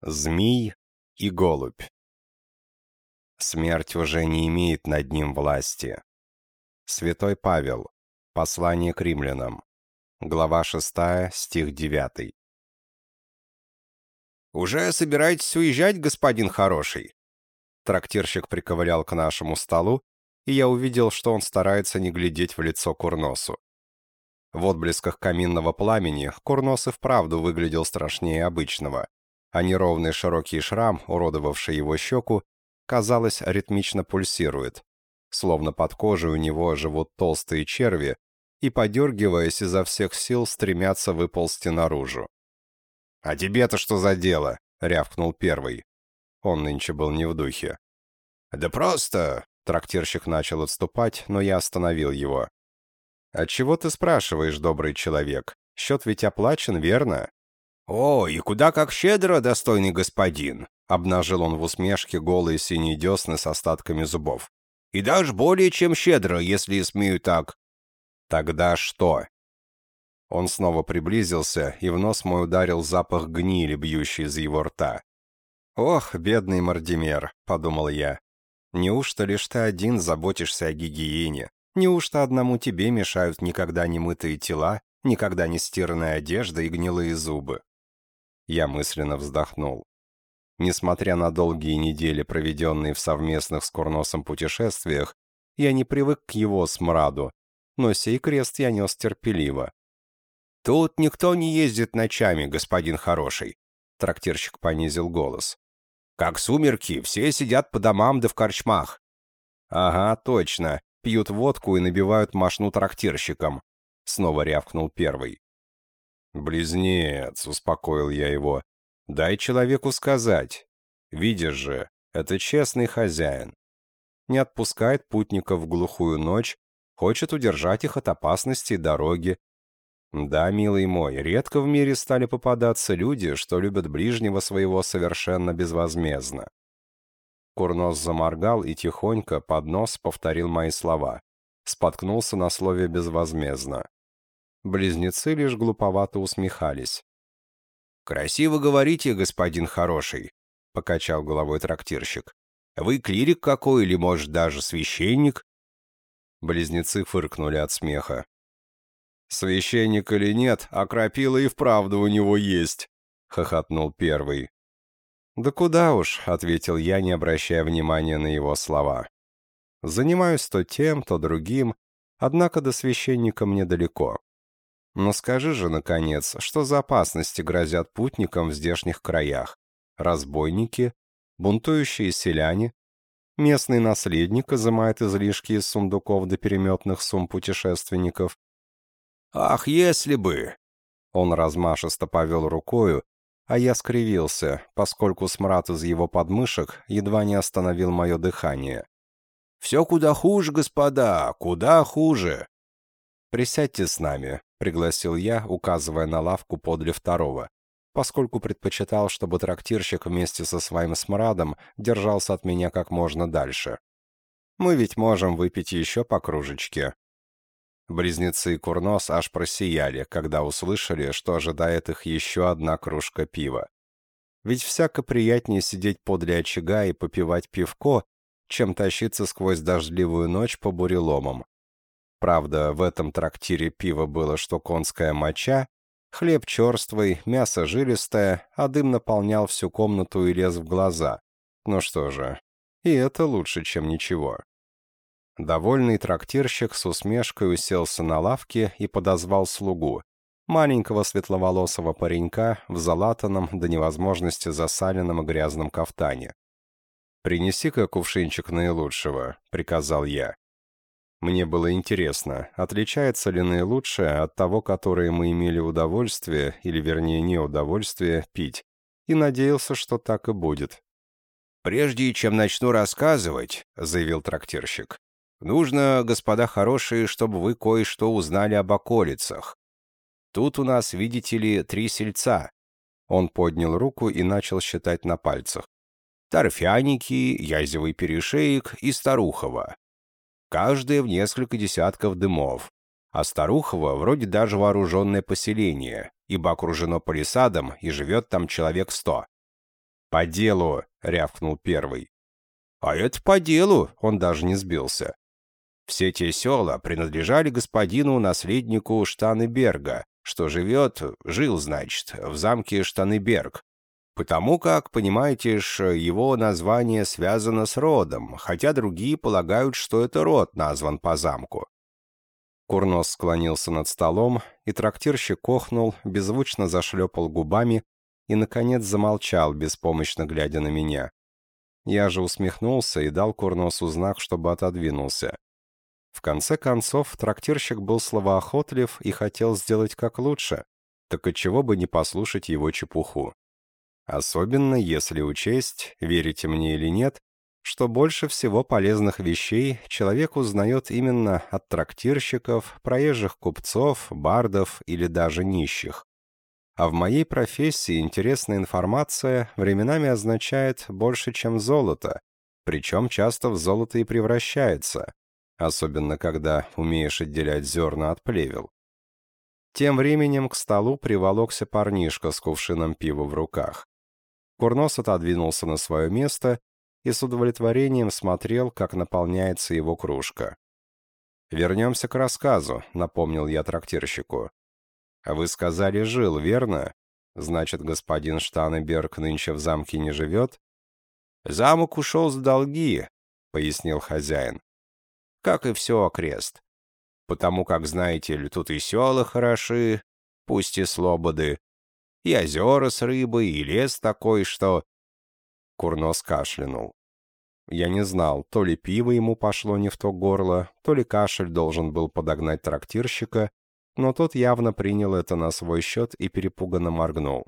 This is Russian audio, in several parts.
Змей и голубь. Смерть уже не имеет над ним власти. Святой Павел. Послание к римлянам. Глава 6, стих 9. «Уже собираетесь уезжать, господин хороший?» Трактирщик приковылял к нашему столу, и я увидел, что он старается не глядеть в лицо Курносу. В отблесках каминного пламени Курнос и вправду выглядел страшнее обычного а неровный широкий шрам, уродовавший его щеку, казалось, ритмично пульсирует. Словно под кожей у него живут толстые черви и, подергиваясь изо всех сил, стремятся выползти наружу. «А тебе-то что за дело?» — рявкнул первый. Он нынче был не в духе. «Да просто...» — трактирщик начал отступать, но я остановил его. «Отчего ты спрашиваешь, добрый человек? Счет ведь оплачен, верно?» «О, и куда как щедро, достойный господин!» — обнажил он в усмешке голые синие десны с остатками зубов. «И даже более чем щедро, если смею так». «Тогда что?» Он снова приблизился, и в нос мой ударил запах гнили, бьющий из его рта. «Ох, бедный Мардимер», — подумал я. «Неужто лишь ты один заботишься о гигиене? Неужто одному тебе мешают никогда не мытые тела, никогда не стиранная одежда и гнилые зубы?» Я мысленно вздохнул. Несмотря на долгие недели, проведенные в совместных с Курносом путешествиях, я не привык к его смраду, но сей крест я нес терпеливо. «Тут никто не ездит ночами, господин хороший», — трактирщик понизил голос. «Как сумерки, все сидят по домам да в корчмах». «Ага, точно, пьют водку и набивают машну трактирщикам», — снова рявкнул первый. «Близнец», — успокоил я его, — «дай человеку сказать. Видишь же, это честный хозяин. Не отпускает путников в глухую ночь, хочет удержать их от опасности дороги. Да, милый мой, редко в мире стали попадаться люди, что любят ближнего своего совершенно безвозмездно». Курнос заморгал и тихонько под нос повторил мои слова. Споткнулся на слове «безвозмездно». Близнецы лишь глуповато усмехались. «Красиво говорите, господин хороший», — покачал головой трактирщик. «Вы клирик какой или, может, даже священник?» Близнецы фыркнули от смеха. «Священник или нет, а крапила и вправду у него есть», — хохотнул первый. «Да куда уж», — ответил я, не обращая внимания на его слова. «Занимаюсь то тем, то другим, однако до священника мне далеко. Но скажи же, наконец, что за опасности грозят путникам в здешних краях? Разбойники? Бунтующие селяне? Местный наследник изымает излишки из сундуков до переметных сумм путешественников? «Ах, если бы!» Он размашисто повел рукою, а я скривился, поскольку смрад из его подмышек едва не остановил мое дыхание. «Все куда хуже, господа, куда хуже!» «Присядьте с нами», — пригласил я, указывая на лавку подле второго, поскольку предпочитал, чтобы трактирщик вместе со своим смрадом держался от меня как можно дальше. «Мы ведь можем выпить еще по кружечке». Близнецы и Курнос аж просияли, когда услышали, что ожидает их еще одна кружка пива. Ведь всяко приятнее сидеть подле очага и попивать пивко, чем тащиться сквозь дождливую ночь по буреломам. Правда, в этом трактире пиво было что конская моча, хлеб черствый, мясо жилистое, а дым наполнял всю комнату и лез в глаза. Ну что же, и это лучше, чем ничего. Довольный трактирщик с усмешкой уселся на лавке и подозвал слугу, маленького светловолосого паренька в залатанном до невозможности засаленном и грязном кафтане. «Принеси-ка кувшинчик наилучшего», — приказал я. Мне было интересно, отличается ли наилучшее от того, которое мы имели удовольствие, или вернее неудовольствие, пить, и надеялся, что так и будет. «Прежде чем начну рассказывать», — заявил трактирщик, «нужно, господа хорошие, чтобы вы кое-что узнали об околицах. Тут у нас, видите ли, три сельца». Он поднял руку и начал считать на пальцах. Торфяники, Язевый перешеек и Старухово каждая в несколько десятков дымов. А Старухово вроде даже вооруженное поселение, ибо окружено палисадом и живет там человек сто. «По делу!» — рявкнул первый. «А это по делу!» — он даже не сбился. Все те села принадлежали господину наследнику Штанеберга, что живет, жил, значит, в замке Штанеберг. Потому как, понимаете ж, его название связано с родом, хотя другие полагают, что это род назван по замку. Курнос склонился над столом, и трактирщик охнул, беззвучно зашлепал губами и, наконец, замолчал, беспомощно глядя на меня. Я же усмехнулся и дал Курносу знак, чтобы отодвинулся. В конце концов, трактирщик был словоохотлив и хотел сделать как лучше, так отчего бы не послушать его чепуху. Особенно если учесть, верите мне или нет, что больше всего полезных вещей человек узнает именно от трактирщиков, проезжих купцов, бардов или даже нищих. А в моей профессии интересная информация временами означает больше, чем золото, причем часто в золото и превращается, особенно когда умеешь отделять зерна от плевел. Тем временем к столу приволокся парнишка с кувшином пива в руках. Курнос отодвинулся на свое место и с удовлетворением смотрел, как наполняется его кружка. «Вернемся к рассказу», — напомнил я трактирщику. «Вы сказали, жил, верно? Значит, господин Штанеберг нынче в замке не живет?» «Замок ушел с долги», — пояснил хозяин. «Как и все окрест. Потому как, знаете ли, тут и села хороши, пусть и слободы, и озера с рыбой, и лес такой, что...» Курнос кашлянул. Я не знал, то ли пиво ему пошло не в то горло, то ли кашель должен был подогнать трактирщика, но тот явно принял это на свой счет и перепуганно моргнул.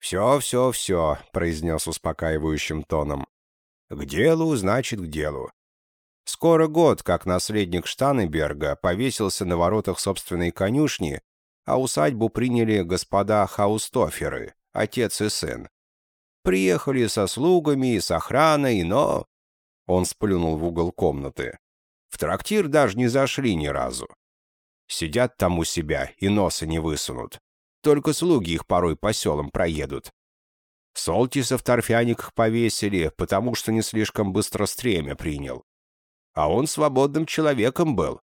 «Все, все, все», — произнес успокаивающим тоном. «К делу, значит, к делу. Скоро год, как наследник Штанеберга повесился на воротах собственной конюшни, а усадьбу приняли господа Хаустоферы, отец и сын. Приехали со слугами и с охраной, но...» Он сплюнул в угол комнаты. «В трактир даже не зашли ни разу. Сидят там у себя и носа не высунут. Только слуги их порой по селам проедут. Солтиса в торфяниках повесили, потому что не слишком быстро стремя принял. А он свободным человеком был.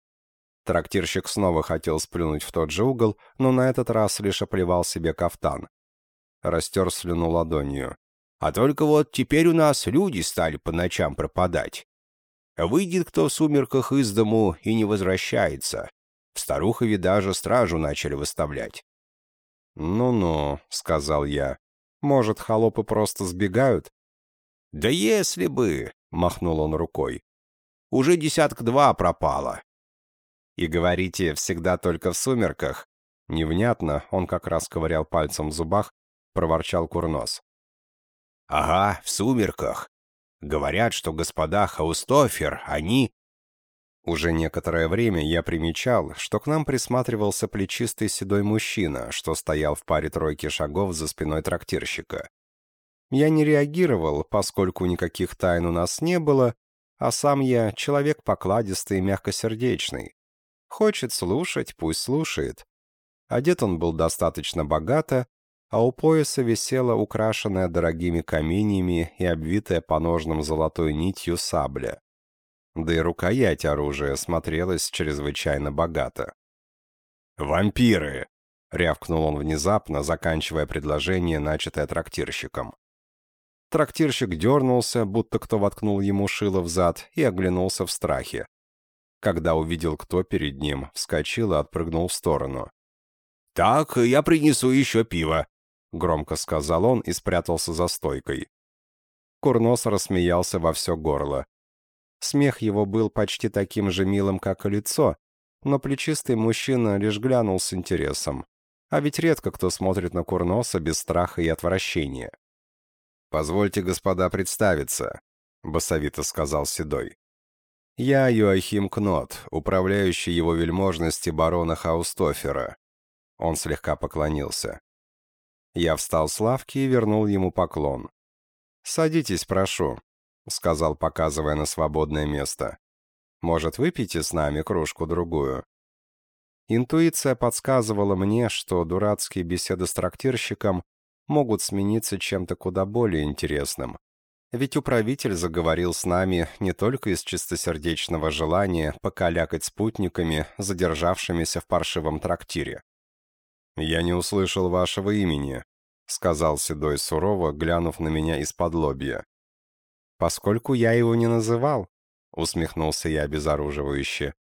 Трактирщик снова хотел сплюнуть в тот же угол, но на этот раз лишь оплевал себе кафтан. Растер слюну ладонью. А только вот теперь у нас люди стали по ночам пропадать. Выйдет кто в сумерках из дому и не возвращается. В Старухове даже стражу начали выставлять. «Ну-ну», — сказал я. «Может, холопы просто сбегают?» «Да если бы», — махнул он рукой. «Уже десятка два пропало». «И говорите, всегда только в сумерках?» Невнятно, он как раз ковырял пальцем в зубах, проворчал Курнос. «Ага, в сумерках. Говорят, что господа Хаустофер, они...» Уже некоторое время я примечал, что к нам присматривался плечистый седой мужчина, что стоял в паре тройки шагов за спиной трактирщика. Я не реагировал, поскольку никаких тайн у нас не было, а сам я человек покладистый и мягкосердечный. Хочет слушать, пусть слушает. Одет он был достаточно богато, а у пояса висела украшенная дорогими каменьями и обвитая по ножным золотой нитью сабля. Да и рукоять оружия смотрелась чрезвычайно богато. «Вампиры!» — рявкнул он внезапно, заканчивая предложение, начатое трактирщиком. Трактирщик дернулся, будто кто воткнул ему шило в зад, и оглянулся в страхе. Когда увидел, кто перед ним, вскочил и отпрыгнул в сторону. «Так, я принесу еще пиво», громко сказал он и спрятался за стойкой. Курнос рассмеялся во все горло. Смех его был почти таким же милым, как и лицо, но плечистый мужчина лишь глянул с интересом. А ведь редко кто смотрит на Курноса без страха и отвращения. «Позвольте, господа, представиться», — басовито сказал Седой. «Я Йоахим Кнот, управляющий его вельможности барона Хаустофера». Он слегка поклонился. Я встал с лавки и вернул ему поклон. «Садитесь, прошу», — сказал, показывая на свободное место. «Может, выпейте с нами кружку-другую?» Интуиция подсказывала мне, что дурацкие беседы с трактирщиком могут смениться чем-то куда более интересным. Ведь управитель заговорил с нами не только из чистосердечного желания покалякать спутниками, задержавшимися в паршивом трактире. «Я не услышал вашего имени», — сказал Седой сурово, глянув на меня из-под лобья. «Поскольку я его не называл», — усмехнулся я обезоруживающе,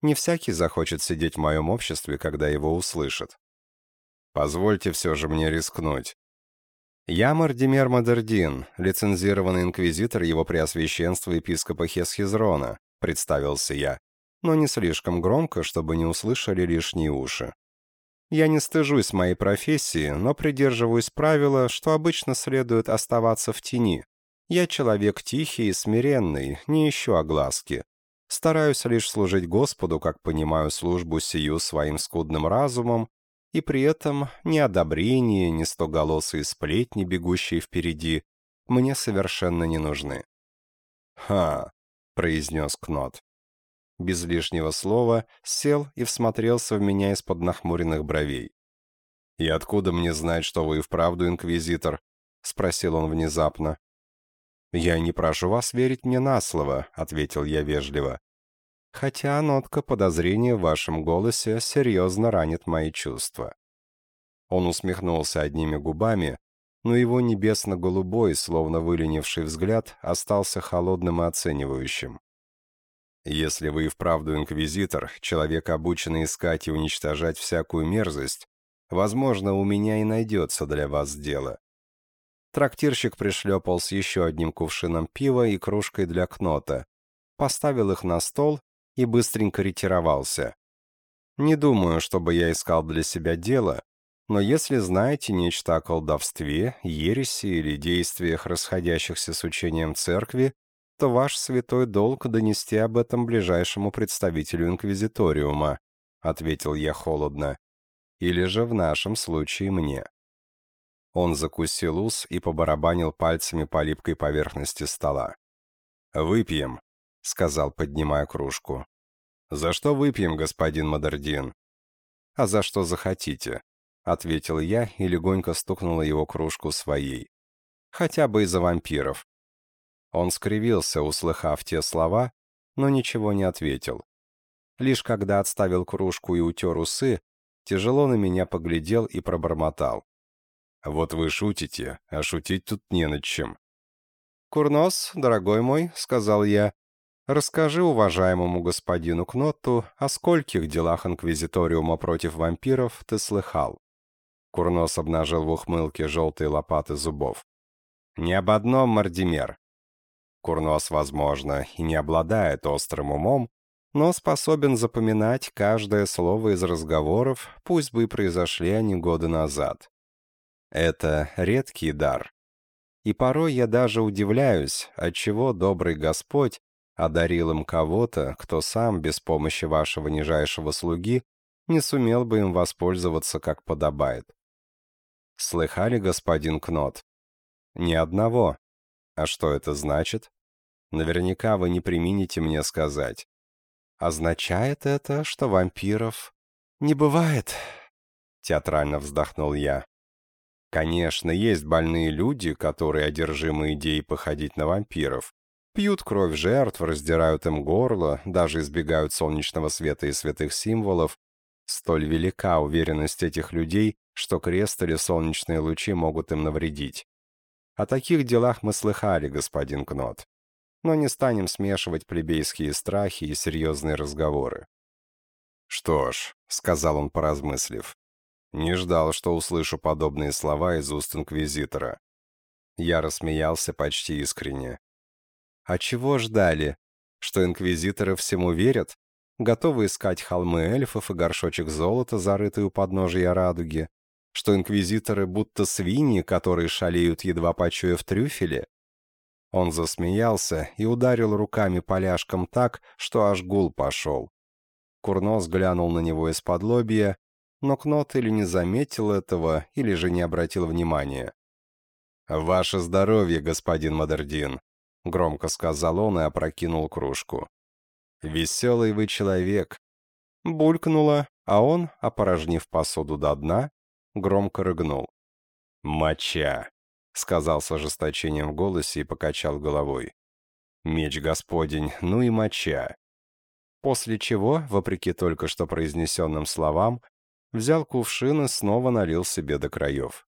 «не всякий захочет сидеть в моем обществе, когда его услышат». «Позвольте все же мне рискнуть. «Я Мардимер Мадердин, лицензированный инквизитор его преосвященства епископа Хесхизрона», — представился я, но не слишком громко, чтобы не услышали лишние уши. Я не стыжусь моей профессии, но придерживаюсь правила, что обычно следует оставаться в тени. Я человек тихий и смиренный, не ищу огласки. Стараюсь лишь служить Господу, как понимаю службу сию своим скудным разумом, и при этом ни одобрение, ни стоголосые сплетни, бегущие впереди, мне совершенно не нужны. «Ха!» — произнес Кнот. Без лишнего слова сел и всмотрелся в меня из-под нахмуренных бровей. «И откуда мне знать, что вы и вправду инквизитор?» — спросил он внезапно. «Я не прошу вас верить мне на слово», — ответил я вежливо хотя нотка подозрения в вашем голосе серьезно ранит мои чувства». Он усмехнулся одними губами, но его небесно-голубой, словно выленивший взгляд, остался холодным и оценивающим. «Если вы и вправду инквизитор, человек, обученный искать и уничтожать всякую мерзость, возможно, у меня и найдется для вас дело». Трактирщик пришлепал с еще одним кувшином пива и кружкой для кнота, поставил их на стол и быстренько ретировался. Не думаю, чтобы я искал для себя дело, но если знаете нечто о колдовстве, ереси или действиях, расходящихся с учением церкви, то ваш святой долг донести об этом ближайшему представителю инквизиториума, ответил я холодно, или же в нашем случае мне. Он закусил ус и побарабанил пальцами по липкой поверхности стола. «Выпьем», — сказал, поднимая кружку. «За что выпьем, господин Мадердин?» «А за что захотите», — ответил я и легонько стукнул его кружку своей. «Хотя бы из-за вампиров». Он скривился, услыхав те слова, но ничего не ответил. Лишь когда отставил кружку и утер усы, тяжело на меня поглядел и пробормотал. «Вот вы шутите, а шутить тут не над чем». «Курнос, дорогой мой», — сказал я, Расскажи уважаемому господину Кнотту, о скольких делах Инквизиториума против вампиров ты слыхал. Курнос обнажил в ухмылке желтые лопаты зубов. «Не об одном, Мардимер. Курнос, возможно, и не обладает острым умом, но способен запоминать каждое слово из разговоров, пусть бы и произошли они годы назад. Это редкий дар. И порой я даже удивляюсь, отчего добрый Господь одарил им кого-то, кто сам, без помощи вашего нижайшего слуги, не сумел бы им воспользоваться, как подобает. Слыхали, господин Кнот? Ни одного. А что это значит? Наверняка вы не примените мне сказать. Означает это, что вампиров не бывает? Театрально вздохнул я. Конечно, есть больные люди, которые одержимы идеей походить на вампиров. Пьют кровь жертв, раздирают им горло, даже избегают солнечного света и святых символов. Столь велика уверенность этих людей, что крест или солнечные лучи могут им навредить. О таких делах мы слыхали, господин Кнот. Но не станем смешивать плебейские страхи и серьезные разговоры. «Что ж», — сказал он, поразмыслив, — «не ждал, что услышу подобные слова из уст инквизитора». Я рассмеялся почти искренне. А чего ждали? Что инквизиторы всему верят? Готовы искать холмы эльфов и горшочек золота, зарытый у подножия радуги? Что инквизиторы будто свиньи, которые шалеют, едва почуяв трюфели? Он засмеялся и ударил руками поляшком так, что аж гул пошел. Курнос глянул на него из-под лобья, но Кнот или не заметил этого, или же не обратил внимания. «Ваше здоровье, господин Мадердин», — громко сказал он и опрокинул кружку. «Веселый вы человек!» Булькнуло, а он, опорожнив посуду до дна, громко рыгнул. «Моча», — сказал с ожесточением в голосе и покачал головой. «Меч Господень, ну и моча». После чего, вопреки только что произнесенным словам, взял кувшин и снова налил себе до краев.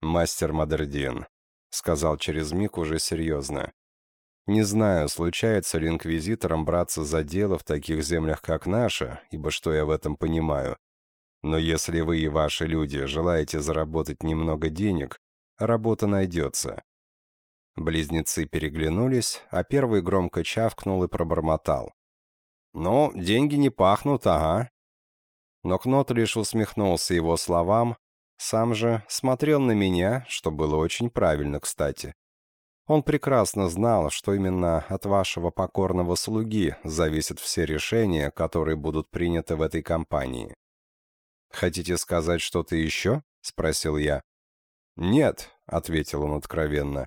«Мастер Мадердин», — сказал через миг уже серьезно. «Не знаю, случается ли инквизиторам браться за дело в таких землях, как наша, ибо что я в этом понимаю. Но если вы и ваши люди желаете заработать немного денег, работа найдется». Близнецы переглянулись, а первый громко чавкнул и пробормотал. «Ну, деньги не пахнут, ага». Но Кнот лишь усмехнулся его словам, сам же смотрел на меня, что было очень правильно, кстати. Он прекрасно знал, что именно от вашего покорного слуги зависят все решения, которые будут приняты в этой компании. «Хотите сказать что-то еще?» — спросил я. «Нет», — ответил он откровенно.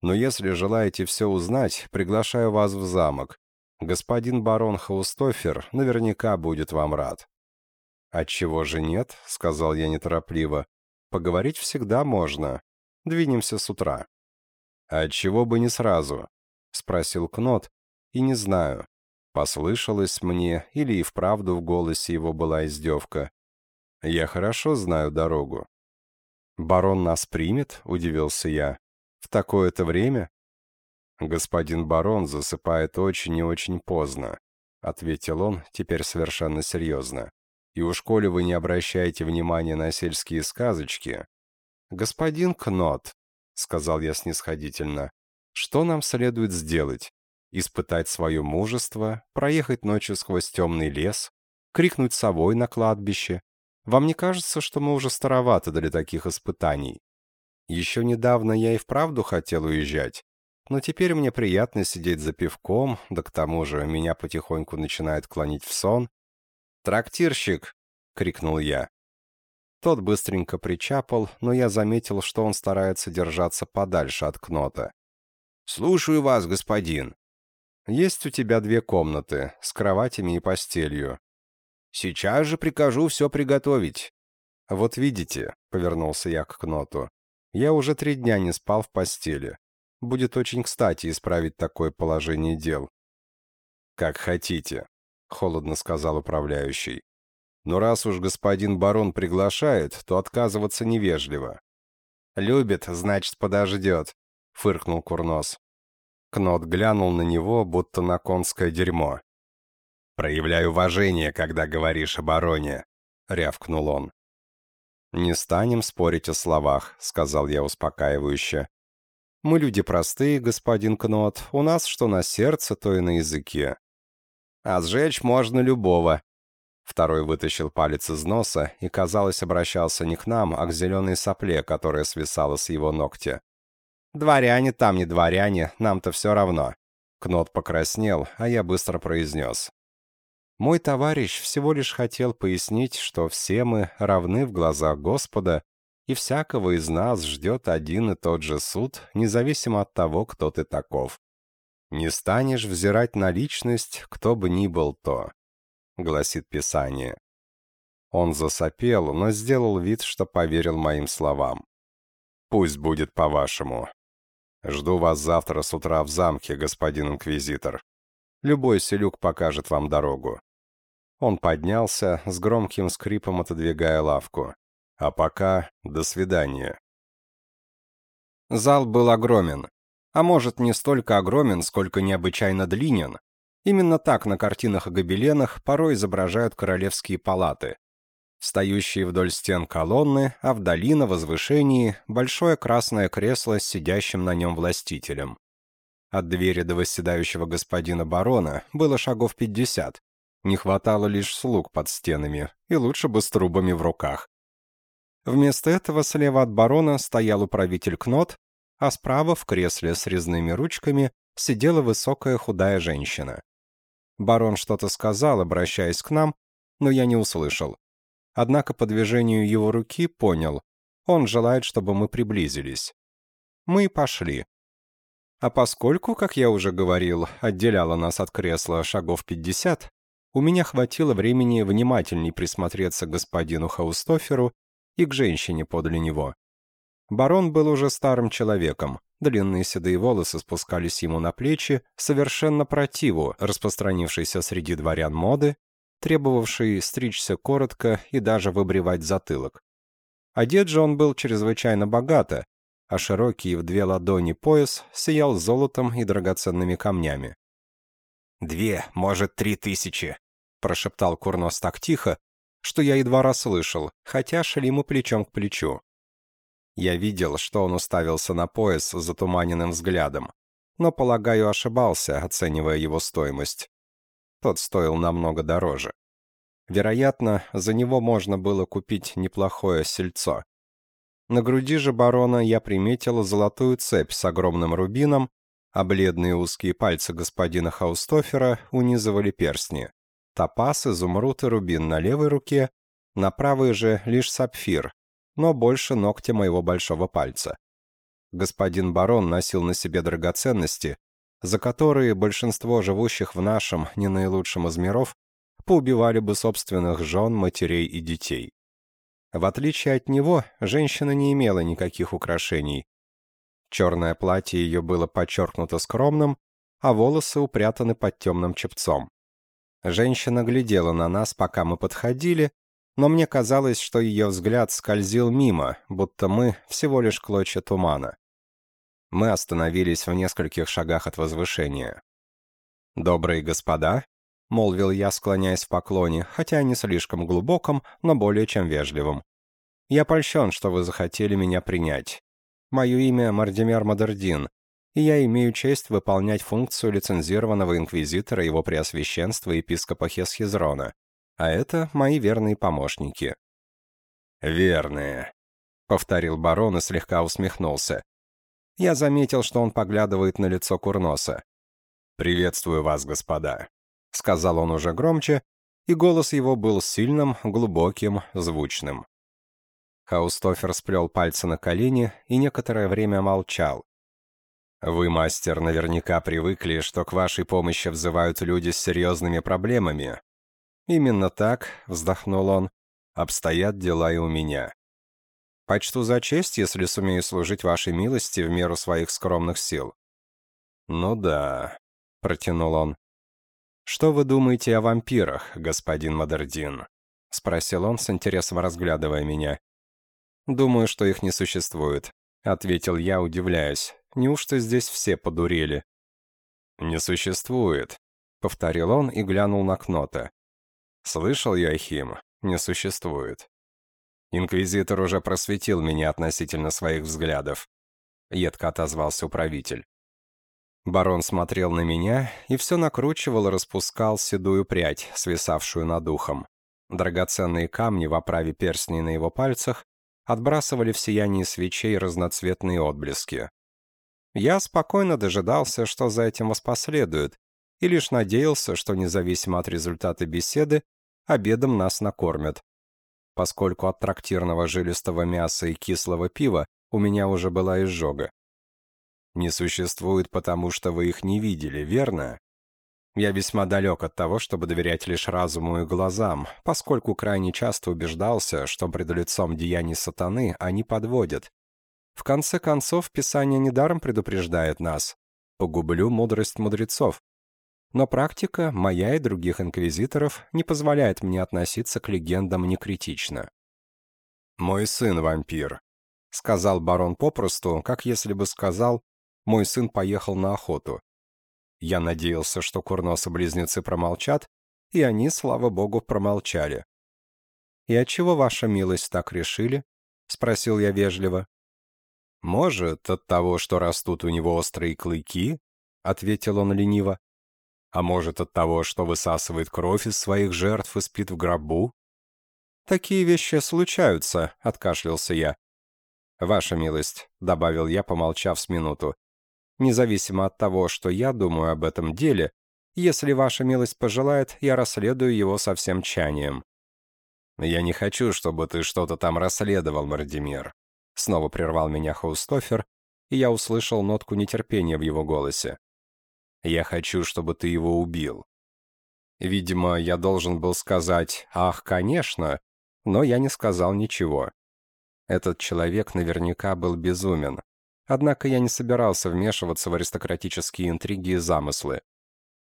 «Но если желаете все узнать, приглашаю вас в замок. Господин барон Хаустофер наверняка будет вам рад». «Отчего же нет?» — сказал я неторопливо. «Поговорить всегда можно. Двинемся с утра». «А отчего бы не сразу?» — спросил Кнот, и не знаю, послышалось мне или и вправду в голосе его была издевка. «Я хорошо знаю дорогу». «Барон нас примет?» — удивился я. «В такое-то время?» «Господин барон засыпает очень и очень поздно», — ответил он, теперь совершенно серьезно. И уж коли вы не обращаете внимания на сельские сказочки... «Господин Кнот», — сказал я снисходительно, — «что нам следует сделать? Испытать свое мужество, проехать ночью сквозь темный лес, крикнуть совой на кладбище? Вам не кажется, что мы уже староваты для таких испытаний? Еще недавно я и вправду хотел уезжать, но теперь мне приятно сидеть за пивком, да к тому же меня потихоньку начинает клонить в сон, «Трактирщик!» — крикнул я. Тот быстренько причапал, но я заметил, что он старается держаться подальше от кнота. «Слушаю вас, господин». «Есть у тебя две комнаты, с кроватями и постелью». «Сейчас же прикажу все приготовить». «Вот видите», — повернулся я к кноту, — «я уже три дня не спал в постели. Будет очень кстати исправить такое положение дел». «Как хотите», холодно сказал управляющий. Но раз уж господин барон приглашает, то отказываться невежливо. «Любит, значит, подождет», — фыркнул Курнос. Кнот глянул на него, будто на конское дерьмо. «Проявляй уважение, когда говоришь о бароне», — рявкнул он. «Не станем спорить о словах», — сказал я успокаивающе. «Мы люди простые, господин Кнот, у нас что на сердце, то и на языке. А сжечь можно любого». Второй вытащил палец из носа и, казалось, обращался не к нам, а к зеленой сопле, которая свисала с его ногтя. «Дворяне там не дворяне, нам-то все равно». Кнот покраснел, а я быстро произнес. «Мой товарищ всего лишь хотел пояснить, что все мы равны в глазах Господа, и всякого из нас ждет один и тот же суд, независимо от того, кто ты таков. «Не станешь взирать на личность, кто бы ни был то», — гласит Писание. Он засопел, но сделал вид, что поверил моим словам. «Пусть будет по-вашему. Жду вас завтра с утра в замке, господин инквизитор. Любой селюк покажет вам дорогу». Он поднялся, с громким скрипом отодвигая лавку. «А пока до свидания». Зал был огромен а может не столько огромен, сколько необычайно длинен. Именно так на картинах и гобеленах порой изображают королевские палаты. Стоящие вдоль стен колонны, а вдали на возвышении большое красное кресло с сидящим на нем властителем. От двери до восседающего господина барона было шагов пятьдесят. Не хватало лишь слуг под стенами, и лучше бы с трубами в руках. Вместо этого слева от барона стоял управитель Кнот а справа в кресле с резными ручками сидела высокая худая женщина. Барон что-то сказал, обращаясь к нам, но я не услышал. Однако по движению его руки понял, он желает, чтобы мы приблизились. Мы пошли. А поскольку, как я уже говорил, отделяло нас от кресла шагов 50, у меня хватило времени внимательней присмотреться к господину Хаустоферу и к женщине подле него. Барон был уже старым человеком. Длинные седые волосы спускались ему на плечи, совершенно противу, распространившейся среди дворян моды, требовавшей стричься коротко и даже выбривать затылок. Одет же он был чрезвычайно богато, а широкий в две ладони пояс сиял золотом и драгоценными камнями. «Две, может, три тысячи», — прошептал Курнос так тихо, что я едва расслышал, хотя шли мы плечом к плечу. Я видел, что он уставился на пояс затуманенным взглядом, но, полагаю, ошибался, оценивая его стоимость. Тот стоил намного дороже. Вероятно, за него можно было купить неплохое сельцо. На груди же барона я приметил золотую цепь с огромным рубином, а бледные узкие пальцы господина Хаустофера унизывали перстни. Топаз, изумруд и рубин на левой руке, на правой же лишь сапфир, но больше ногтя моего большого пальца. Господин барон носил на себе драгоценности, за которые большинство живущих в нашем, не наилучшем из миров, поубивали бы собственных жен, матерей и детей. В отличие от него, женщина не имела никаких украшений. Черное платье ее было подчеркнуто скромным, а волосы упрятаны под темным чепцом. Женщина глядела на нас, пока мы подходили, но мне казалось, что ее взгляд скользил мимо, будто мы всего лишь клочья тумана. Мы остановились в нескольких шагах от возвышения. «Добрые господа», — молвил я, склоняясь в поклоне, хотя не слишком глубоком, но более чем вежливым. «Я польщен, что вы захотели меня принять. Мое имя Мардимер Мадердин, и я имею честь выполнять функцию лицензированного инквизитора его преосвященства епископа Хесхизрона а это мои верные помощники». «Верные», — повторил барон и слегка усмехнулся. Я заметил, что он поглядывает на лицо Курноса. «Приветствую вас, господа», — сказал он уже громче, и голос его был сильным, глубоким, звучным. Хаустофер сплел пальцы на колени и некоторое время молчал. «Вы, мастер, наверняка привыкли, что к вашей помощи взывают люди с серьезными проблемами, «Именно так», — вздохнул он, — «обстоят дела и у меня». «Почту за честь, если сумею служить вашей милости в меру своих скромных сил». «Ну да», — протянул он. «Что вы думаете о вампирах, господин Мадердин?» — спросил он с интересом разглядывая меня. «Думаю, что их не существует», — ответил я, удивляясь. «Неужто здесь все подурели?» «Не существует», — повторил он и глянул на Кнота. Слышал я, Хим, не существует. Инквизитор уже просветил меня относительно своих взглядов. Едко отозвался управитель. Барон смотрел на меня и все накручивал распускал седую прядь, свисавшую над ухом. Драгоценные камни в оправе перстней на его пальцах отбрасывали в сиянии свечей разноцветные отблески. Я спокойно дожидался, что за этим воспоследует, и лишь надеялся, что независимо от результата беседы, обедом нас накормят. Поскольку от трактирного жилистого мяса и кислого пива у меня уже была изжога. Не существует, потому что вы их не видели, верно? Я весьма далек от того, чтобы доверять лишь разуму и глазам, поскольку крайне часто убеждался, что пред лицом деяний сатаны они подводят. В конце концов, Писание недаром предупреждает нас. «Погублю мудрость мудрецов» но практика, моя и других инквизиторов, не позволяет мне относиться к легендам некритично. «Мой сын вампир», — сказал барон попросту, как если бы сказал «мой сын поехал на охоту». Я надеялся, что курносы-близнецы промолчат, и они, слава богу, промолчали. «И отчего ваша милость так решили?» — спросил я вежливо. «Может, от того, что растут у него острые клыки?» — ответил он лениво. А может, от того, что высасывает кровь из своих жертв и спит в гробу? «Такие вещи случаются», — откашлялся я. «Ваша милость», — добавил я, помолчав с минуту. «Независимо от того, что я думаю об этом деле, если ваша милость пожелает, я расследую его со всем тщанием». «Я не хочу, чтобы ты что-то там расследовал, Мардимир», — снова прервал меня Хаустофер, и я услышал нотку нетерпения в его голосе. Я хочу, чтобы ты его убил». Видимо, я должен был сказать «Ах, конечно», но я не сказал ничего. Этот человек наверняка был безумен. Однако я не собирался вмешиваться в аристократические интриги и замыслы.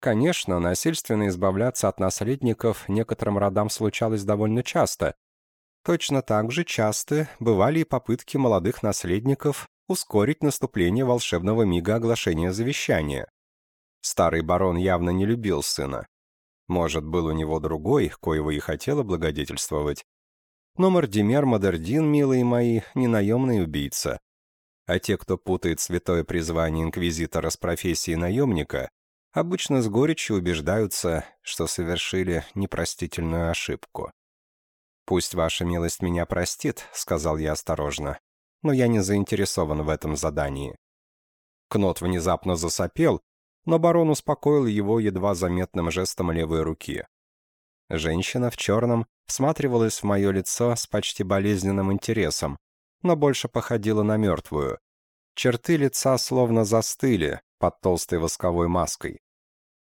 Конечно, насильственно избавляться от наследников некоторым родам случалось довольно часто. Точно так же часто бывали и попытки молодых наследников ускорить наступление волшебного мига оглашения завещания. Старый барон явно не любил сына. Может, был у него другой, коего и хотел облагодетельствовать. Но Мардимер Мадердин, милые мои, не наемный убийца. А те, кто путает святое призвание инквизитора с профессией наемника, обычно с горечью убеждаются, что совершили непростительную ошибку. «Пусть ваша милость меня простит», — сказал я осторожно, «но я не заинтересован в этом задании». Кнот внезапно засопел, но барон успокоил его едва заметным жестом левой руки. Женщина в черном всматривалась в мое лицо с почти болезненным интересом, но больше походила на мертвую. Черты лица словно застыли под толстой восковой маской.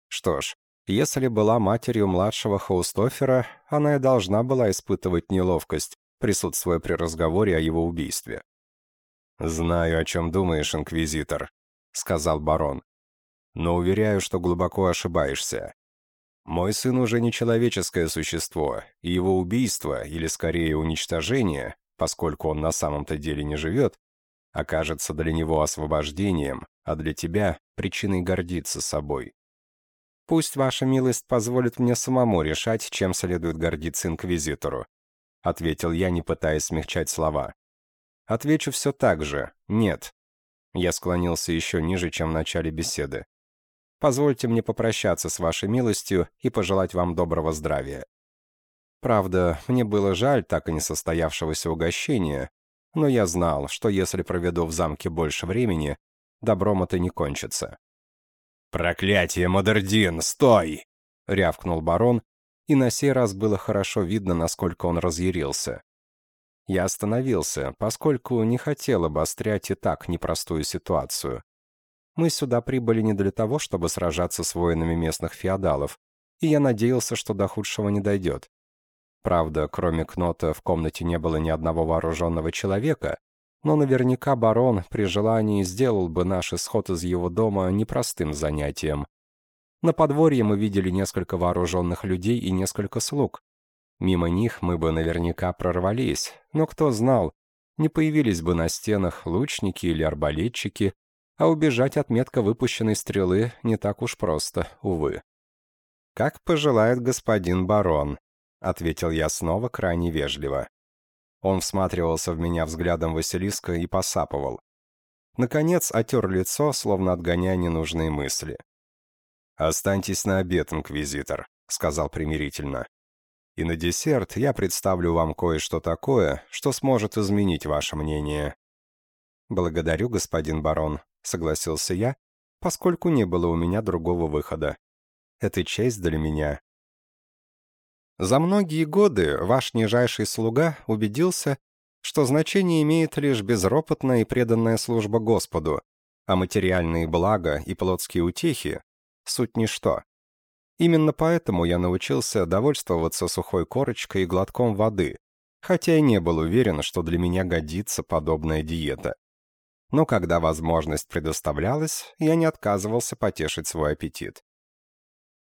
Что ж, если была матерью младшего Хаустофера, она и должна была испытывать неловкость, присутствуя при разговоре о его убийстве. «Знаю, о чем думаешь, инквизитор», — сказал барон. «Но уверяю, что глубоко ошибаешься. Мой сын уже не человеческое существо, и его убийство, или скорее уничтожение, поскольку он на самом-то деле не живет, окажется для него освобождением, а для тебя — причиной гордиться собой. Пусть ваша милость позволит мне самому решать, чем следует гордиться инквизитору», — ответил я, не пытаясь смягчать слова. «Отвечу все так же. Нет». Я склонился еще ниже, чем в начале беседы. Позвольте мне попрощаться с вашей милостью и пожелать вам доброго здравия. Правда, мне было жаль так и не состоявшегося угощения, но я знал, что если проведу в замке больше времени, добром это не кончится. «Проклятие, Модердин, стой!» — рявкнул барон, и на сей раз было хорошо видно, насколько он разъярился. Я остановился, поскольку не хотел обострять и так непростую ситуацию. Мы сюда прибыли не для того, чтобы сражаться с воинами местных феодалов, и я надеялся, что до худшего не дойдет. Правда, кроме Кнота в комнате не было ни одного вооруженного человека, но наверняка барон при желании сделал бы наш исход из его дома непростым занятием. На подворье мы видели несколько вооруженных людей и несколько слуг. Мимо них мы бы наверняка прорвались, но кто знал, не появились бы на стенах лучники или арбалетчики, а убежать от метко выпущенной стрелы не так уж просто, увы. «Как пожелает господин барон», — ответил я снова крайне вежливо. Он всматривался в меня взглядом Василиска и посапывал. Наконец отер лицо, словно отгоняя ненужные мысли. «Останьтесь на обед, инквизитор», — сказал примирительно. «И на десерт я представлю вам кое-что такое, что сможет изменить ваше мнение». «Благодарю, господин барон», — согласился я, поскольку не было у меня другого выхода. Это честь для меня. За многие годы ваш нижайший слуга убедился, что значение имеет лишь безропотная и преданная служба Господу, а материальные блага и плотские утехи — суть ничто. Именно поэтому я научился довольствоваться сухой корочкой и глотком воды, хотя и не был уверен, что для меня годится подобная диета но когда возможность предоставлялась, я не отказывался потешить свой аппетит.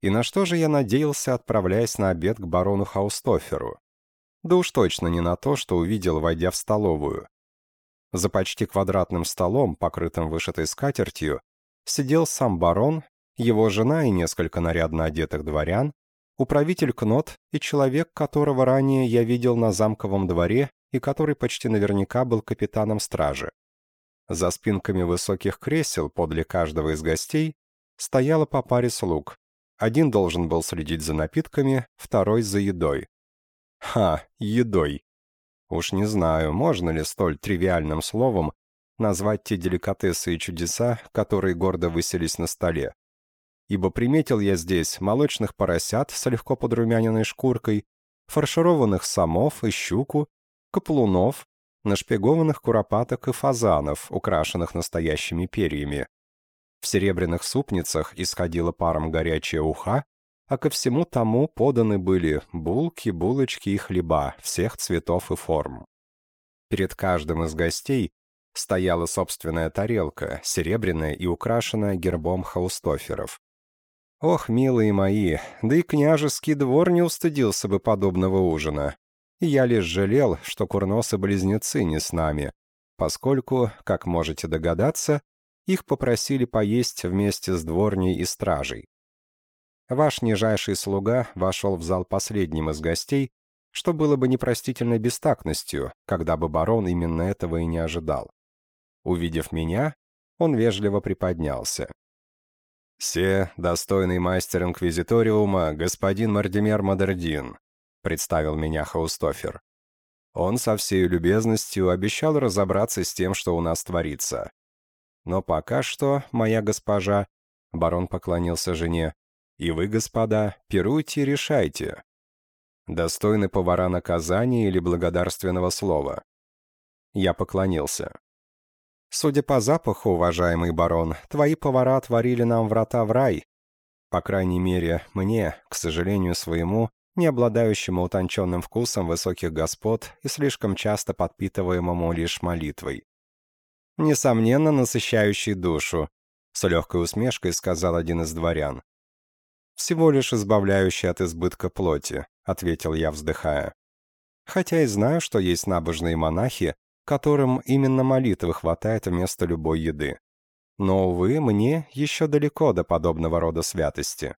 И на что же я надеялся, отправляясь на обед к барону Хаустоферу? Да уж точно не на то, что увидел, войдя в столовую. За почти квадратным столом, покрытым вышитой скатертью, сидел сам барон, его жена и несколько нарядно одетых дворян, управитель Кнот и человек, которого ранее я видел на замковом дворе и который почти наверняка был капитаном стражи. За спинками высоких кресел подле каждого из гостей стояло по паре слуг. Один должен был следить за напитками, второй за едой. Ха, едой. Уж не знаю, можно ли столь тривиальным словом назвать те деликатесы и чудеса, которые гордо высились на столе. Ибо приметил я здесь молочных поросят с легко подрумяненной шкуркой, фаршированных самов и щуку, каплунов, нашпигованных куропаток и фазанов, украшенных настоящими перьями. В серебряных супницах исходила паром горячая уха, а ко всему тому поданы были булки, булочки и хлеба всех цветов и форм. Перед каждым из гостей стояла собственная тарелка, серебряная и украшенная гербом хаустоферов. Ох, милые мои, да и княжеский двор не устыдился бы подобного ужина. Я лишь жалел, что курносы-близнецы не с нами, поскольку, как можете догадаться, их попросили поесть вместе с дворней и стражей. Ваш нижайший слуга вошел в зал последним из гостей, что было бы непростительной бестактностью, когда бы барон именно этого и не ожидал. Увидев меня, он вежливо приподнялся. «Се, достойный мастер Инквизиториума, господин Мардимер Мадердин», представил меня Хаустофер. Он со всей любезностью обещал разобраться с тем, что у нас творится. Но пока что, моя госпожа, барон поклонился жене, и вы, господа, пируйте решайте. Достойны повара наказания или благодарственного слова? Я поклонился. Судя по запаху, уважаемый барон, твои повара отворили нам врата в рай. По крайней мере, мне, к сожалению своему, не обладающему утонченным вкусом высоких господ и слишком часто подпитываемому лишь молитвой. Несомненно, насыщающий душу, с легкой усмешкой сказал один из дворян. «Всего лишь избавляющий от избытка плоти», — ответил я, вздыхая. «Хотя и знаю, что есть набожные монахи, которым именно молитвы хватает вместо любой еды. Но, увы, мне еще далеко до подобного рода святости.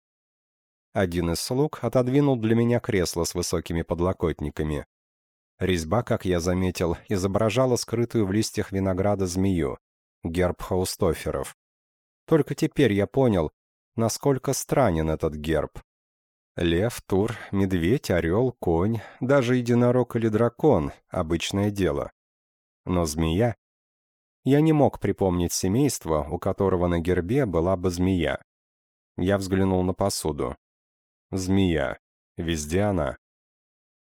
Один из слуг отодвинул для меня кресло с высокими подлокотниками. Резьба, как я заметил, изображала скрытую в листьях винограда змею, герб хаустоферов. Только теперь я понял, насколько странен этот герб. Лев, тур, медведь, орел, конь, даже единорог или дракон — обычное дело. Но змея... Я не мог припомнить семейство, у которого на гербе была бы змея. Я взглянул на посуду. Змея. Везде она.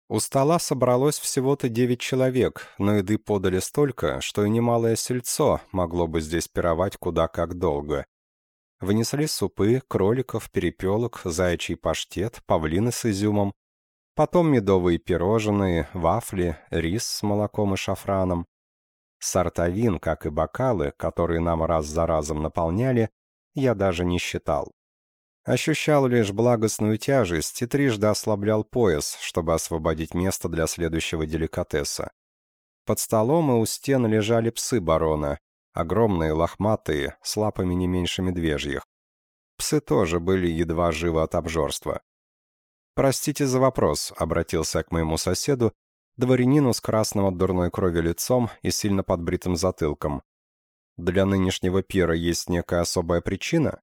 У стола собралось всего-то девять человек, но еды подали столько, что и немалое сельцо могло бы здесь пировать куда как долго. Внесли супы, кроликов, перепелок, заячий паштет, павлины с изюмом, потом медовые пирожные, вафли, рис с молоком и шафраном. Сортовин, как и бокалы, которые нам раз за разом наполняли, я даже не считал. Ощущал лишь благостную тяжесть и трижды ослаблял пояс, чтобы освободить место для следующего деликатеса. Под столом и у стен лежали псы барона, огромные, лохматые, с лапами не меньше медвежьих. Псы тоже были едва живы от обжорства. «Простите за вопрос», — обратился к моему соседу, дворянину с красным от дурной крови лицом и сильно подбритым затылком. «Для нынешнего пира есть некая особая причина?»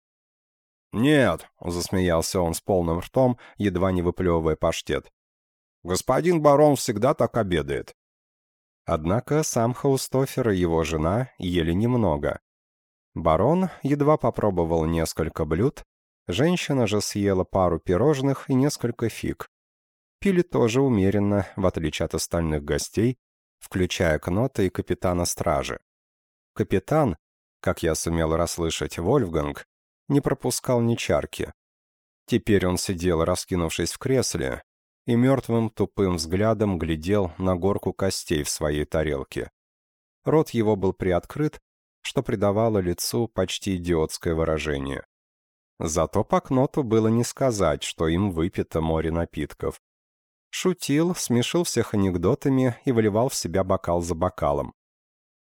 «Нет», — засмеялся он с полным ртом, едва не выплевывая паштет. «Господин барон всегда так обедает». Однако сам Хаустофер и его жена ели немного. Барон едва попробовал несколько блюд, женщина же съела пару пирожных и несколько фиг. Пили тоже умеренно, в отличие от остальных гостей, включая Кнота и капитана стражи. Капитан, как я сумел расслышать, Вольфганг, не пропускал ни чарки. Теперь он сидел, раскинувшись в кресле, и мертвым тупым взглядом глядел на горку костей в своей тарелке. Рот его был приоткрыт, что придавало лицу почти идиотское выражение. Зато по кноту было не сказать, что им выпито море напитков. Шутил, смешил всех анекдотами и выливал в себя бокал за бокалом.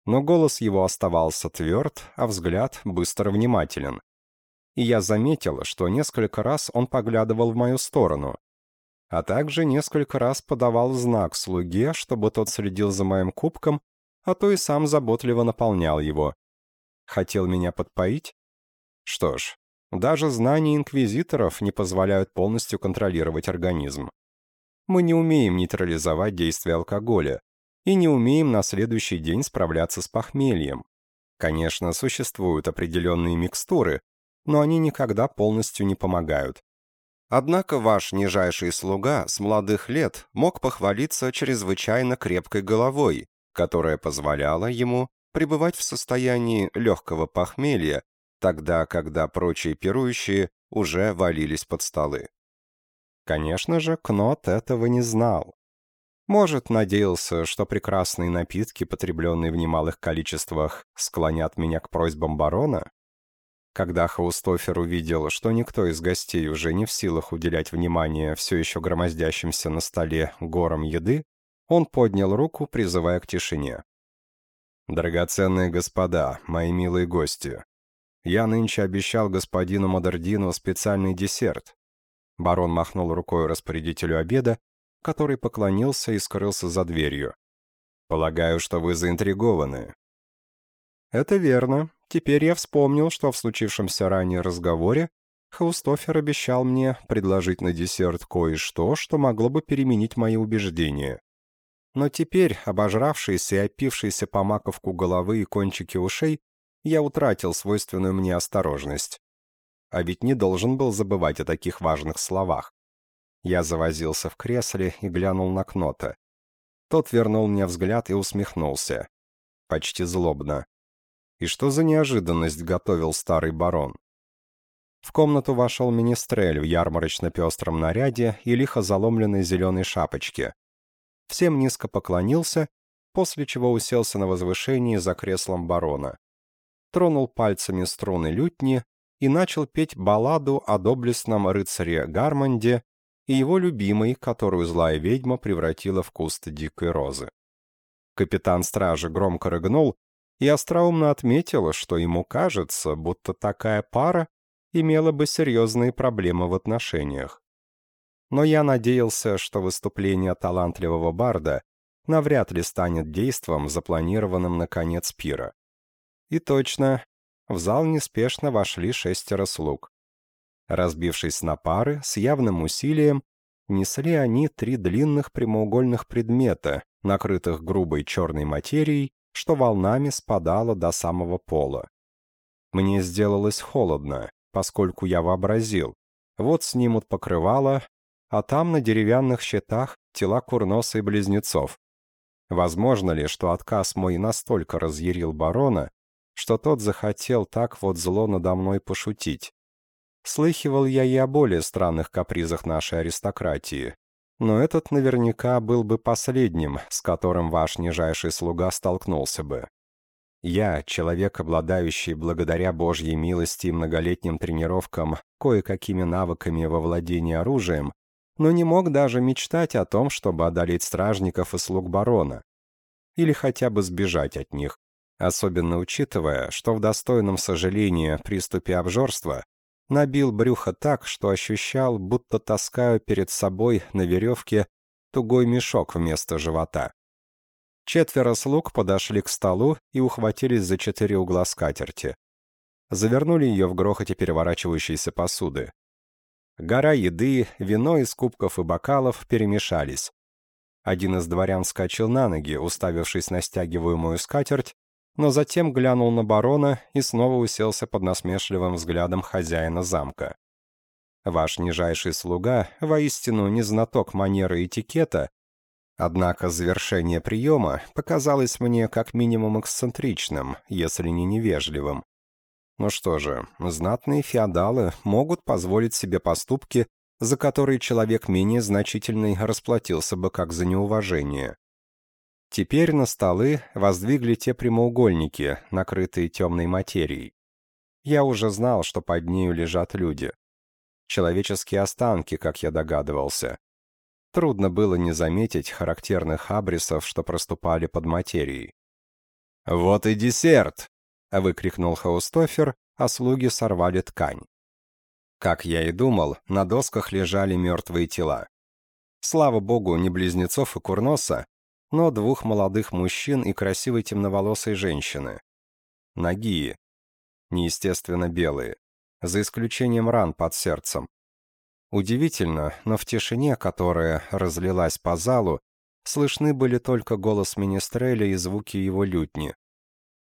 Но голос его оставался тверд, а взгляд быстро внимателен. И я заметил, что несколько раз он поглядывал в мою сторону, а также несколько раз подавал знак слуге, чтобы тот следил за моим кубком, а то и сам заботливо наполнял его. Хотел меня подпоить? Что ж, даже знания инквизиторов не позволяют полностью контролировать организм. Мы не умеем нейтрализовать действие алкоголя и не умеем на следующий день справляться с похмельем. Конечно, существуют определенные микстуры, но они никогда полностью не помогают. Однако ваш нижайший слуга с молодых лет мог похвалиться чрезвычайно крепкой головой, которая позволяла ему пребывать в состоянии легкого похмелья, тогда, когда прочие пирующие уже валились под столы. Конечно же, Кнот этого не знал. Может, надеялся, что прекрасные напитки, потребленные в немалых количествах, склонят меня к просьбам барона? Когда Хаустофер увидел, что никто из гостей уже не в силах уделять внимание все еще громоздящимся на столе горам еды, он поднял руку, призывая к тишине. «Драгоценные господа, мои милые гости, я нынче обещал господину Модердину специальный десерт». Барон махнул рукой распорядителю обеда, который поклонился и скрылся за дверью. «Полагаю, что вы заинтригованы». «Это верно. Теперь я вспомнил, что в случившемся ранее разговоре Хаустофер обещал мне предложить на десерт кое-что, что могло бы переменить мои убеждения. Но теперь, обожравшийся и опившийся по маковку головы и кончики ушей, я утратил свойственную мне осторожность. А ведь не должен был забывать о таких важных словах. Я завозился в кресле и глянул на Кнота. Тот вернул мне взгляд и усмехнулся. Почти злобно. И что за неожиданность готовил старый барон? В комнату вошел министрель в ярмарочно-пестром наряде и лихо заломленной зеленой шапочке. Всем низко поклонился, после чего уселся на возвышении за креслом барона. Тронул пальцами струны лютни и начал петь балладу о доблестном рыцаре Гармонде и его любимой, которую злая ведьма превратила в куст дикой розы. Капитан стражи громко рыгнул и остроумно отметил, что ему кажется, будто такая пара имела бы серьезные проблемы в отношениях. Но я надеялся, что выступление талантливого барда навряд ли станет действом, запланированным на конец пира. И точно, в зал неспешно вошли шестеро слуг. Разбившись на пары, с явным усилием, несли они три длинных прямоугольных предмета, накрытых грубой черной материей, что волнами спадало до самого пола. Мне сделалось холодно, поскольку я вообразил. Вот снимут покрывало, а там на деревянных щитах тела курноса и близнецов. Возможно ли, что отказ мой настолько разъярил барона, что тот захотел так вот зло надо мной пошутить? Слыхивал я и о более странных капризах нашей аристократии, но этот наверняка был бы последним, с которым ваш нижайший слуга столкнулся бы. Я, человек, обладающий благодаря Божьей милости и многолетним тренировкам кое-какими навыками во владении оружием, но не мог даже мечтать о том, чтобы одолеть стражников и слуг барона. Или хотя бы сбежать от них, особенно учитывая, что в достойном сожалении приступе обжорства набил брюхо так, что ощущал, будто таскаю перед собой на веревке тугой мешок вместо живота. Четверо слуг подошли к столу и ухватились за четыре угла скатерти. Завернули ее в грохоте переворачивающейся посуды. Гора еды, вино из кубков и бокалов перемешались. Один из дворян вскочил на ноги, уставившись на стягиваемую скатерть, но затем глянул на барона и снова уселся под насмешливым взглядом хозяина замка. Ваш нижайший слуга воистину не знаток манеры этикета, однако завершение приема показалось мне как минимум эксцентричным, если не невежливым. Ну что же, знатные феодалы могут позволить себе поступки, за которые человек менее значительный расплатился бы как за неуважение. Теперь на столы воздвигли те прямоугольники, накрытые темной материей. Я уже знал, что под нею лежат люди. Человеческие останки, как я догадывался. Трудно было не заметить характерных абрисов, что проступали под материей. «Вот и десерт!» — выкрикнул Хаустофер, а слуги сорвали ткань. Как я и думал, на досках лежали мертвые тела. Слава богу, не близнецов и курноса, но двух молодых мужчин и красивой темноволосой женщины. Ноги. Неестественно белые. За исключением ран под сердцем. Удивительно, но в тишине, которая разлилась по залу, слышны были только голос Министреля и звуки его лютни.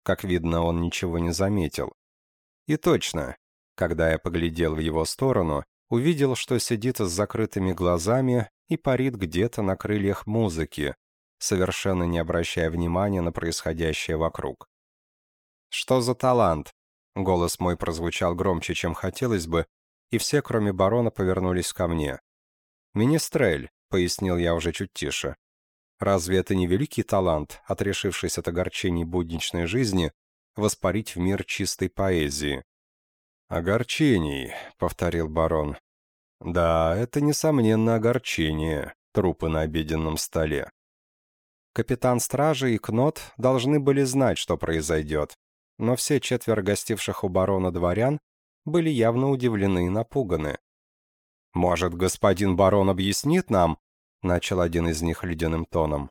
Как видно, он ничего не заметил. И точно, когда я поглядел в его сторону, увидел, что сидит с закрытыми глазами и парит где-то на крыльях музыки, совершенно не обращая внимания на происходящее вокруг. «Что за талант?» Голос мой прозвучал громче, чем хотелось бы, и все, кроме барона, повернулись ко мне. «Министрель», — пояснил я уже чуть тише. Разве это не великий талант, отрешившись от огорчений будничной жизни, воспарить в мир чистой поэзии? «Огорчений», — повторил барон. «Да, это, несомненно, огорчение, трупы на обеденном столе. Капитан стражи и Кнот должны были знать, что произойдет, но все четверо гостивших у барона дворян были явно удивлены и напуганы. «Может, господин барон объяснит нам, — начал один из них ледяным тоном.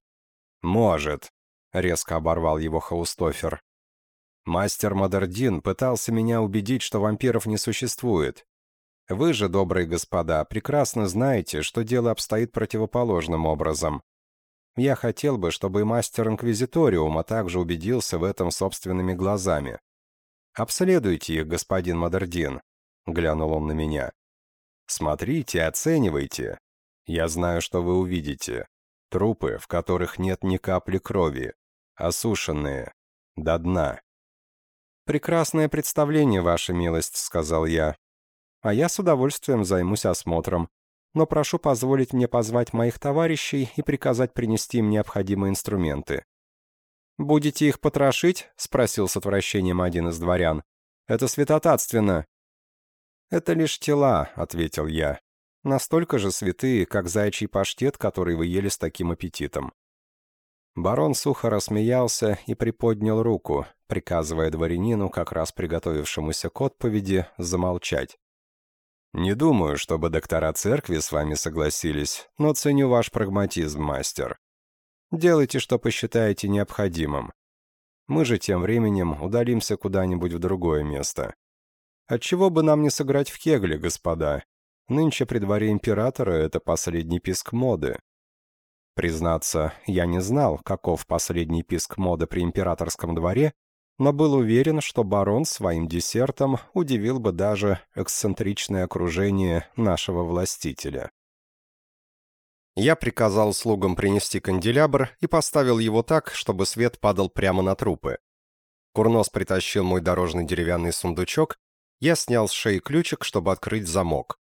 «Может», — резко оборвал его Хаустофер. «Мастер Модердин пытался меня убедить, что вампиров не существует. Вы же, добрые господа, прекрасно знаете, что дело обстоит противоположным образом. Я хотел бы, чтобы мастер Инквизиториума также убедился в этом собственными глазами. Обследуйте их, господин Модердин», — глянул он на меня. «Смотрите, оценивайте, я знаю, что вы увидите. Трупы, в которых нет ни капли крови. Осушенные. До дна. «Прекрасное представление, ваша милость», — сказал я. «А я с удовольствием займусь осмотром. Но прошу позволить мне позвать моих товарищей и приказать принести им необходимые инструменты». «Будете их потрошить?» — спросил с отвращением один из дворян. «Это святотатственно». «Это лишь тела», — ответил я. Настолько же святые, как заячий паштет, который вы ели с таким аппетитом. Барон сухо рассмеялся и приподнял руку, приказывая дворянину, как раз приготовившемуся к отповеди, замолчать. «Не думаю, чтобы доктора церкви с вами согласились, но ценю ваш прагматизм, мастер. Делайте, что посчитаете необходимым. Мы же тем временем удалимся куда-нибудь в другое место. Отчего бы нам не сыграть в кегли, господа, Нынче при дворе императора это последний писк моды. Признаться, я не знал, каков последний писк моды при императорском дворе, но был уверен, что барон своим десертом удивил бы даже эксцентричное окружение нашего властителя. Я приказал слугам принести канделябр и поставил его так, чтобы свет падал прямо на трупы. Курнос притащил мой дорожный деревянный сундучок, я снял с шеи ключик, чтобы открыть замок.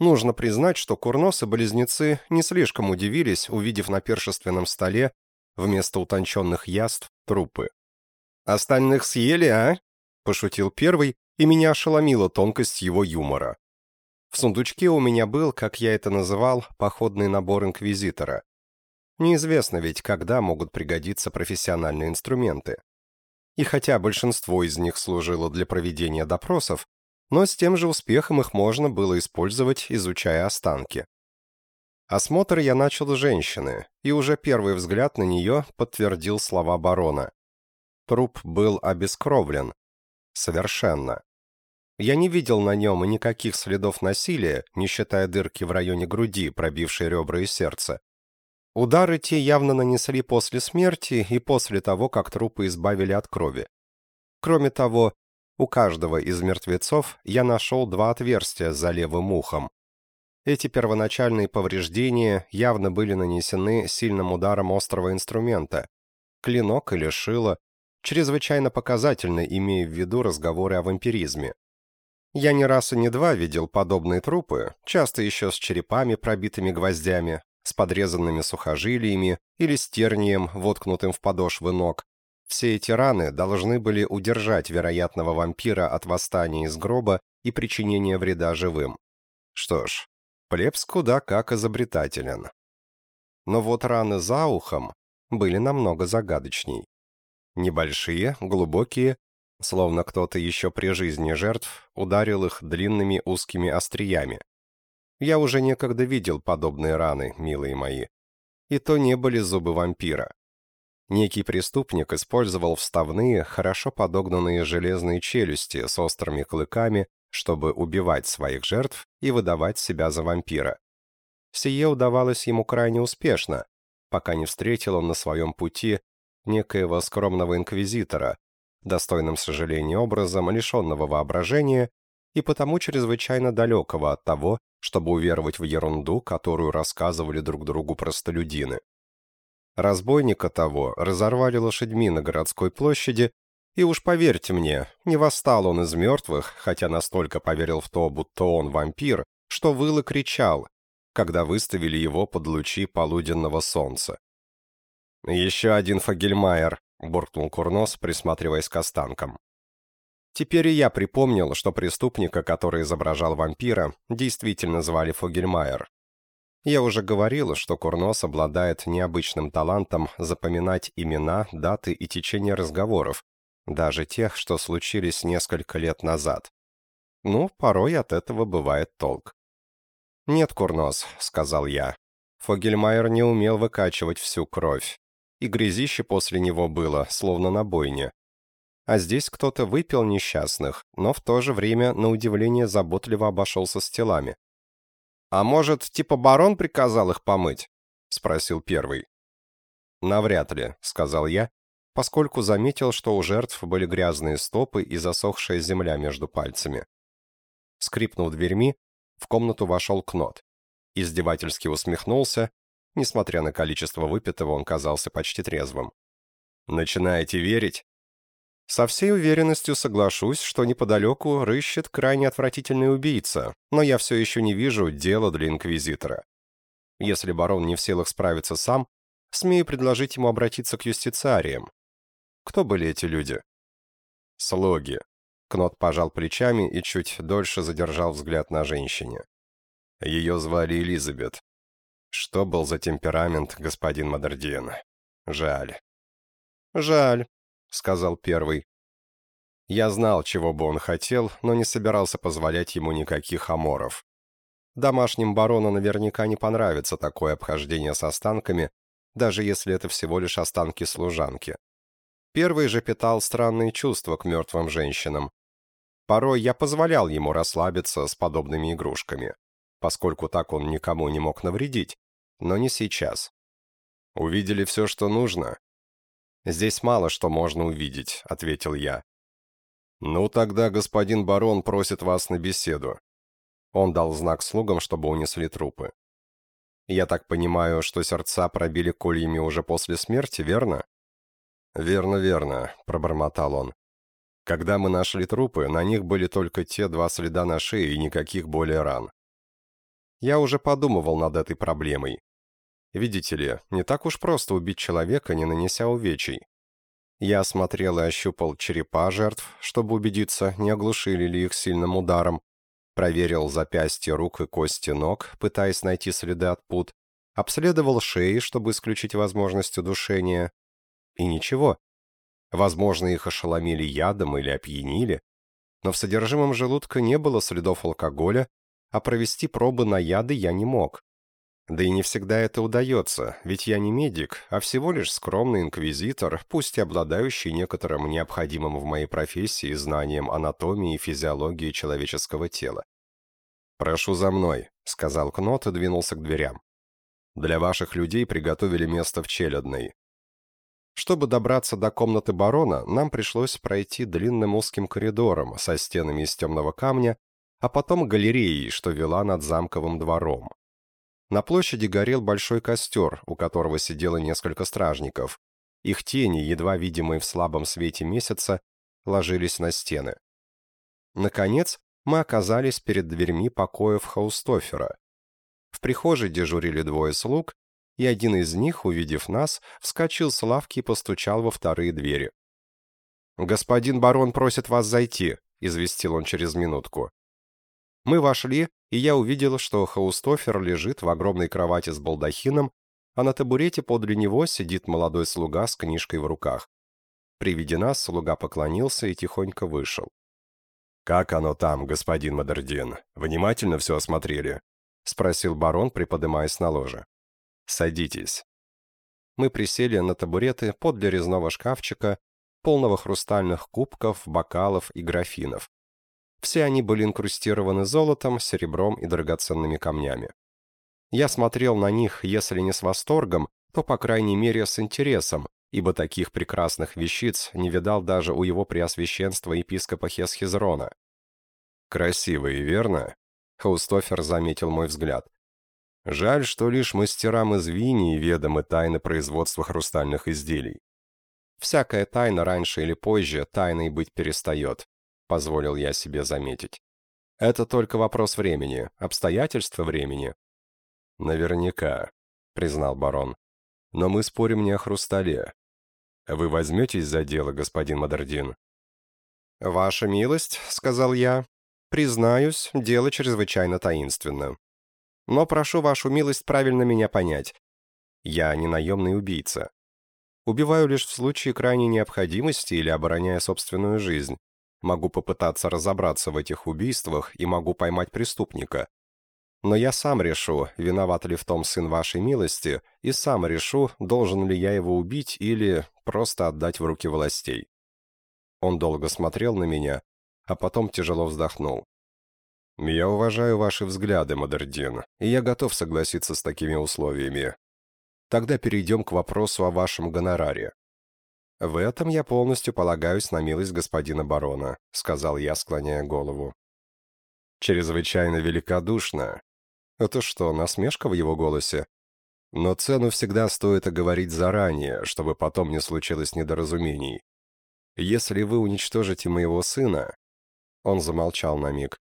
Нужно признать, что курносы-близнецы не слишком удивились, увидев на першественном столе вместо утонченных яств трупы. «Остальных съели, а?» – пошутил первый, и меня ошеломила тонкость его юмора. В сундучке у меня был, как я это называл, походный набор инквизитора. Неизвестно ведь, когда могут пригодиться профессиональные инструменты. И хотя большинство из них служило для проведения допросов, но с тем же успехом их можно было использовать, изучая останки. Осмотр я начал с женщины, и уже первый взгляд на нее подтвердил слова барона. Труп был обескровлен. Совершенно. Я не видел на нем никаких следов насилия, не считая дырки в районе груди, пробившей ребра и сердце. Удары те явно нанесли после смерти и после того, как трупы избавили от крови. Кроме того, у каждого из мертвецов я нашел два отверстия за левым ухом. Эти первоначальные повреждения явно были нанесены сильным ударом острого инструмента. Клинок или шило, чрезвычайно показательно, имея в виду разговоры о вампиризме. Я не раз и не два видел подобные трупы, часто еще с черепами, пробитыми гвоздями, с подрезанными сухожилиями или с тернием, воткнутым в подошвы ног, все эти раны должны были удержать вероятного вампира от восстания из гроба и причинения вреда живым. Что ж, Плебс куда как изобретателен. Но вот раны за ухом были намного загадочней. Небольшие, глубокие, словно кто-то еще при жизни жертв ударил их длинными узкими остриями. Я уже некогда видел подобные раны, милые мои. И то не были зубы вампира. Некий преступник использовал вставные, хорошо подогнанные железные челюсти с острыми клыками, чтобы убивать своих жертв и выдавать себя за вампира. Сие удавалось ему крайне успешно, пока не встретил он на своем пути некоего скромного инквизитора, достойным сожаления образом, лишенного воображения и потому чрезвычайно далекого от того, чтобы уверовать в ерунду, которую рассказывали друг другу простолюдины. Разбойника того разорвали лошадьми на городской площади, и уж поверьте мне, не восстал он из мертвых, хотя настолько поверил в то, будто он вампир, что выл и кричал, когда выставили его под лучи полуденного солнца. «Еще один Фагельмайер», — буркнул Курнос, присматриваясь к останкам. Теперь и я припомнил, что преступника, который изображал вампира, действительно звали Фогельмайер. Я уже говорил, что Курнос обладает необычным талантом запоминать имена, даты и течение разговоров, даже тех, что случились несколько лет назад. Ну, порой от этого бывает толк. «Нет, Курнос», — сказал я. Фогельмайер не умел выкачивать всю кровь. И грязище после него было, словно на бойне. А здесь кто-то выпил несчастных, но в то же время, на удивление, заботливо обошелся с телами. «А может, типа барон приказал их помыть?» — спросил первый. «Навряд ли», — сказал я, поскольку заметил, что у жертв были грязные стопы и засохшая земля между пальцами. Скрипнув дверьми, в комнату вошел Кнот. Издевательски усмехнулся. Несмотря на количество выпитого, он казался почти трезвым. «Начинаете верить?» Со всей уверенностью соглашусь, что неподалеку рыщет крайне отвратительный убийца, но я все еще не вижу дела для Инквизитора. Если барон не в силах справиться сам, смею предложить ему обратиться к юстициариям. Кто были эти люди? Слуги. Кнот пожал плечами и чуть дольше задержал взгляд на женщине. Ее звали Элизабет. Что был за темперамент, господин Мадердиен? Жаль. Жаль, — сказал первый. Я знал, чего бы он хотел, но не собирался позволять ему никаких аморов. Домашним барону наверняка не понравится такое обхождение с останками, даже если это всего лишь останки служанки. Первый же питал странные чувства к мертвым женщинам. Порой я позволял ему расслабиться с подобными игрушками, поскольку так он никому не мог навредить, но не сейчас. Увидели все, что нужно, «Здесь мало что можно увидеть», — ответил я. «Ну, тогда господин барон просит вас на беседу». Он дал знак слугам, чтобы унесли трупы. «Я так понимаю, что сердца пробили кольями уже после смерти, верно?» «Верно, верно», — пробормотал он. «Когда мы нашли трупы, на них были только те два следа на шее и никаких более ран. Я уже подумывал над этой проблемой. Видите ли, не так уж просто убить человека, не нанеся увечий. Я осмотрел и ощупал черепа жертв, чтобы убедиться, не оглушили ли их сильным ударом. Проверил запястья рук и кости ног, пытаясь найти следы от пут. Обследовал шеи, чтобы исключить возможность удушения. И ничего. Возможно, их ошеломили ядом или опьянили. Но в содержимом желудка не было следов алкоголя, а провести пробы на яды я не мог. Да и не всегда это удается, ведь я не медик, а всего лишь скромный инквизитор, пусть и обладающий некоторым необходимым в моей профессии знанием анатомии и физиологии человеческого тела. «Прошу за мной», — сказал Кнот и двинулся к дверям. «Для ваших людей приготовили место в Челядной. Чтобы добраться до комнаты барона, нам пришлось пройти длинным узким коридором со стенами из темного камня, а потом галереей, что вела над замковым двором. На площади горел большой костер, у которого сидело несколько стражников. Их тени, едва видимые в слабом свете месяца, ложились на стены. Наконец, мы оказались перед дверьми покоев Хаустофера. В прихожей дежурили двое слуг, и один из них, увидев нас, вскочил с лавки и постучал во вторые двери. «Господин барон просит вас зайти», — известил он через минутку. Мы вошли, и я увидел, что Хаустофер лежит в огромной кровати с балдахином, а на табурете подле него сидит молодой слуга с книжкой в руках. При виде нас слуга поклонился и тихонько вышел. «Как оно там, господин Мадердин? Внимательно все осмотрели?» — спросил барон, приподымаясь на ложе. «Садитесь». Мы присели на табуреты подле резного шкафчика, полного хрустальных кубков, бокалов и графинов. Все они были инкрустированы золотом, серебром и драгоценными камнями. Я смотрел на них, если не с восторгом, то, по крайней мере, с интересом, ибо таких прекрасных вещиц не видал даже у его преосвященства епископа Хесхизрона. «Красивые, верно?» — Хаустофер заметил мой взгляд. «Жаль, что лишь мастерам из Винии ведомы тайны производства хрустальных изделий. Всякая тайна раньше или позже тайной быть перестает позволил я себе заметить. Это только вопрос времени, обстоятельства времени. Наверняка, признал барон. Но мы спорим не о хрустале. Вы возьметесь за дело, господин Мадардин?» «Ваша милость», — сказал я, — «признаюсь, дело чрезвычайно таинственно. Но прошу вашу милость правильно меня понять. Я не наемный убийца. Убиваю лишь в случае крайней необходимости или обороняя собственную жизнь. Могу попытаться разобраться в этих убийствах и могу поймать преступника. Но я сам решу, виноват ли в том сын вашей милости, и сам решу, должен ли я его убить или просто отдать в руки властей. Он долго смотрел на меня, а потом тяжело вздохнул. «Я уважаю ваши взгляды, Мадердин, и я готов согласиться с такими условиями. Тогда перейдем к вопросу о вашем гонораре. «В этом я полностью полагаюсь на милость господина барона», — сказал я, склоняя голову. «Чрезвычайно великодушно. Это что, насмешка в его голосе? Но цену всегда стоит оговорить заранее, чтобы потом не случилось недоразумений. Если вы уничтожите моего сына...» Он замолчал на миг.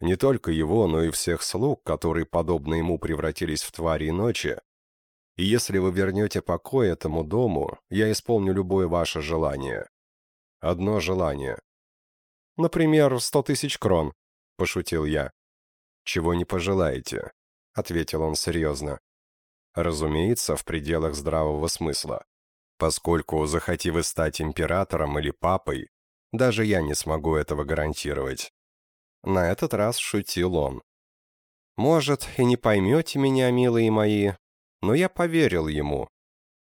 «Не только его, но и всех слуг, которые, подобно ему, превратились в твари ночи, и если вы вернете покой этому дому, я исполню любое ваше желание. Одно желание. Например, сто тысяч крон, — пошутил я. Чего не пожелаете, — ответил он серьезно. Разумеется, в пределах здравого смысла. Поскольку, захоти вы стать императором или папой, даже я не смогу этого гарантировать. На этот раз шутил он. «Может, и не поймете меня, милые мои, но я поверил ему.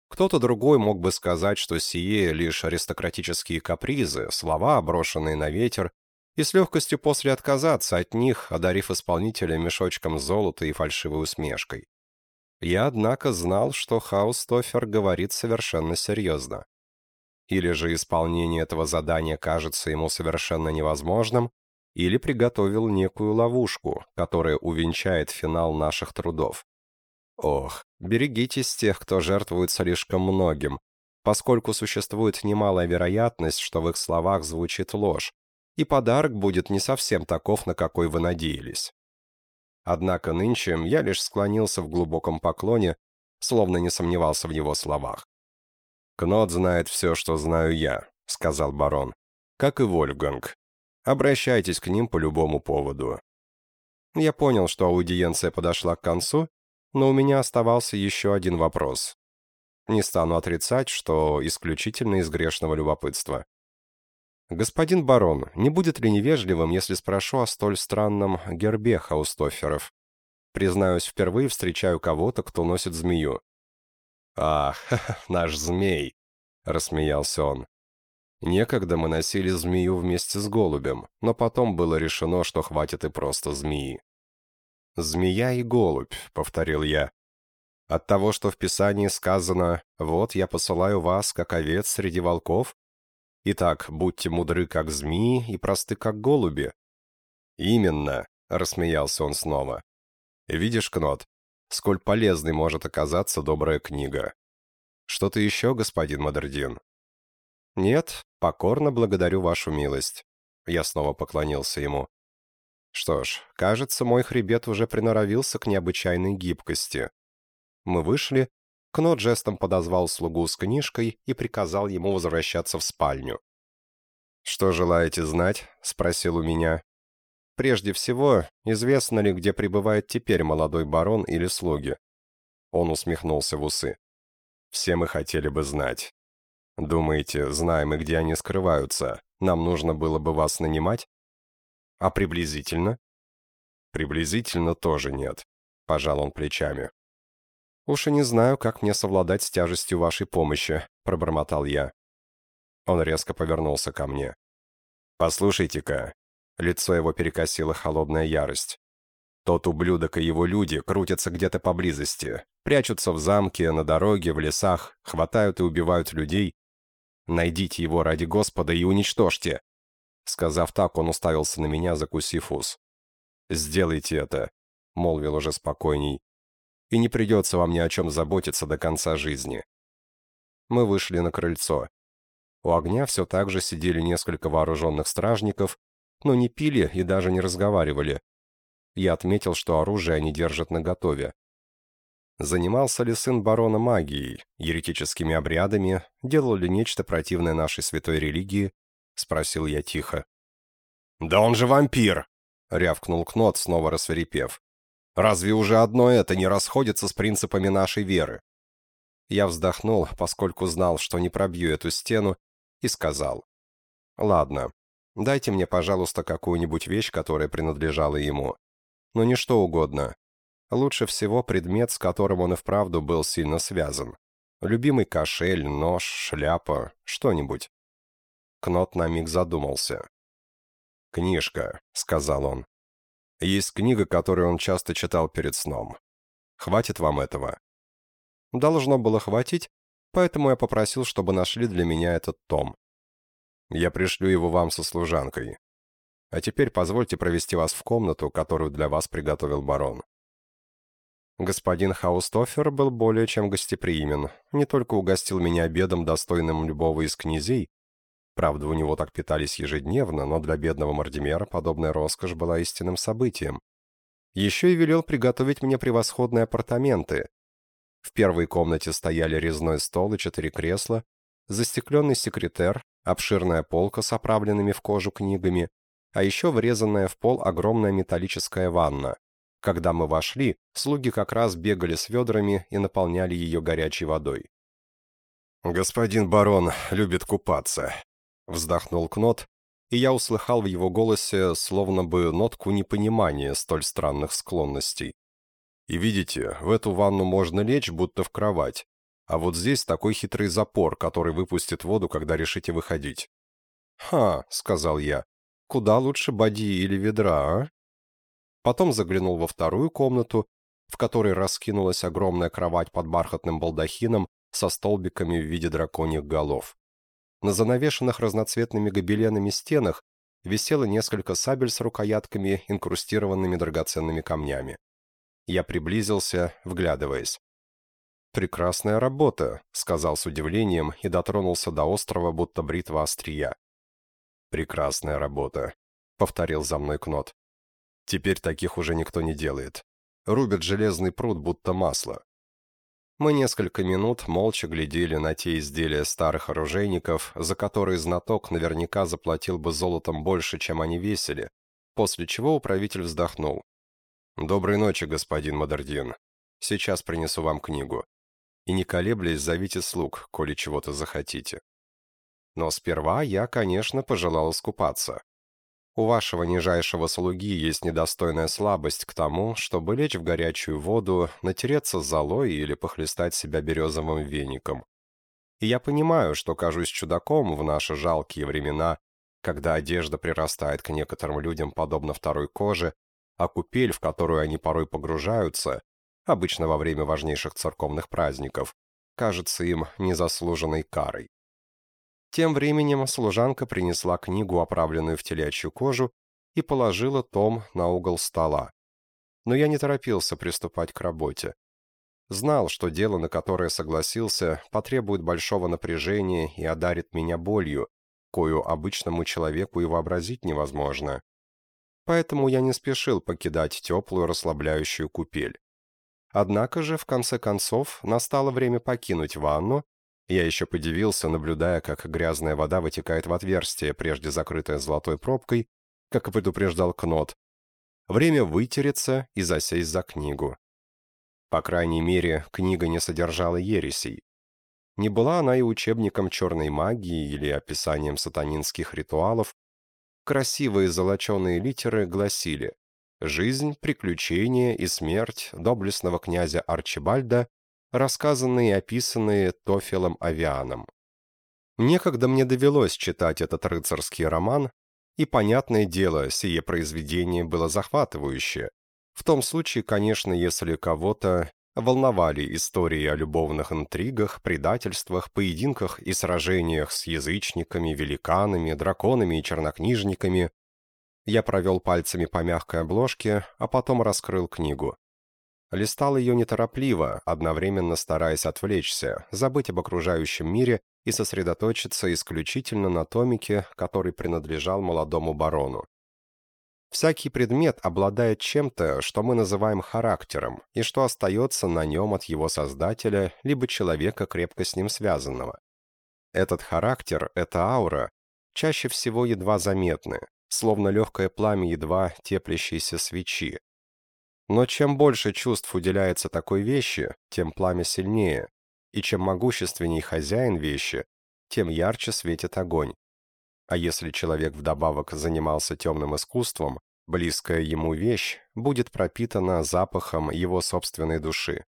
Кто-то другой мог бы сказать, что сие лишь аристократические капризы, слова, брошенные на ветер, и с легкостью после отказаться от них, одарив исполнителя мешочком золота и фальшивой усмешкой. Я, однако, знал, что Хаустофер говорит совершенно серьезно. Или же исполнение этого задания кажется ему совершенно невозможным, или приготовил некую ловушку, которая увенчает финал наших трудов. Ох, берегитесь тех, кто жертвует слишком многим, поскольку существует немалая вероятность, что в их словах звучит ложь, и подарок будет не совсем таков, на какой вы надеялись. Однако нынче я лишь склонился в глубоком поклоне, словно не сомневался в его словах. «Кнот знает все, что знаю я», — сказал барон, — «как и Вольфганг. Обращайтесь к ним по любому поводу». Я понял, что аудиенция подошла к концу, но у меня оставался еще один вопрос. Не стану отрицать, что исключительно из грешного любопытства. «Господин барон, не будет ли невежливым, если спрошу о столь странном гербе Хаустоферов? Признаюсь, впервые встречаю кого-то, кто носит змею». «Ах, наш змей!» — рассмеялся он. Некогда мы носили змею вместе с голубем, но потом было решено, что хватит и просто змеи. «Змея и голубь», — повторил я. «От того, что в Писании сказано «Вот я посылаю вас, как овец среди волков», Итак, будьте мудры, как змеи, и просты, как голуби». «Именно», — рассмеялся он снова. «Видишь, Кнот, сколь полезной может оказаться добрая книга. Что-то еще, господин Мадердин?» «Нет, покорно благодарю вашу милость». Я снова поклонился ему. Что ж, кажется, мой хребет уже приноровился к необычайной гибкости. Мы вышли, Кнот жестом подозвал слугу с книжкой и приказал ему возвращаться в спальню. «Что желаете знать?» — спросил у меня. «Прежде всего, известно ли, где пребывает теперь молодой барон или слуги?» Он усмехнулся в усы. «Все мы хотели бы знать. Думаете, знаем и где они скрываются, нам нужно было бы вас нанимать?» А приблизительно? Приблизительно тоже нет. Пожал он плечами. «Уж и не знаю, как мне совладать с тяжестью вашей помощи», — пробормотал я. Он резко повернулся ко мне. «Послушайте-ка». Лицо его перекосило холодная ярость. Тот ублюдок и его люди крутятся где-то поблизости, прячутся в замке, на дороге, в лесах, хватают и убивают людей. Найдите его ради Господа и уничтожьте. Сказав так, он уставился на меня, закусив ус. «Сделайте это», — молвил уже спокойней. «И не придется вам ни о чем заботиться до конца жизни». Мы вышли на крыльцо. У огня все так же сидели несколько вооруженных стражников, но не пили и даже не разговаривали. Я отметил, что оружие они держат наготове. Занимался ли сын барона магией, еретическими обрядами, делал ли нечто противное нашей святой религии? Спросил я тихо. «Да он же вампир!» — рявкнул Кнот, снова рассверепев. «Разве уже одно это не расходится с принципами нашей веры?» Я вздохнул, поскольку знал, что не пробью эту стену, и сказал. «Ладно, дайте мне, пожалуйста, какую-нибудь вещь, которая принадлежала ему. Но не что угодно. Лучше всего предмет, с которым он и вправду был сильно связан. Любимый кошель, нож, шляпа, что-нибудь». Кнот на миг задумался. «Книжка», — сказал он. «Есть книга, которую он часто читал перед сном. Хватит вам этого?» Должно было хватить, поэтому я попросил, чтобы нашли для меня этот том. Я пришлю его вам со служанкой. А теперь позвольте провести вас в комнату, которую для вас приготовил барон. Господин Хаустофер был более чем гостеприимен, не только угостил меня обедом, достойным любого из князей, правда, у него так питались ежедневно, но для бедного Мардимера подобная роскошь была истинным событием. Еще и велел приготовить мне превосходные апартаменты, в первой комнате стояли резной стол и четыре кресла, застекленный секретер, обширная полка с оправленными в кожу книгами, а еще врезанная в пол огромная металлическая ванна. Когда мы вошли, слуги как раз бегали с ведрами и наполняли ее горячей водой. «Господин барон любит купаться», — вздохнул Кнот, и я услыхал в его голосе словно бы нотку непонимания столь странных склонностей. И видите, в эту ванну можно лечь, будто в кровать. А вот здесь такой хитрый запор, который выпустит воду, когда решите выходить. «Ха», — сказал я, — «куда лучше боди или ведра, а?» Потом заглянул во вторую комнату, в которой раскинулась огромная кровать под бархатным балдахином со столбиками в виде драконьих голов. На занавешенных разноцветными гобеленами стенах висело несколько сабель с рукоятками, инкрустированными драгоценными камнями. Я приблизился, вглядываясь. «Прекрасная работа», — сказал с удивлением и дотронулся до острова, будто бритва острия. «Прекрасная работа», — повторил за мной Кнот. «Теперь таких уже никто не делает. Рубят железный пруд, будто масло». Мы несколько минут молча глядели на те изделия старых оружейников, за которые знаток наверняка заплатил бы золотом больше, чем они весили, после чего управитель вздохнул. «Доброй ночи, господин Модердин. Сейчас принесу вам книгу. И не колеблясь, зовите слуг, коли чего-то захотите». Но сперва я, конечно, пожелал искупаться. У вашего нижайшего слуги есть недостойная слабость к тому, чтобы лечь в горячую воду, натереться золой или похлестать себя березовым веником. И я понимаю, что кажусь чудаком в наши жалкие времена, когда одежда прирастает к некоторым людям подобно второй коже, а купель, в которую они порой погружаются, обычно во время важнейших церковных праздников, кажется им незаслуженной карой. Тем временем служанка принесла книгу, оправленную в телячью кожу, и положила том на угол стола. Но я не торопился приступать к работе. Знал, что дело, на которое согласился, потребует большого напряжения и одарит меня болью, кою обычному человеку и вообразить невозможно поэтому я не спешил покидать теплую расслабляющую купель. Однако же, в конце концов, настало время покинуть ванну, я еще подивился, наблюдая, как грязная вода вытекает в отверстие, прежде закрытое золотой пробкой, как и предупреждал Кнот. Время вытереться и засесть за книгу. По крайней мере, книга не содержала ересей. Не была она и учебником черной магии или описанием сатанинских ритуалов, Красивые золоченые литеры гласили «Жизнь, приключения и смерть доблестного князя Арчибальда, рассказанные и описанные Тофилом Авианом». Некогда мне довелось читать этот рыцарский роман, и, понятное дело, сие произведение было захватывающее. В том случае, конечно, если кого-то волновали истории о любовных интригах, предательствах, поединках и сражениях с язычниками, великанами, драконами и чернокнижниками. Я провел пальцами по мягкой обложке, а потом раскрыл книгу. Листал ее неторопливо, одновременно стараясь отвлечься, забыть об окружающем мире и сосредоточиться исключительно на томике, который принадлежал молодому барону. Всякий предмет обладает чем-то, что мы называем характером, и что остается на нем от его создателя, либо человека, крепко с ним связанного. Этот характер, эта аура, чаще всего едва заметны, словно легкое пламя едва теплящейся свечи. Но чем больше чувств уделяется такой вещи, тем пламя сильнее, и чем могущественней хозяин вещи, тем ярче светит огонь. А если человек вдобавок занимался темным искусством, близкая ему вещь будет пропитана запахом его собственной души.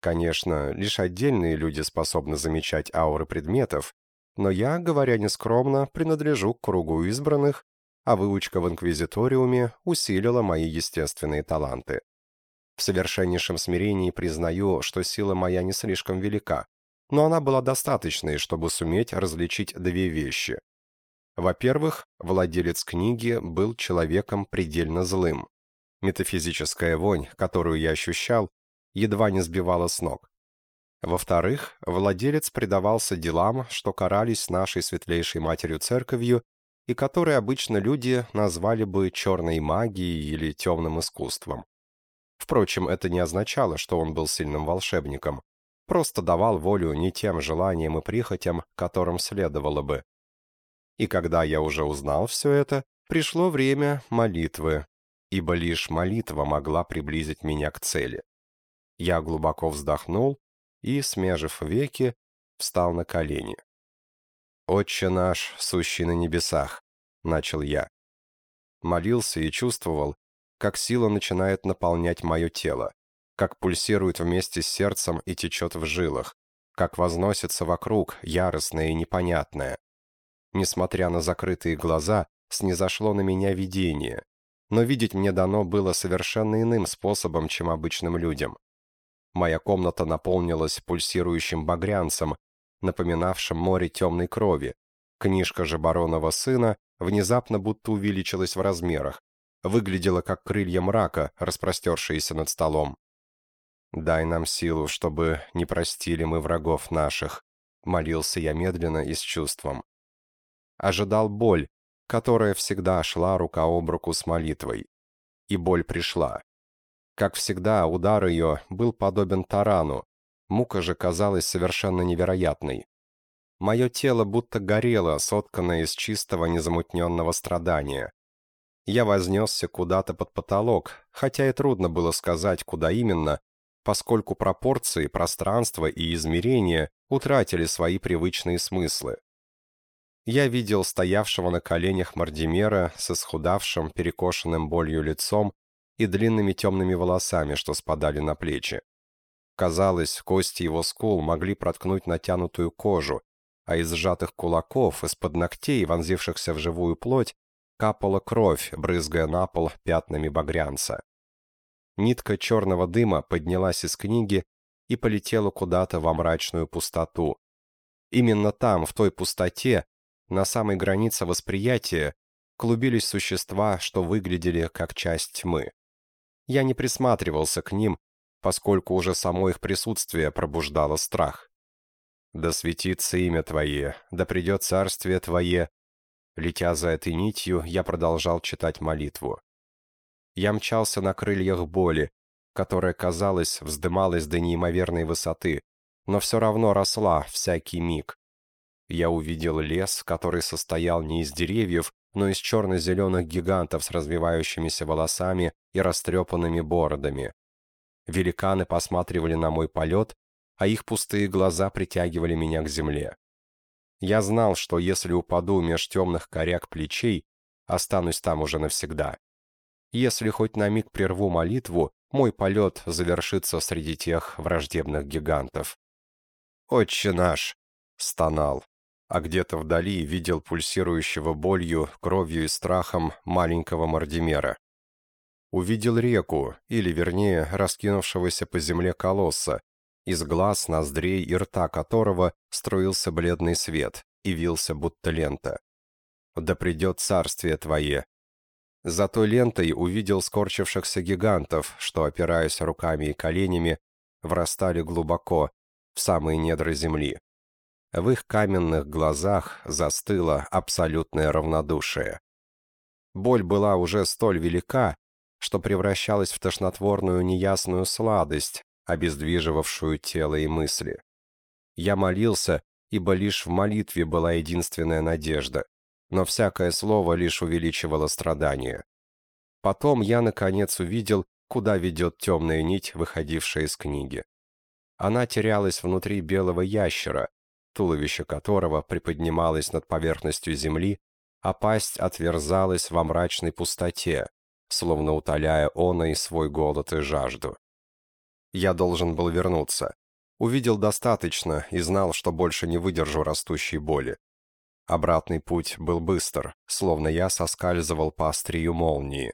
Конечно, лишь отдельные люди способны замечать ауры предметов, но я, говоря нескромно, принадлежу к кругу избранных, а выучка в инквизиториуме усилила мои естественные таланты. В совершеннейшем смирении признаю, что сила моя не слишком велика, но она была достаточной, чтобы суметь различить две вещи. Во-первых, владелец книги был человеком предельно злым. Метафизическая вонь, которую я ощущал, едва не сбивала с ног. Во-вторых, владелец предавался делам, что карались нашей светлейшей матерью церковью и которые обычно люди назвали бы черной магией или темным искусством. Впрочем, это не означало, что он был сильным волшебником, просто давал волю не тем желаниям и прихотям, которым следовало бы. И когда я уже узнал все это, пришло время молитвы, ибо лишь молитва могла приблизить меня к цели. Я глубоко вздохнул и, смежив веки, встал на колени. «Отче наш, сущий на небесах», — начал я. Молился и чувствовал, как сила начинает наполнять мое тело, как пульсирует вместе с сердцем и течет в жилах, как возносится вокруг яростное и непонятное. Несмотря на закрытые глаза, снизошло на меня видение, но видеть мне дано было совершенно иным способом, чем обычным людям. Моя комната наполнилась пульсирующим багрянцем, напоминавшим море темной крови. Книжка же баронова сына внезапно будто увеличилась в размерах, выглядела как крылья мрака, распростершиеся над столом. «Дай нам силу, чтобы не простили мы врагов наших», — молился я медленно и с чувством ожидал боль, которая всегда шла рука об руку с молитвой. И боль пришла. Как всегда, удар ее был подобен тарану, мука же казалась совершенно невероятной. Мое тело будто горело, сотканное из чистого незамутненного страдания. Я вознесся куда-то под потолок, хотя и трудно было сказать, куда именно, поскольку пропорции, пространство и измерения утратили свои привычные смыслы я видел стоявшего на коленях Мардимера с исхудавшим, перекошенным болью лицом и длинными темными волосами, что спадали на плечи. Казалось, кости его скул могли проткнуть натянутую кожу, а из сжатых кулаков, из-под ногтей, вонзившихся в живую плоть, капала кровь, брызгая на пол пятнами багрянца. Нитка черного дыма поднялась из книги и полетела куда-то во мрачную пустоту. Именно там, в той пустоте, на самой границе восприятия клубились существа, что выглядели как часть тьмы. Я не присматривался к ним, поскольку уже само их присутствие пробуждало страх. «Да светится имя Твое, да придет царствие Твое». Летя за этой нитью, я продолжал читать молитву. Я мчался на крыльях боли, которая, казалось, вздымалась до неимоверной высоты, но все равно росла всякий миг. Я увидел лес, который состоял не из деревьев, но из черно-зеленых гигантов с развивающимися волосами и растрепанными бородами. Великаны посматривали на мой полет, а их пустые глаза притягивали меня к земле. Я знал, что если упаду меж темных коряк плечей, останусь там уже навсегда. Если хоть на миг прерву молитву, мой полет завершится среди тех враждебных гигантов. «Отче наш!» — стонал а где-то вдали видел пульсирующего болью, кровью и страхом маленького Мардимера. Увидел реку, или вернее, раскинувшегося по земле колосса, из глаз, ноздрей и рта которого струился бледный свет и вился будто лента. «Да придет царствие твое!» За той лентой увидел скорчившихся гигантов, что, опираясь руками и коленями, врастали глубоко, в самые недра земли. В их каменных глазах застыло абсолютное равнодушие. Боль была уже столь велика, что превращалась в тошнотворную неясную сладость, обездвиживавшую тело и мысли. Я молился, ибо лишь в молитве была единственная надежда, но всякое слово лишь увеличивало страдания. Потом я, наконец, увидел, куда ведет темная нить, выходившая из книги. Она терялась внутри белого ящера, туловище которого приподнималось над поверхностью земли, а пасть отверзалась во мрачной пустоте, словно утоляя оной свой голод и жажду. Я должен был вернуться. Увидел достаточно и знал, что больше не выдержу растущей боли. Обратный путь был быстр, словно я соскальзывал по острию молнии.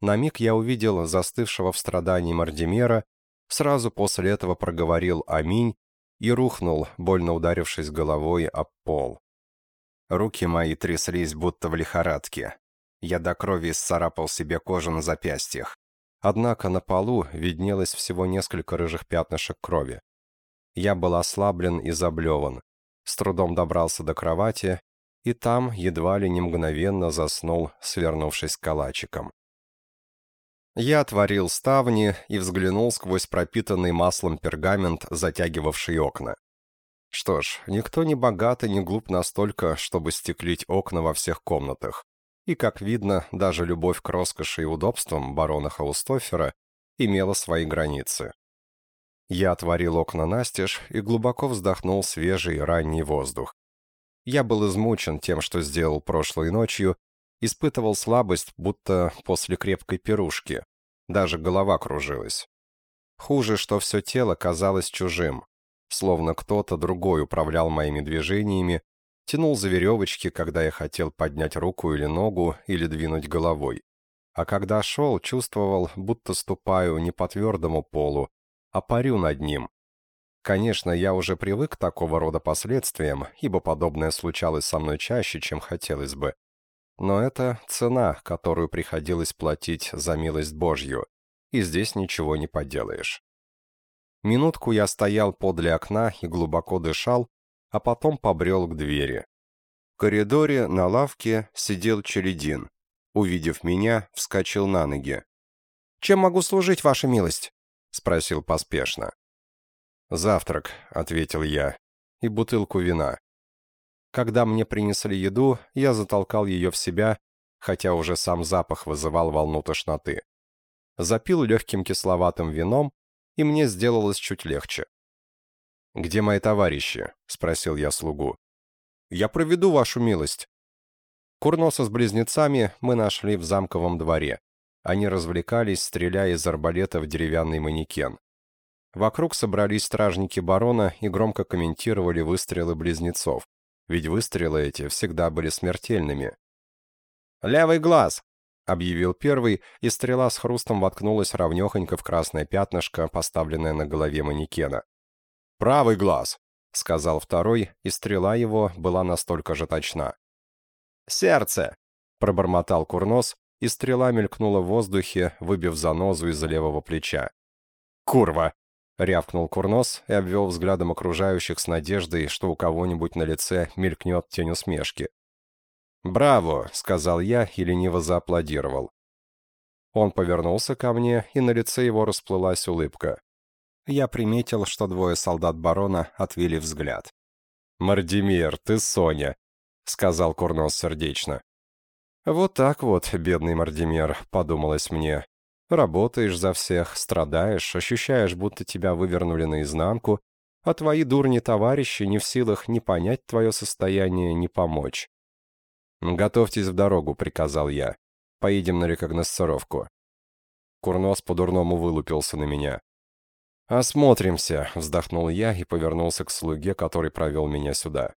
На миг я увидел застывшего в страдании Мардимера, сразу после этого проговорил «Аминь» и рухнул, больно ударившись головой об пол. Руки мои тряслись, будто в лихорадке. Я до крови исцарапал себе кожу на запястьях. Однако на полу виднелось всего несколько рыжих пятнышек крови. Я был ослаблен и заблеван. С трудом добрался до кровати, и там едва ли не мгновенно заснул, свернувшись калачиком. Я отворил ставни и взглянул сквозь пропитанный маслом пергамент, затягивавший окна. Что ж, никто не богат и не глуп настолько, чтобы стеклить окна во всех комнатах. И, как видно, даже любовь к роскоши и удобствам барона Хаустофера имела свои границы. Я отворил окна настежь и глубоко вздохнул свежий ранний воздух. Я был измучен тем, что сделал прошлой ночью, Испытывал слабость, будто после крепкой пирушки. Даже голова кружилась. Хуже, что все тело казалось чужим. Словно кто-то другой управлял моими движениями, тянул за веревочки, когда я хотел поднять руку или ногу, или двинуть головой. А когда шел, чувствовал, будто ступаю не по твердому полу, а парю над ним. Конечно, я уже привык к такого рода последствиям, ибо подобное случалось со мной чаще, чем хотелось бы. Но это цена, которую приходилось платить за милость Божью, и здесь ничего не поделаешь. Минутку я стоял подле окна и глубоко дышал, а потом побрел к двери. В коридоре на лавке сидел Чередин. Увидев меня, вскочил на ноги. «Чем могу служить, ваша милость?» — спросил поспешно. «Завтрак», — ответил я, — «и бутылку вина». Когда мне принесли еду, я затолкал ее в себя, хотя уже сам запах вызывал волну тошноты. Запил легким кисловатым вином, и мне сделалось чуть легче. «Где мои товарищи?» — спросил я слугу. «Я проведу вашу милость». Курноса с близнецами мы нашли в замковом дворе. Они развлекались, стреляя из арбалета в деревянный манекен. Вокруг собрались стражники барона и громко комментировали выстрелы близнецов ведь выстрелы эти всегда были смертельными. «Левый глаз!» — объявил первый, и стрела с хрустом воткнулась ровнехонько в красное пятнышко, поставленное на голове манекена. «Правый глаз!» — сказал второй, и стрела его была настолько же точна. «Сердце!» — пробормотал Курнос, и стрела мелькнула в воздухе, выбив занозу из левого плеча. «Курва!» Рявкнул Курнос и обвел взглядом окружающих с надеждой, что у кого-нибудь на лице мелькнет тень усмешки. «Браво!» — сказал я и лениво зааплодировал. Он повернулся ко мне, и на лице его расплылась улыбка. Я приметил, что двое солдат барона отвели взгляд. «Мардимир, ты Соня!» — сказал Курнос сердечно. «Вот так вот, бедный Мардимир», — подумалось мне. Работаешь за всех, страдаешь, ощущаешь, будто тебя вывернули наизнанку, а твои дурни-товарищи не в силах ни понять твое состояние, ни помочь. «Готовьтесь в дорогу», — приказал я. «Поедем на рекогносцировку». Курнос по-дурному вылупился на меня. «Осмотримся», — вздохнул я и повернулся к слуге, который провел меня сюда.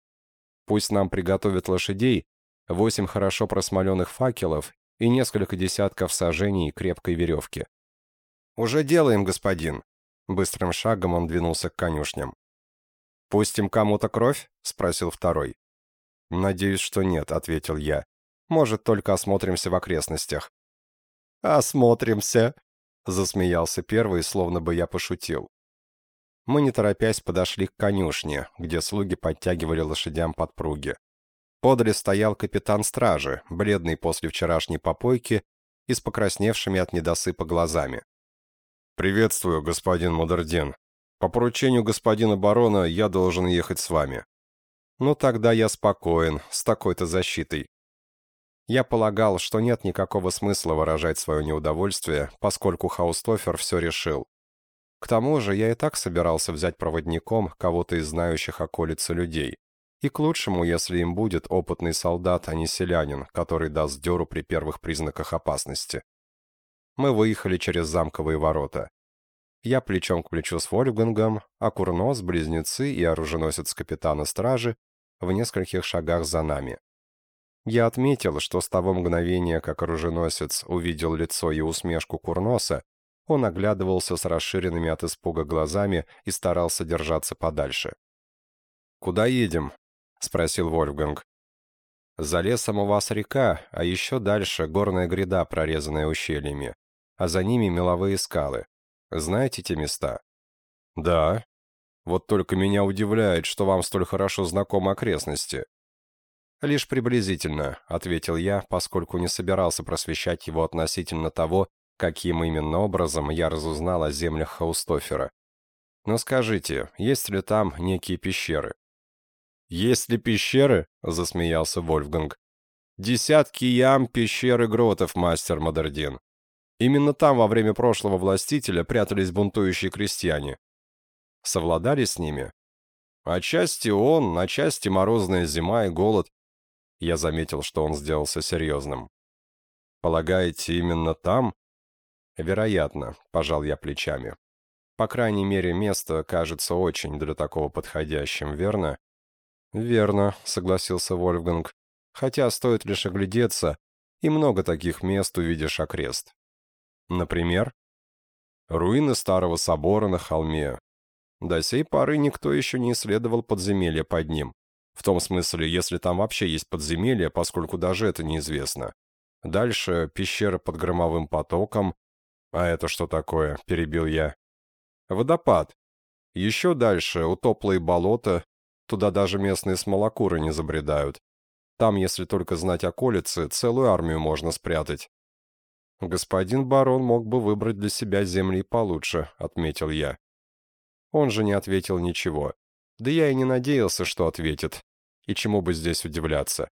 «Пусть нам приготовят лошадей, восемь хорошо просмоленных факелов и несколько десятков сажений крепкой веревки. «Уже делаем, господин!» Быстрым шагом он двинулся к конюшням. «Пустим кому-то кровь?» — спросил второй. «Надеюсь, что нет», — ответил я. «Может, только осмотримся в окрестностях». «Осмотримся!» — засмеялся первый, словно бы я пошутил. Мы, не торопясь, подошли к конюшне, где слуги подтягивали лошадям подпруги. Подле стоял капитан стражи, бледный после вчерашней попойки и с покрасневшими от недосыпа глазами. «Приветствую, господин Модердин. По поручению господина барона я должен ехать с вами». «Ну тогда я спокоен, с такой-то защитой». Я полагал, что нет никакого смысла выражать свое неудовольствие, поскольку Хаустофер все решил. К тому же я и так собирался взять проводником кого-то из знающих околицы людей. И к лучшему, если им будет опытный солдат, а не селянин, который даст дёру при первых признаках опасности. Мы выехали через замковые ворота. Я плечом к плечу с Вольфгангом, а Курнос, близнецы и оруженосец капитана стражи в нескольких шагах за нами. Я отметил, что с того мгновения, как оруженосец увидел лицо и усмешку Курноса, он оглядывался с расширенными от испуга глазами и старался держаться подальше. «Куда едем?» — спросил Вольфганг. «За лесом у вас река, а еще дальше горная гряда, прорезанная ущельями, а за ними меловые скалы. Знаете те места?» «Да. Вот только меня удивляет, что вам столь хорошо знакомы окрестности». «Лишь приблизительно», — ответил я, поскольку не собирался просвещать его относительно того, каким именно образом я разузнал о землях Хаустофера. «Но скажите, есть ли там некие пещеры?» «Есть ли пещеры?» — засмеялся Вольфганг. «Десятки ям, пещер и гротов, мастер Модердин. Именно там во время прошлого властителя прятались бунтующие крестьяне. Совладали с ними? Отчасти он, отчасти морозная зима и голод. Я заметил, что он сделался серьезным. Полагаете, именно там? Вероятно, пожал я плечами. По крайней мере, место кажется очень для такого подходящим, верно? «Верно», — согласился Вольфганг. «Хотя стоит лишь оглядеться, и много таких мест увидишь окрест. Например, руины старого собора на холме. До сей поры никто еще не исследовал подземелья под ним. В том смысле, если там вообще есть подземелье, поскольку даже это неизвестно. Дальше пещера под громовым потоком. А это что такое? Перебил я. Водопад. Еще дальше утоплые болота, Туда даже местные смолокуры не забредают. Там, если только знать околицы, целую армию можно спрятать. «Господин барон мог бы выбрать для себя земли получше», — отметил я. Он же не ответил ничего. Да я и не надеялся, что ответит. И чему бы здесь удивляться.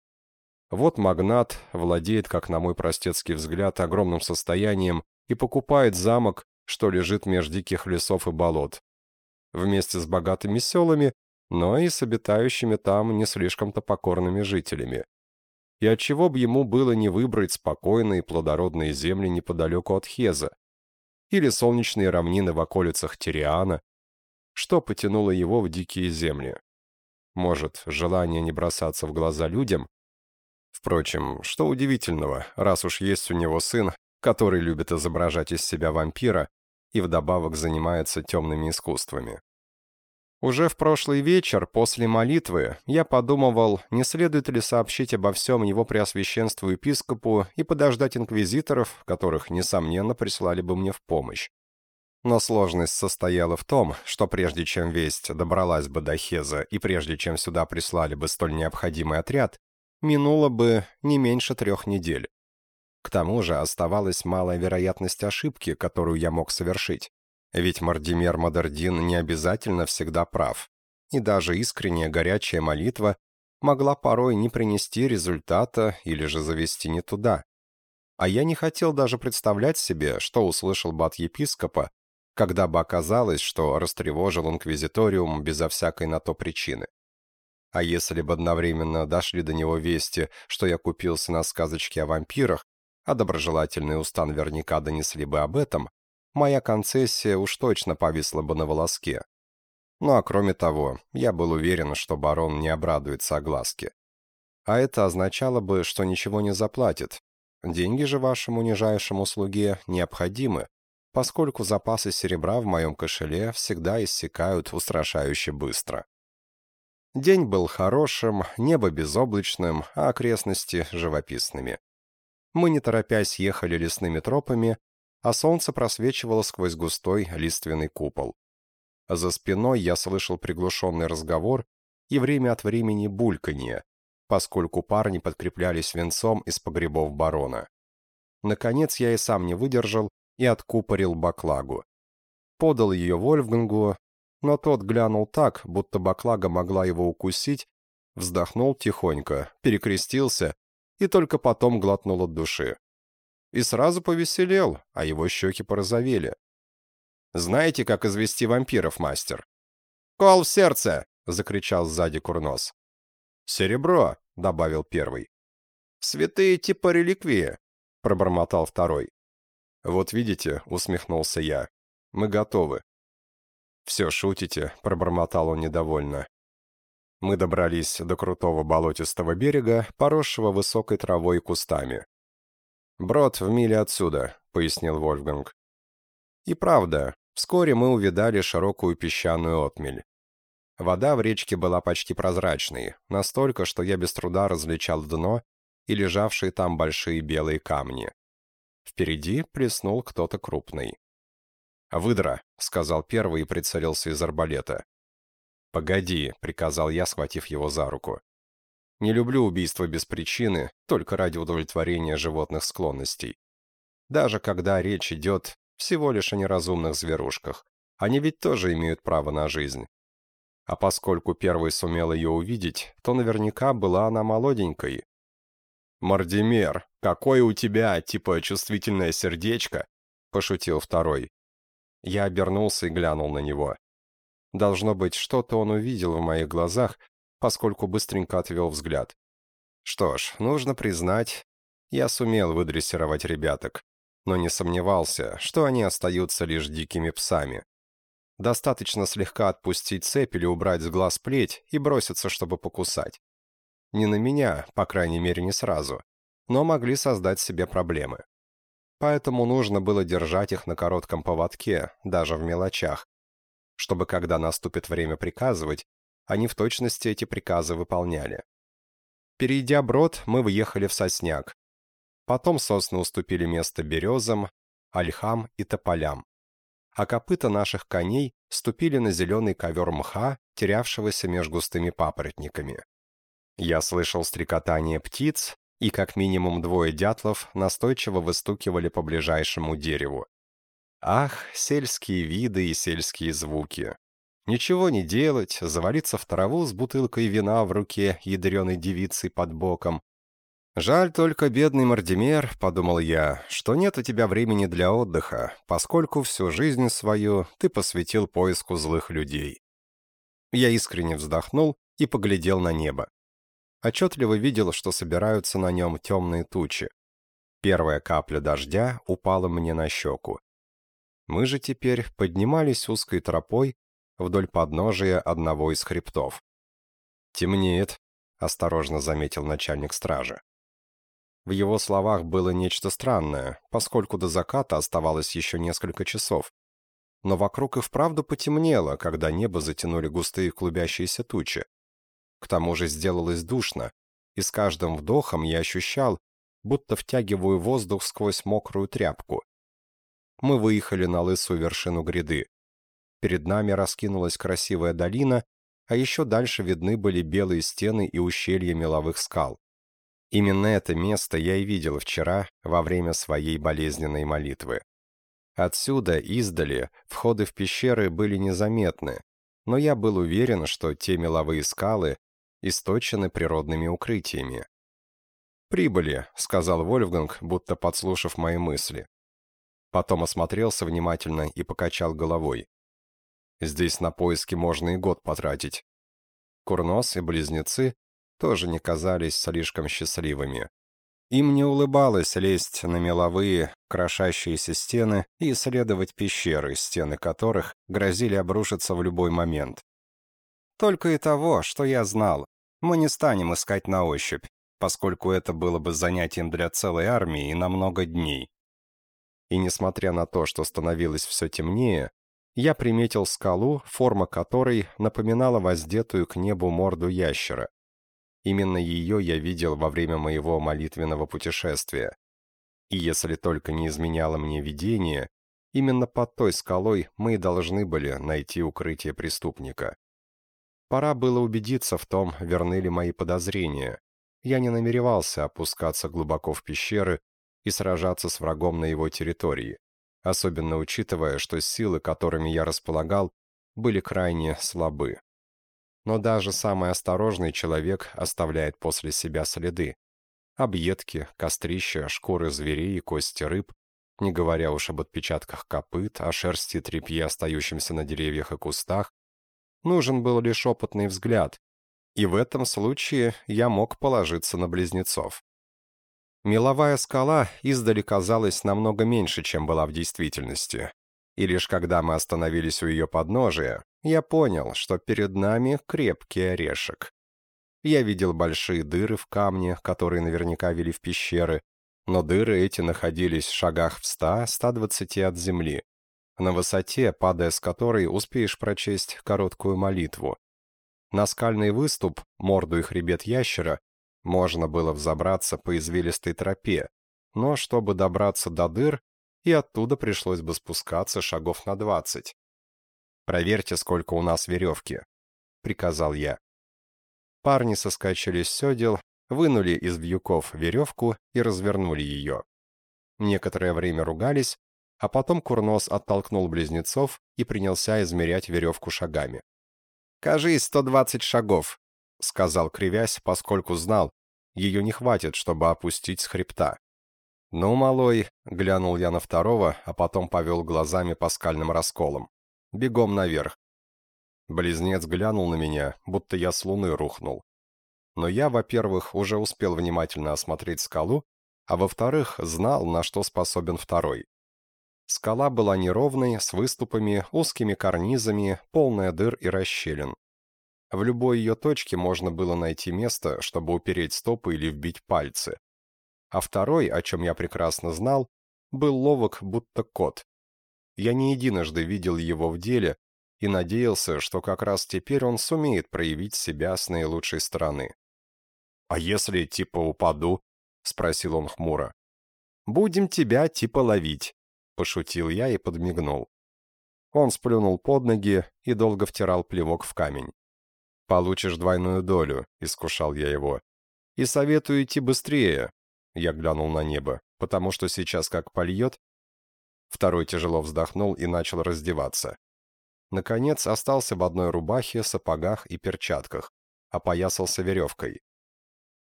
Вот магнат владеет, как на мой простецкий взгляд, огромным состоянием и покупает замок, что лежит меж диких лесов и болот. Вместе с богатыми селами но и с обитающими там не слишком-то покорными жителями. И отчего бы ему было не выбрать спокойные плодородные земли неподалеку от Хеза? Или солнечные равнины в околицах Тириана? Что потянуло его в дикие земли? Может, желание не бросаться в глаза людям? Впрочем, что удивительного, раз уж есть у него сын, который любит изображать из себя вампира и вдобавок занимается темными искусствами. Уже в прошлый вечер, после молитвы, я подумывал, не следует ли сообщить обо всем его преосвященству епископу и подождать инквизиторов, которых, несомненно, прислали бы мне в помощь. Но сложность состояла в том, что прежде чем весть добралась бы до Хеза и прежде чем сюда прислали бы столь необходимый отряд, минуло бы не меньше трех недель. К тому же оставалась малая вероятность ошибки, которую я мог совершить. Ведь Мардимер Мадардин не обязательно всегда прав. И даже искренняя горячая молитва могла порой не принести результата или же завести не туда. А я не хотел даже представлять себе, что услышал бы от епископа, когда бы оказалось, что растревожил инквизиториум безо всякой на то причины. А если бы одновременно дошли до него вести, что я купился на сказочке о вампирах, а доброжелательные уста наверняка донесли бы об этом, моя концессия уж точно повисла бы на волоске. Ну а кроме того, я был уверен, что барон не обрадуется огласке. А это означало бы, что ничего не заплатит. Деньги же вашему нижайшему слуге необходимы, поскольку запасы серебра в моем кошеле всегда иссякают устрашающе быстро. День был хорошим, небо безоблачным, а окрестности живописными. Мы, не торопясь, ехали лесными тропами, а солнце просвечивало сквозь густой лиственный купол. За спиной я слышал приглушенный разговор и время от времени бульканье. поскольку парни подкреплялись венцом из погребов барона. Наконец я и сам не выдержал и откупорил баклагу. Подал ее Вольфгангу, но тот глянул так, будто баклага могла его укусить, вздохнул тихонько, перекрестился и только потом глотнул от души. И сразу повеселел, а его щеки порозовели. «Знаете, как извести вампиров, мастер?» «Кол в сердце!» — закричал сзади Курнос. «Серебро!» — добавил первый. «Святые типа реликвии!» — пробормотал второй. «Вот видите», — усмехнулся я, — «мы готовы». «Все, шутите», — пробормотал он недовольно. Мы добрались до крутого болотистого берега, поросшего высокой травой и кустами. «Брод в миле отсюда», — пояснил Вольфганг. И правда, вскоре мы увидали широкую песчаную отмель. Вода в речке была почти прозрачной, настолько, что я без труда различал дно и лежавшие там большие белые камни. Впереди плеснул кто-то крупный. «Выдра», — сказал первый и прицелился из арбалета. «Погоди», — приказал я, схватив его за руку. «Не люблю убийства без причины, только ради удовлетворения животных склонностей. Даже когда речь идет всего лишь о неразумных зверушках. Они ведь тоже имеют право на жизнь. А поскольку первый сумел ее увидеть, то наверняка была она молоденькой. «Мардимер, какое у тебя, типа, чувствительное сердечко?» — пошутил второй. Я обернулся и глянул на него. Должно быть, что-то он увидел в моих глазах, поскольку быстренько отвел взгляд. Что ж, нужно признать, я сумел выдрессировать ребяток, но не сомневался, что они остаются лишь дикими псами. Достаточно слегка отпустить цепь или убрать с глаз плеть и броситься, чтобы покусать. Не на меня, по крайней мере, не сразу, но могли создать себе проблемы. Поэтому нужно было держать их на коротком поводке, даже в мелочах, чтобы, когда наступит время приказывать, они в точности эти приказы выполняли. Перейдя брод, мы въехали в сосняк. Потом сосны уступили место березам, ольхам и тополям а копыта наших коней ступили на зеленый ковер мха, терявшегося между густыми папоротниками. Я слышал стрекотание птиц, и как минимум двое дятлов настойчиво выстукивали по ближайшему дереву. Ах, сельские виды и сельские звуки. Ничего не делать, завалиться в траву с бутылкой вина в руке ядреной девицей под боком, «Жаль только, бедный Мардимер», — подумал я, — «что нет у тебя времени для отдыха, поскольку всю жизнь свою ты посвятил поиску злых людей». Я искренне вздохнул и поглядел на небо. Отчетливо видел, что собираются на нем темные тучи. Первая капля дождя упала мне на щеку. Мы же теперь поднимались узкой тропой вдоль подножия одного из хребтов. «Темнеет», — осторожно заметил начальник стражи. В его словах было нечто странное, поскольку до заката оставалось еще несколько часов. Но вокруг и вправду потемнело, когда небо затянули густые клубящиеся тучи. К тому же сделалось душно, и с каждым вдохом я ощущал, будто втягиваю воздух сквозь мокрую тряпку. Мы выехали на лысую вершину гряды. Перед нами раскинулась красивая долина, а еще дальше видны были белые стены и ущелья меловых скал. Именно это место я и видел вчера во время своей болезненной молитвы. Отсюда, издали, входы в пещеры были незаметны, но я был уверен, что те меловые скалы источены природными укрытиями. «Прибыли», — сказал Вольфганг, будто подслушав мои мысли. Потом осмотрелся внимательно и покачал головой. «Здесь на поиски можно и год потратить». Курнос и близнецы тоже не казались слишком счастливыми. Им не улыбалось лезть на меловые, крошащиеся стены и исследовать пещеры, стены которых грозили обрушиться в любой момент. Только и того, что я знал, мы не станем искать на ощупь, поскольку это было бы занятием для целой армии и на много дней. И несмотря на то, что становилось все темнее, я приметил скалу, форма которой напоминала воздетую к небу морду ящера. Именно ее я видел во время моего молитвенного путешествия. И если только не изменяло мне видение, именно под той скалой мы и должны были найти укрытие преступника. Пора было убедиться в том, верны ли мои подозрения, Я не намеревался опускаться глубоко в пещеры и сражаться с врагом на его территории, особенно учитывая, что силы, которыми я располагал, были крайне слабы. Но даже самый осторожный человек оставляет после себя следы. Объедки, кострища, шкуры зверей и кости рыб, не говоря уж об отпечатках копыт, о шерсти тряпье, остающемся на деревьях и кустах, нужен был лишь опытный взгляд, и в этом случае я мог положиться на близнецов. Меловая скала издали казалась намного меньше, чем была в действительности. И лишь когда мы остановились у ее подножия, я понял, что перед нами крепкий орешек. Я видел большие дыры в камне, которые наверняка вели в пещеры, но дыры эти находились в шагах в 100-120 от земли, на высоте, падая с которой успеешь прочесть короткую молитву. На скальный выступ, морду и хребет ящера, можно было взобраться по извилистой тропе, но чтобы добраться до дыр, и оттуда пришлось бы спускаться шагов на двадцать. «Проверьте, сколько у нас веревки», — приказал я. Парни соскочили с седел, вынули из вьюков веревку и развернули ее. Некоторое время ругались, а потом Курнос оттолкнул близнецов и принялся измерять веревку шагами. «Кажись, сто двадцать шагов», — сказал, кривясь, поскольку знал, ее не хватит, чтобы опустить с хребта. «Ну, малой», — глянул я на второго, а потом повел глазами по скальным расколам. «Бегом наверх». Близнец глянул на меня, будто я с луны рухнул. Но я, во-первых, уже успел внимательно осмотреть скалу, а во-вторых, знал, на что способен второй. Скала была неровной, с выступами, узкими карнизами, полная дыр и расщелин. В любой ее точке можно было найти место, чтобы упереть стопы или вбить пальцы. А второй, о чем я прекрасно знал, был ловок, будто кот. Я не единожды видел его в деле и надеялся, что как раз теперь он сумеет проявить себя с наилучшей стороны. «А если типа упаду?» — спросил он хмуро. «Будем тебя типа ловить», — пошутил я и подмигнул. Он сплюнул под ноги и долго втирал плевок в камень. «Получишь двойную долю», — искушал я его. «И советую идти быстрее», — я глянул на небо, «потому что сейчас как польет». Второй тяжело вздохнул и начал раздеваться. Наконец остался в одной рубахе, сапогах и перчатках, опоясался веревкой.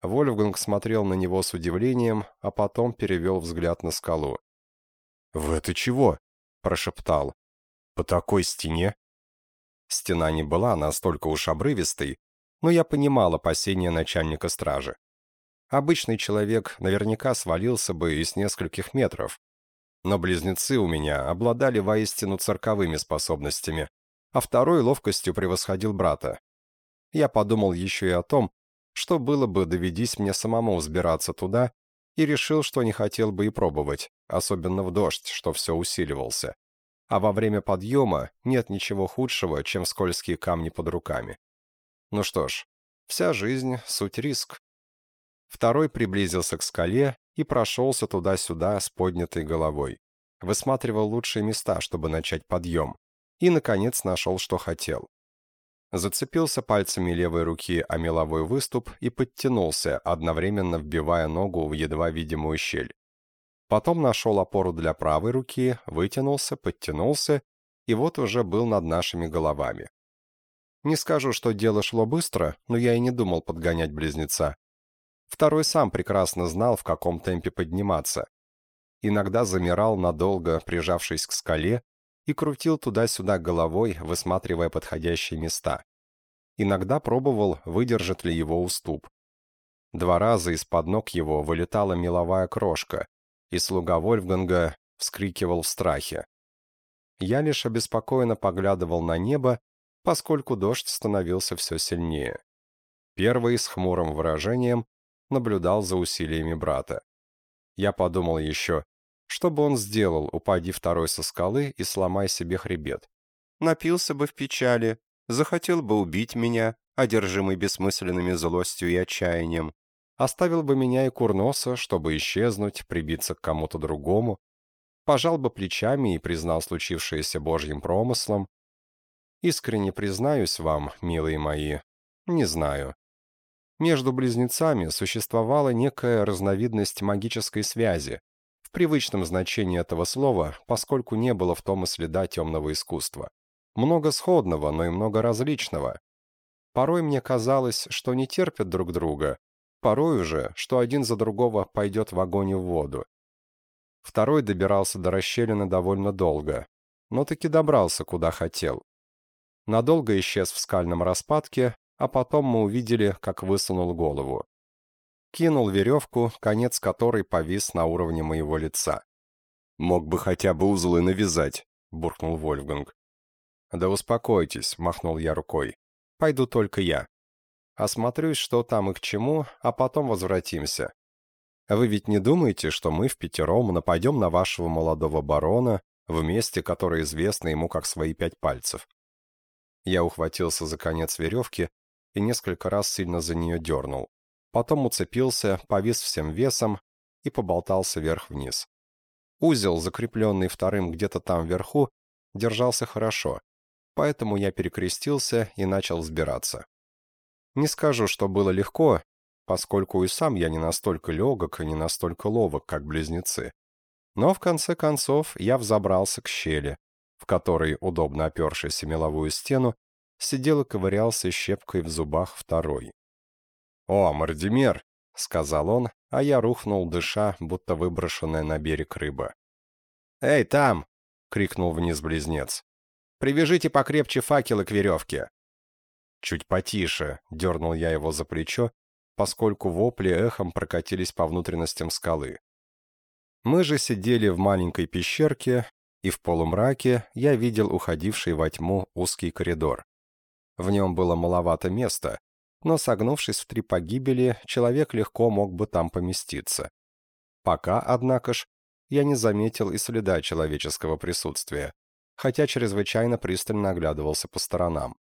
Вольфганг смотрел на него с удивлением, а потом перевел взгляд на скалу. «В это чего?» – прошептал. «По такой стене?» Стена не была настолько уж обрывистой, но я понимал опасения начальника стражи. Обычный человек наверняка свалился бы из нескольких метров. Но близнецы у меня обладали воистину цирковыми способностями, а второй ловкостью превосходил брата. Я подумал еще и о том, что было бы, доведись мне самому взбираться туда, и решил, что не хотел бы и пробовать, особенно в дождь, что все усиливался а во время подъема нет ничего худшего, чем скользкие камни под руками. Ну что ж, вся жизнь — суть риск. Второй приблизился к скале и прошелся туда-сюда с поднятой головой. Высматривал лучшие места, чтобы начать подъем. И, наконец, нашел, что хотел. Зацепился пальцами левой руки о меловой выступ и подтянулся, одновременно вбивая ногу в едва видимую щель. Потом нашел опору для правой руки, вытянулся, подтянулся, и вот уже был над нашими головами. Не скажу, что дело шло быстро, но я и не думал подгонять близнеца. Второй сам прекрасно знал, в каком темпе подниматься. Иногда замирал надолго, прижавшись к скале, и крутил туда-сюда головой, высматривая подходящие места. Иногда пробовал, выдержит ли его уступ. Два раза из-под ног его вылетала меловая крошка, и слуга Вольфганга вскрикивал в страхе. Я лишь обеспокоенно поглядывал на небо, поскольку дождь становился все сильнее. Первый с хмурым выражением наблюдал за усилиями брата. Я подумал еще, что бы он сделал, упади второй со скалы и сломай себе хребет. Напился бы в печали, захотел бы убить меня, одержимый бессмысленными злостью и отчаянием, Оставил бы меня и Курноса, чтобы исчезнуть, прибиться к кому-то другому. Пожал бы плечами и признал случившееся божьим промыслом. Искренне признаюсь вам, милые мои, не знаю. Между близнецами существовала некая разновидность магической связи, привычном значении этого слова, поскольку не было в том и следа темного искусства. Много сходного, но и много различного. Порой мне казалось, что не терпят друг друга, порой уже, что один за другого пойдет в огонь и в воду. Второй добирался до расщелины довольно долго, но таки добрался, куда хотел. Надолго исчез в скальном распадке, а потом мы увидели, как высунул голову. Кинул веревку, конец которой повис на уровне моего лица. «Мог бы хотя бы узлы навязать», — буркнул Вольфганг. «Да успокойтесь», — махнул я рукой. «Пойду только я. Осмотрюсь, что там и к чему, а потом возвратимся. Вы ведь не думаете, что мы в пятером нападем на вашего молодого барона в месте, которое известно ему как свои пять пальцев?» Я ухватился за конец веревки и несколько раз сильно за нее дернул. Потом уцепился, повис всем весом и поболтался вверх-вниз. Узел, закрепленный вторым где-то там вверху, держался хорошо, поэтому я перекрестился и начал взбираться. Не скажу, что было легко, поскольку и сам я не настолько легок и не настолько ловок, как близнецы. Но в конце концов я взобрался к щели, в которой, удобно опершись меловую стену, сидел и ковырялся щепкой в зубах второй. «О, Мардимер!» — сказал он, а я рухнул, дыша, будто выброшенная на берег рыба. «Эй, там!» — крикнул вниз близнец. «Привяжите покрепче факелы к веревке!» Чуть потише дернул я его за плечо, поскольку вопли эхом прокатились по внутренностям скалы. Мы же сидели в маленькой пещерке, и в полумраке я видел уходивший во тьму узкий коридор. В нем было маловато места, но согнувшись в три погибели, человек легко мог бы там поместиться. Пока, однако ж, я не заметил и следа человеческого присутствия, хотя чрезвычайно пристально оглядывался по сторонам.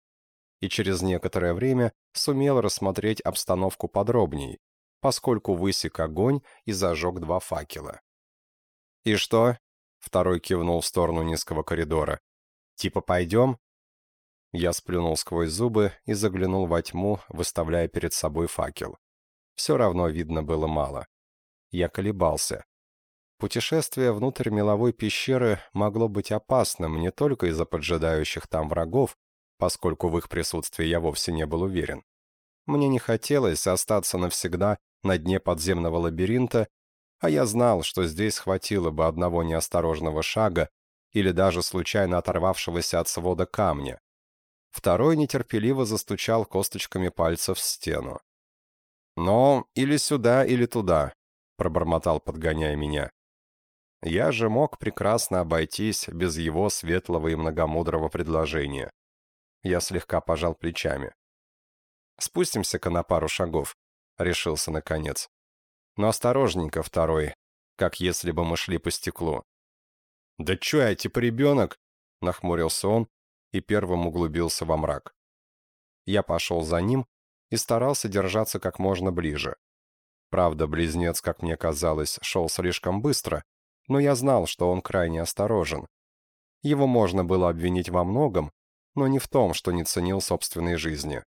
И через некоторое время сумел рассмотреть обстановку подробней, поскольку высек огонь и зажег два факела. «И что?» — второй кивнул в сторону низкого коридора. «Типа пойдем?» Я сплюнул сквозь зубы и заглянул во тьму, выставляя перед собой факел. Все равно видно было мало. Я колебался. Путешествие внутрь меловой пещеры могло быть опасным не только из-за поджидающих там врагов, поскольку в их присутствии я вовсе не был уверен. Мне не хотелось остаться навсегда на дне подземного лабиринта, а я знал, что здесь хватило бы одного неосторожного шага или даже случайно оторвавшегося от свода камня. Второй нетерпеливо застучал косточками пальцев в стену. «Но или сюда, или туда», — пробормотал, подгоняя меня. Я же мог прекрасно обойтись без его светлого и многомудрого предложения. Я слегка пожал плечами. «Спустимся-ка на пару шагов», — решился наконец. «Но осторожненько, второй, как если бы мы шли по стеклу». «Да чё я, типа ребенок?» — нахмурился он, и первым углубился во мрак. Я пошел за ним и старался держаться как можно ближе. Правда, близнец, как мне казалось, шел слишком быстро, но я знал, что он крайне осторожен. Его можно было обвинить во многом, но не в том, что не ценил собственной жизни.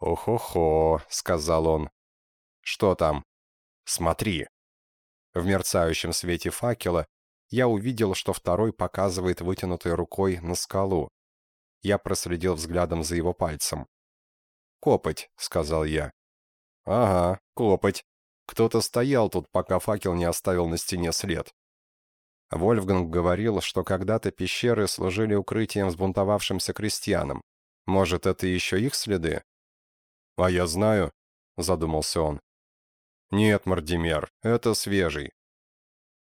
«Ох-охо», — сказал он. «Что там?» «Смотри». В мерцающем свете факела я увидел, что второй показывает вытянутой рукой на скалу. Я проследил взглядом за его пальцем. «Копоть», — сказал я. «Ага, копоть. Кто-то стоял тут, пока факел не оставил на стене след». Вольфганг говорил, что когда-то пещеры служили укрытием сбунтовавшимся крестьянам. Может, это еще их следы? «А я знаю», — задумался он. «Нет, Мардимер, это свежий.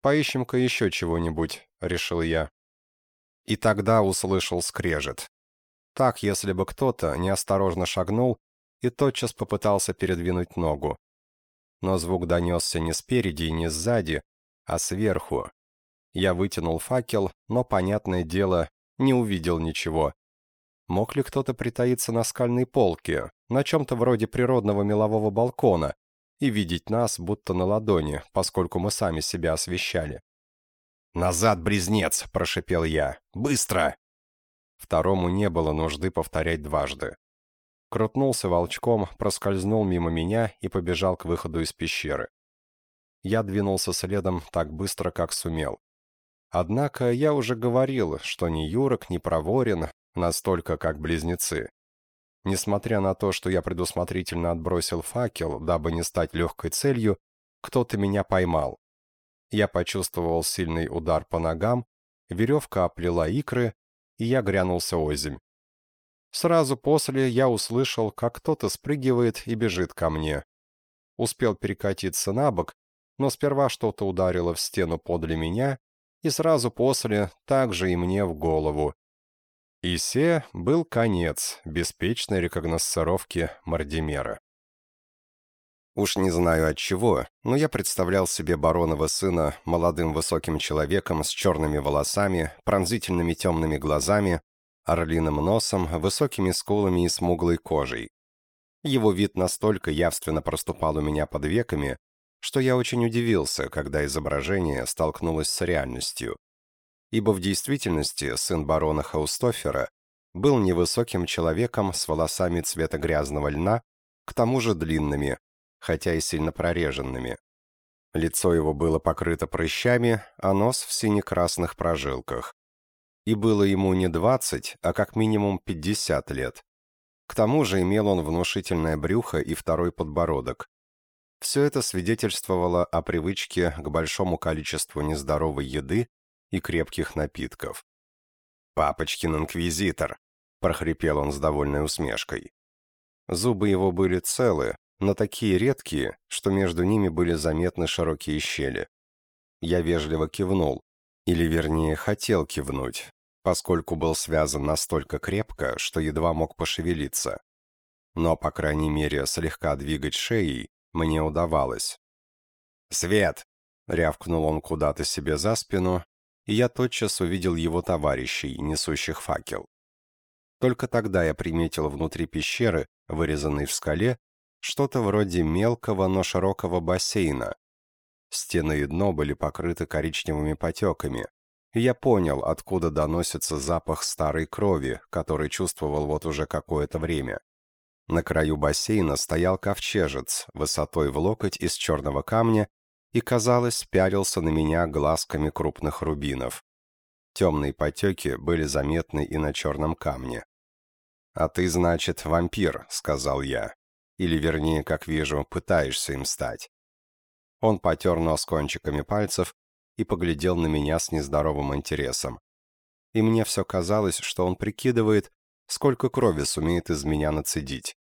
Поищем-ка еще чего-нибудь», — решил я. И тогда услышал скрежет. Так, если бы кто-то неосторожно шагнул и тотчас попытался передвинуть ногу. Но звук донесся не спереди и не сзади, а сверху. Я вытянул факел, но, понятное дело, не увидел ничего. Мог ли кто-то притаиться на скальной полке, на чем-то вроде природного мелового балкона, и видеть нас будто на ладони, поскольку мы сами себя освещали. «Назад, близнец!» – прошипел я. «Быстро!» Второму не было нужды повторять дважды. Крутнулся волчком, проскользнул мимо меня и побежал к выходу из пещеры. Я двинулся следом так быстро, как сумел. Однако я уже говорил, что ни Юрок, ни Проворин настолько как близнецы. Несмотря на то, что я предусмотрительно отбросил факел, дабы не стать легкой целью, кто-то меня поймал. Я почувствовал сильный удар по ногам, веревка оплела икры, и я грянулся озимь. Сразу после я услышал, как кто-то спрыгивает и бежит ко мне. Успел перекатиться на бок, но сперва что-то ударило в стену подле меня, и сразу после также и мне в голову. И се был конец беспечной рекогносцировки Мардимера. Уж не знаю от чего, но я представлял себе баронова сына молодым высоким человеком с черными волосами, пронзительными темными глазами, орлиным носом, высокими скулами и смуглой кожей. Его вид настолько явственно проступал у меня под веками, что я очень удивился, когда изображение столкнулось с реальностью. Ибо в действительности сын барона Хаустофера был невысоким человеком с волосами цвета грязного льна, к тому же длинными, хотя и сильно прореженными. Лицо его было покрыто прыщами, а нос в сине-красных прожилках. И было ему не 20, а как минимум 50 лет. К тому же имел он внушительное брюхо и второй подбородок, все это свидетельствовало о привычке к большому количеству нездоровой еды и крепких напитков. «Папочкин инквизитор!» — прохрипел он с довольной усмешкой. Зубы его были целы, но такие редкие, что между ними были заметны широкие щели. Я вежливо кивнул, или вернее хотел кивнуть, поскольку был связан настолько крепко, что едва мог пошевелиться. Но, по крайней мере, слегка двигать шеей мне удавалось. «Свет!» — рявкнул он куда-то себе за спину, и я тотчас увидел его товарищей, несущих факел. Только тогда я приметил внутри пещеры, вырезанной в скале, что-то вроде мелкого, но широкого бассейна. Стены и дно были покрыты коричневыми потеками, я понял, откуда доносится запах старой крови, который чувствовал вот уже какое-то время. На краю бассейна стоял ковчежец, высотой в локоть из черного камня, и, казалось, пялился на меня глазками крупных рубинов. Темные потеки были заметны и на черном камне. «А ты, значит, вампир», — сказал я. «Или, вернее, как вижу, пытаешься им стать». Он потер нос кончиками пальцев и поглядел на меня с нездоровым интересом. И мне все казалось, что он прикидывает, сколько крови сумеет из меня нацедить.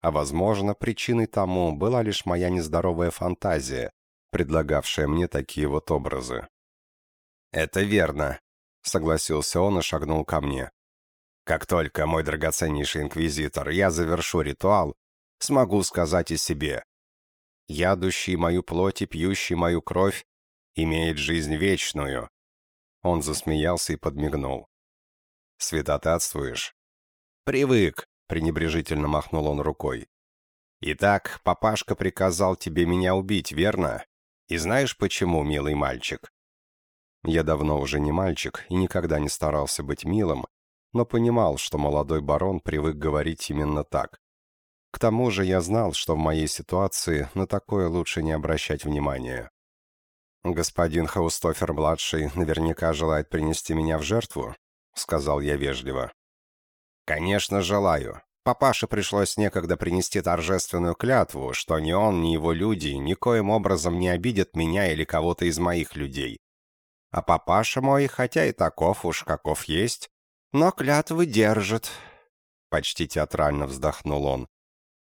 А возможно, причиной тому была лишь моя нездоровая фантазия, предлагавшая мне такие вот образы. «Это верно», — согласился он и шагнул ко мне. «Как только, мой драгоценнейший инквизитор, я завершу ритуал, смогу сказать и себе. Ядущий мою плоть и пьющий мою кровь имеет жизнь вечную». Он засмеялся и подмигнул. «Святотатствуешь?» «Привык», — пренебрежительно махнул он рукой. «Итак, папашка приказал тебе меня убить, верно? И знаешь почему, милый мальчик?» Я давно уже не мальчик и никогда не старался быть милым, но понимал, что молодой барон привык говорить именно так. К тому же я знал, что в моей ситуации на такое лучше не обращать внимания. «Господин Хаустофер-младший наверняка желает принести меня в жертву», — сказал я вежливо. «Конечно, желаю. Папаше пришлось некогда принести торжественную клятву, что ни он, ни его люди никоим образом не обидят меня или кого-то из моих людей. А папаша мой, хотя и таков уж, каков есть, но клятвы держит». Почти театрально вздохнул он.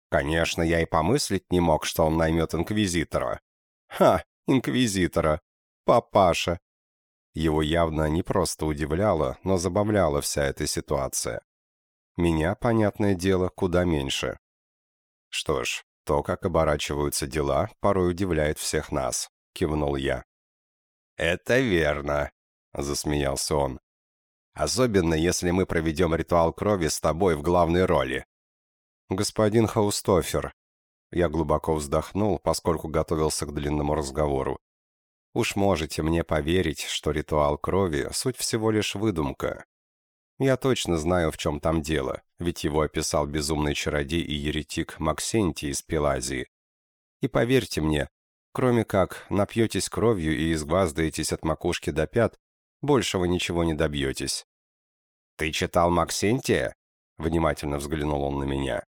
«Конечно, я и помыслить не мог, что он наймет инквизитора». «Ха, инквизитора! Папаша!» Его явно не просто удивляла, но забавляла вся эта ситуация. Меня, понятное дело, куда меньше. Что ж, то, как оборачиваются дела, порой удивляет всех нас, кивнул я. Это верно, засмеялся он. Особенно, если мы проведем ритуал крови с тобой в главной роли. Господин Хаустофер, я глубоко вздохнул, поскольку готовился к длинному разговору. Уж можете мне поверить, что ритуал крови — суть всего лишь выдумка, Я точно знаю, в чем там дело, ведь его описал безумный чародей и еретик Максентий из Пелазии. И поверьте мне, кроме как напьетесь кровью и изгваздаетесь от макушки до пят, большего ничего не добьетесь. «Ты читал Максентия?» — внимательно взглянул он на меня.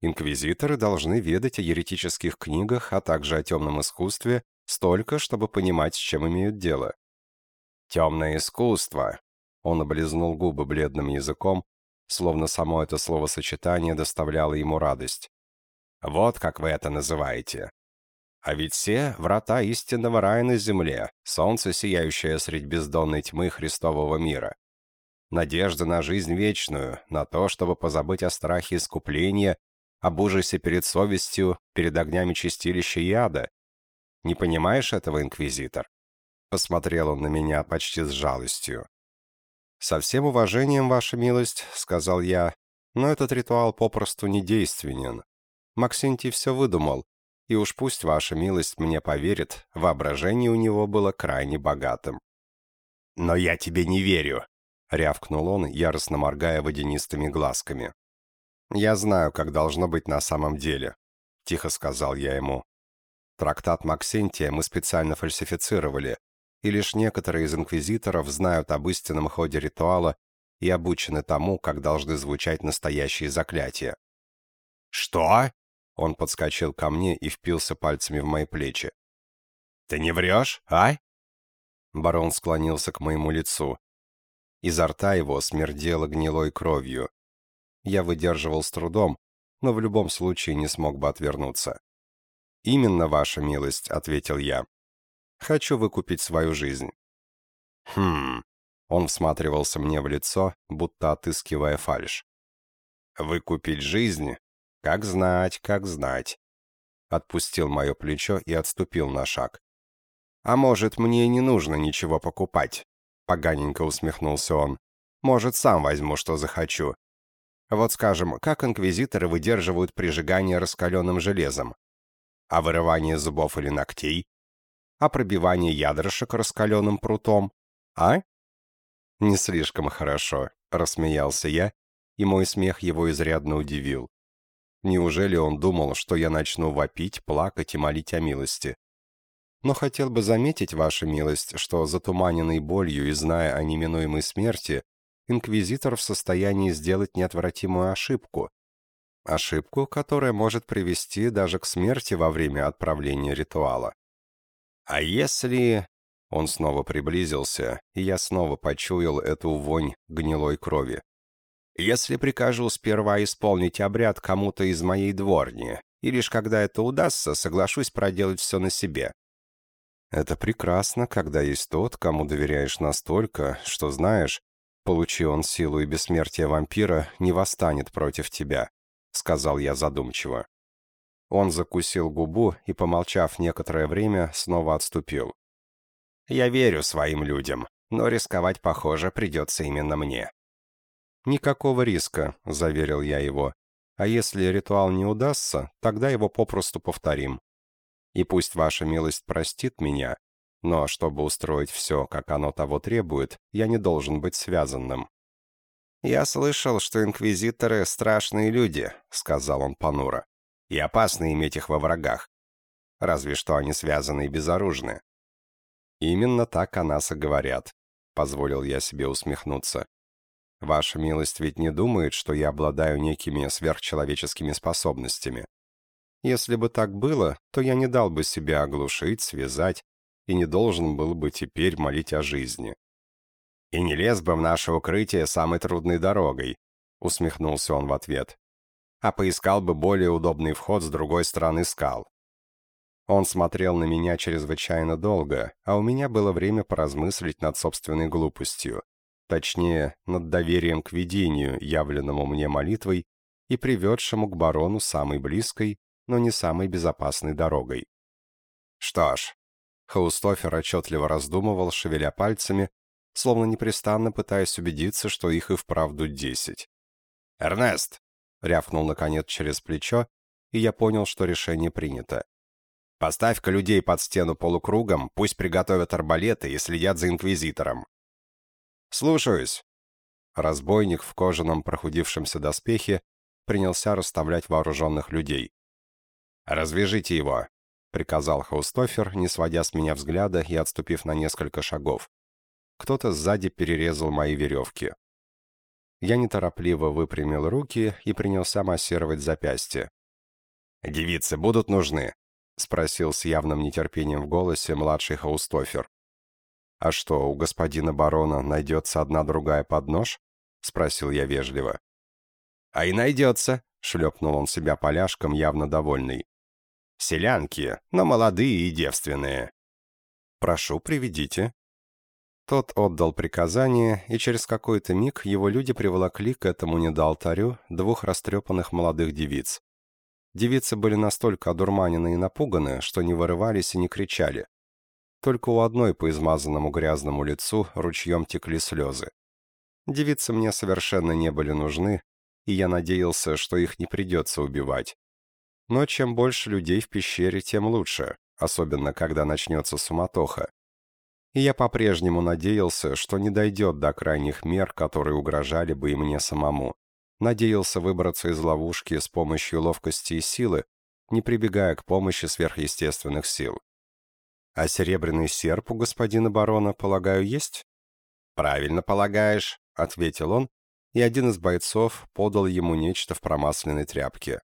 Инквизиторы должны ведать о еретических книгах, а также о темном искусстве, столько, чтобы понимать, с чем имеют дело. «Темное искусство», — он облизнул губы бледным языком, словно само это словосочетание доставляло ему радость. «Вот как вы это называете. А ведь все — врата истинного рая на земле, солнце, сияющее средь бездонной тьмы Христового мира. Надежда на жизнь вечную, на то, чтобы позабыть о страхе искупления об ужасе перед совестью, перед огнями чистилища и ада. Не понимаешь этого, инквизитор?» Посмотрел он на меня почти с жалостью. «Со всем уважением, ваша милость», — сказал я, «но этот ритуал попросту недейственен. Максентий все выдумал, и уж пусть ваша милость мне поверит, воображение у него было крайне богатым». «Но я тебе не верю», — рявкнул он, яростно моргая водянистыми глазками. «Я знаю, как должно быть на самом деле», — тихо сказал я ему. «Трактат Максентия мы специально фальсифицировали, и лишь некоторые из инквизиторов знают об истинном ходе ритуала и обучены тому, как должны звучать настоящие заклятия». «Что?» — он подскочил ко мне и впился пальцами в мои плечи. «Ты не врешь, а?» Барон склонился к моему лицу. Изо рта его смердело гнилой кровью я выдерживал с трудом, но в любом случае не смог бы отвернуться. «Именно, ваша милость», — ответил я. «Хочу выкупить свою жизнь». «Хм...» Он всматривался мне в лицо, будто отыскивая фальшь. «Выкупить жизнь? Как знать, как знать». Отпустил мое плечо и отступил на шаг. «А может, мне не нужно ничего покупать?» Поганенько усмехнулся он. «Может, сам возьму, что захочу. Вот скажем, как инквизиторы выдерживают прижигание раскаленным железом? А вырывание зубов или ногтей? А пробивание ядрышек раскаленным прутом? А? Не слишком хорошо, рассмеялся я, и мой смех его изрядно удивил. Неужели он думал, что я начну вопить, плакать и молить о милости? Но хотел бы заметить, ваша милость, что затуманенный болью и зная о неминуемой смерти, инквизитор в состоянии сделать неотвратимую ошибку. Ошибку, которая может привести даже к смерти во время отправления ритуала. А если... Он снова приблизился, и я снова почуял эту вонь гнилой крови. «Если прикажу сперва исполнить обряд кому-то из моей дворни, и лишь когда это удастся, соглашусь проделать все на себе». «Это прекрасно, когда есть тот, кому доверяешь настолько, что знаешь, Получи он силу и бессмертие вампира, не восстанет против тебя», — сказал я задумчиво. Он закусил губу и, помолчав некоторое время, снова отступил. «Я верю своим людям, но рисковать, похоже, придется именно мне». «Никакого риска», — заверил я его. «А если ритуал не удастся, тогда его попросту повторим. И пусть ваша милость простит меня, но чтобы устроить все, как оно того требует, я не должен быть связанным. «Я слышал, что инквизиторы — страшные люди», — сказал он понуро. «И опасно иметь их во врагах. Разве что они связаны и безоружны». «Именно так о нас и говорят», — позволил я себе усмехнуться. «Ваша милость ведь не думает, что я обладаю некими сверхчеловеческими способностями. Если бы так было, то я не дал бы себя оглушить, связать и не должен был бы теперь молить о жизни. «И не лез бы в наше укрытие самой трудной дорогой», — усмехнулся он в ответ, «а поискал бы более удобный вход с другой стороны скал». Он смотрел на меня чрезвычайно долго, а у меня было время поразмыслить над собственной глупостью, точнее, над доверием к видению, явленному мне молитвой и приведшему к барону самой близкой, но не самой безопасной дорогой. «Что ж, Хаустофер отчетливо раздумывал, шевеля пальцами, словно непрестанно пытаясь убедиться, что их и вправду десять. «Эрнест!» — рявкнул, наконец, через плечо, и я понял, что решение принято. «Поставь-ка людей под стену полукругом, пусть приготовят арбалеты и следят за Инквизитором». «Слушаюсь», Разбойник в кожаном прохудившемся доспехе принялся расставлять вооруженных людей. «Развяжите его!» — приказал Хаустофер, не сводя с меня взгляда и отступив на несколько шагов. Кто-то сзади перерезал мои веревки. Я неторопливо выпрямил руки и принялся массировать запястье. «Девицы будут нужны?» — спросил с явным нетерпением в голосе младший Хаустофер. «А что, у господина барона найдется одна-другая под нож?» — спросил я вежливо. «А и найдется», — шлепнул он себя поляшком, явно довольный. «Селянки, но молодые и девственные». «Прошу, приведите». Тот отдал приказание, и через какой-то миг его люди приволокли к этому недоалтарю двух растрепанных молодых девиц. Девицы были настолько одурманены и напуганы, что не вырывались и не кричали. Только у одной по измазанному грязному лицу ручьем текли слезы. Девицы мне совершенно не были нужны, и я надеялся, что их не придется убивать. Но чем больше людей в пещере, тем лучше, особенно когда начнется суматоха. И я по-прежнему надеялся, что не дойдет до крайних мер, которые угрожали бы и мне самому. Надеялся выбраться из ловушки с помощью ловкости и силы, не прибегая к помощи сверхъестественных сил. А серебряный серп у господина барона, полагаю, есть? Правильно полагаешь, ответил он, и один из бойцов подал ему нечто в промасленной тряпке.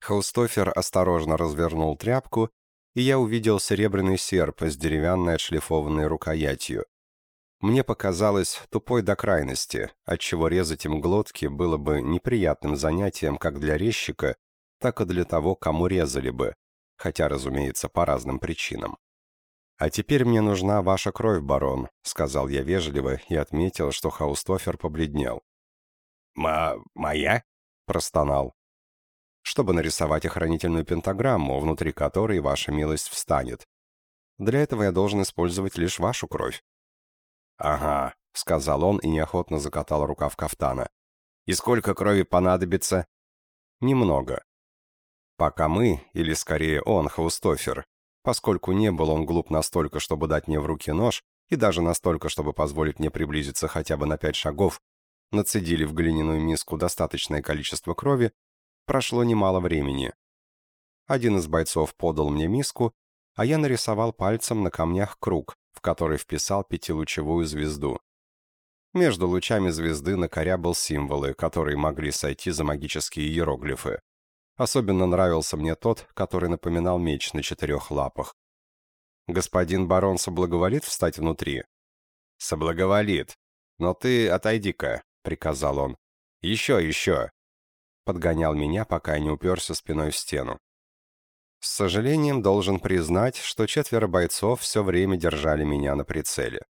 Хаустофер осторожно развернул тряпку, и я увидел серебряный серп с деревянной отшлифованной рукоятью. Мне показалось тупой до крайности, отчего резать им глотки было бы неприятным занятием как для резчика, так и для того, кому резали бы, хотя, разумеется, по разным причинам. «А теперь мне нужна ваша кровь, барон», — сказал я вежливо и отметил, что Хаустофер побледнел. «Ма... моя?» — простонал. «Чтобы нарисовать охранительную пентаграмму, внутри которой ваша милость встанет. Для этого я должен использовать лишь вашу кровь». «Ага», — сказал он и неохотно закатал рукав кафтана. «И сколько крови понадобится?» «Немного. Пока мы, или скорее он, Хаустофер, поскольку не был он глуп настолько, чтобы дать мне в руки нож, и даже настолько, чтобы позволить мне приблизиться хотя бы на пять шагов, нацедили в глиняную миску достаточное количество крови, прошло немало времени. Один из бойцов подал мне миску, а я нарисовал пальцем на камнях круг, в который вписал пятилучевую звезду. Между лучами звезды накорябал символы, которые могли сойти за магические иероглифы. Особенно нравился мне тот, который напоминал меч на четырех лапах. «Господин барон соблаговолит встать внутри?» «Соблаговолит. Но ты отойди-ка», — приказал он. «Еще, еще!» Подгонял меня, пока я не уперся спиной в стену. С сожалением должен признать, что четверо бойцов все время держали меня на прицеле.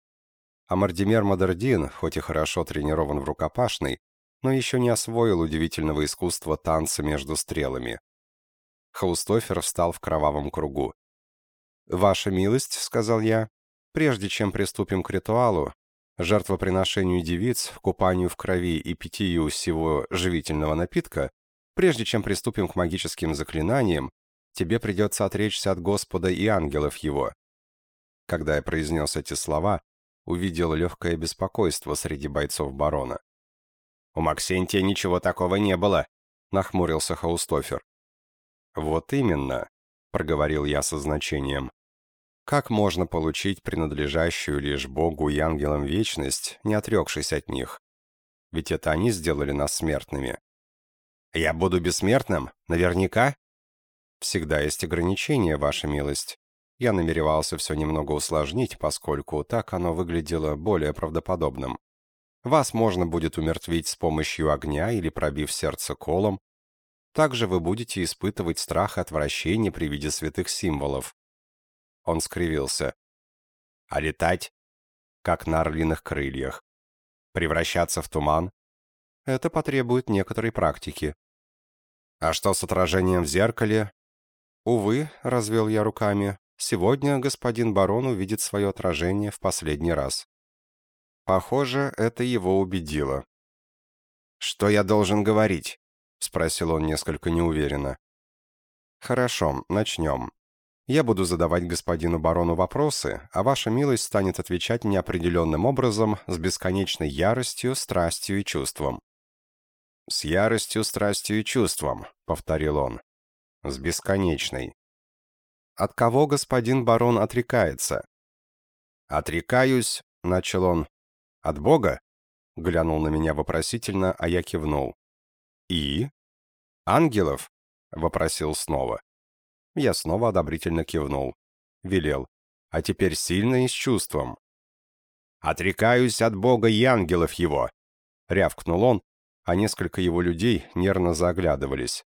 А Мардимер Мадердин, хоть и хорошо тренирован в рукопашной, но еще не освоил удивительного искусства танца между стрелами. Хаустофер встал в кровавом кругу. «Ваша милость», — сказал я, — «прежде чем приступим к ритуалу, жертвоприношению девиц, купанию в крови и питью всего живительного напитка, прежде чем приступим к магическим заклинаниям, тебе придется отречься от Господа и ангелов его». Когда я произнес эти слова, увидел легкое беспокойство среди бойцов барона. «У Максентия ничего такого не было», — нахмурился Хаустофер. «Вот именно», — проговорил я со значением. «Как можно получить принадлежащую лишь Богу и ангелам вечность, не отрекшись от них? Ведь это они сделали нас смертными». «Я буду бессмертным? Наверняка?» «Всегда есть ограничения, ваша милость. Я намеревался все немного усложнить, поскольку так оно выглядело более правдоподобным. Вас можно будет умертвить с помощью огня или пробив сердце колом. Также вы будете испытывать страх и отвращение при виде святых символов. Он скривился. А летать? Как на орлиных крыльях. Превращаться в туман? Это потребует некоторой практики. А что с отражением в зеркале? Увы, развел я руками, сегодня господин барон увидит свое отражение в последний раз. Похоже, это его убедило. «Что я должен говорить?» — спросил он несколько неуверенно. «Хорошо, начнем. Я буду задавать господину барону вопросы, а ваша милость станет отвечать неопределенным образом с бесконечной яростью, страстью и чувством». «С яростью, страстью и чувством», — повторил он. «С бесконечной». «От кого господин барон отрекается?» «Отрекаюсь», — начал он. «От Бога?» — глянул на меня вопросительно, а я кивнул. «И?» «Ангелов?» — вопросил снова. Я снова одобрительно кивнул. Велел. «А теперь сильно и с чувством». «Отрекаюсь от Бога и ангелов его!» — рявкнул он, а несколько его людей нервно заглядывались.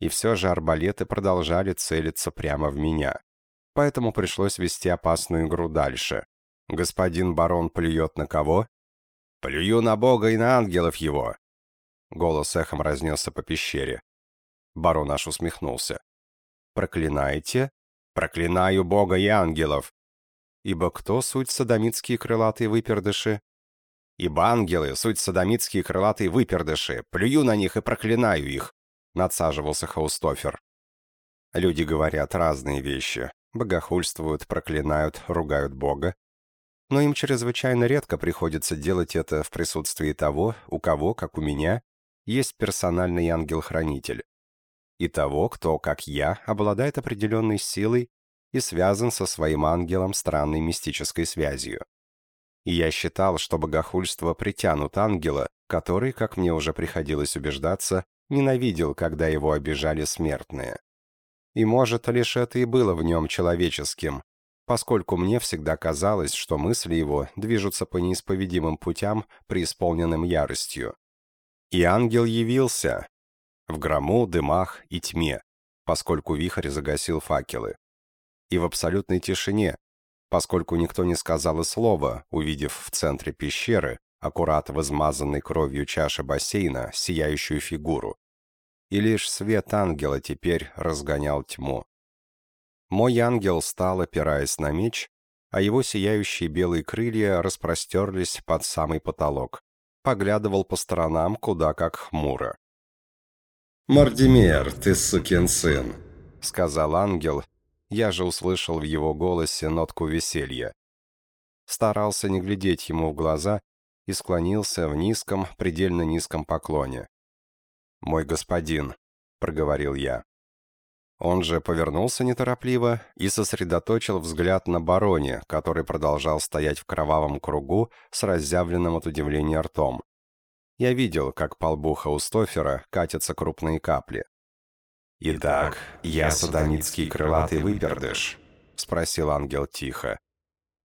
И все же арбалеты продолжали целиться прямо в меня. Поэтому пришлось вести опасную игру дальше. Господин барон плюет на кого? «Плюю на Бога и на ангелов его!» Голос эхом разнесся по пещере. Барон аж усмехнулся. «Проклинаете?» «Проклинаю Бога и ангелов!» «Ибо кто суть садомитские крылатые выпердыши?» «Ибо ангелы — суть садомитские крылатые выпердыши. Плюю на них и проклинаю их!» Надсаживался Хаустофер. Люди говорят разные вещи. Богохульствуют, проклинают, ругают Бога но им чрезвычайно редко приходится делать это в присутствии того, у кого, как у меня, есть персональный ангел-хранитель, и того, кто, как я, обладает определенной силой и связан со своим ангелом странной мистической связью. И я считал, что богохульство притянут ангела, который, как мне уже приходилось убеждаться, ненавидел, когда его обижали смертные. И может, лишь это и было в нем человеческим, поскольку мне всегда казалось, что мысли его движутся по неисповедимым путям, преисполненным яростью. И ангел явился в грому, дымах и тьме, поскольку вихрь загасил факелы. И в абсолютной тишине, поскольку никто не сказал и слова, увидев в центре пещеры, аккурат в измазанной кровью чаши бассейна, сияющую фигуру. И лишь свет ангела теперь разгонял тьму. Мой ангел стал, опираясь на меч, а его сияющие белые крылья распростерлись под самый потолок. Поглядывал по сторонам, куда как хмуро. «Мардимер, ты сукин сын», — сказал ангел. Я же услышал в его голосе нотку веселья. Старался не глядеть ему в глаза и склонился в низком, предельно низком поклоне. «Мой господин», — проговорил я. Он же повернулся неторопливо и сосредоточил взгляд на бароне, который продолжал стоять в кровавом кругу с разъявленным от удивления ртом. Я видел, как по лбу Хаустофера катятся крупные капли. «Итак, я садомитский крылатый выпердыш», — спросил ангел тихо.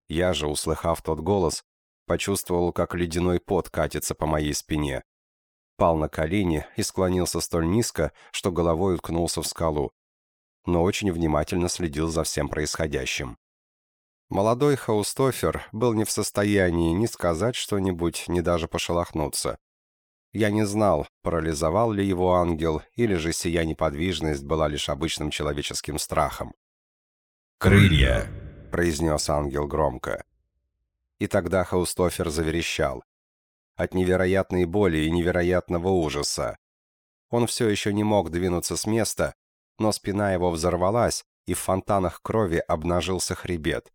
Я же, услыхав тот голос, почувствовал, как ледяной пот катится по моей спине. Пал на колени и склонился столь низко, что головой уткнулся в скалу но очень внимательно следил за всем происходящим. Молодой Хаустофер был не в состоянии ни сказать что-нибудь, ни даже пошелохнуться. Я не знал, парализовал ли его ангел, или же сия неподвижность была лишь обычным человеческим страхом. «Крылья!» — произнес ангел громко. И тогда Хаустофер заверещал. От невероятной боли и невероятного ужаса. Он все еще не мог двинуться с места, но спина его взорвалась, и в фонтанах крови обнажился хребет.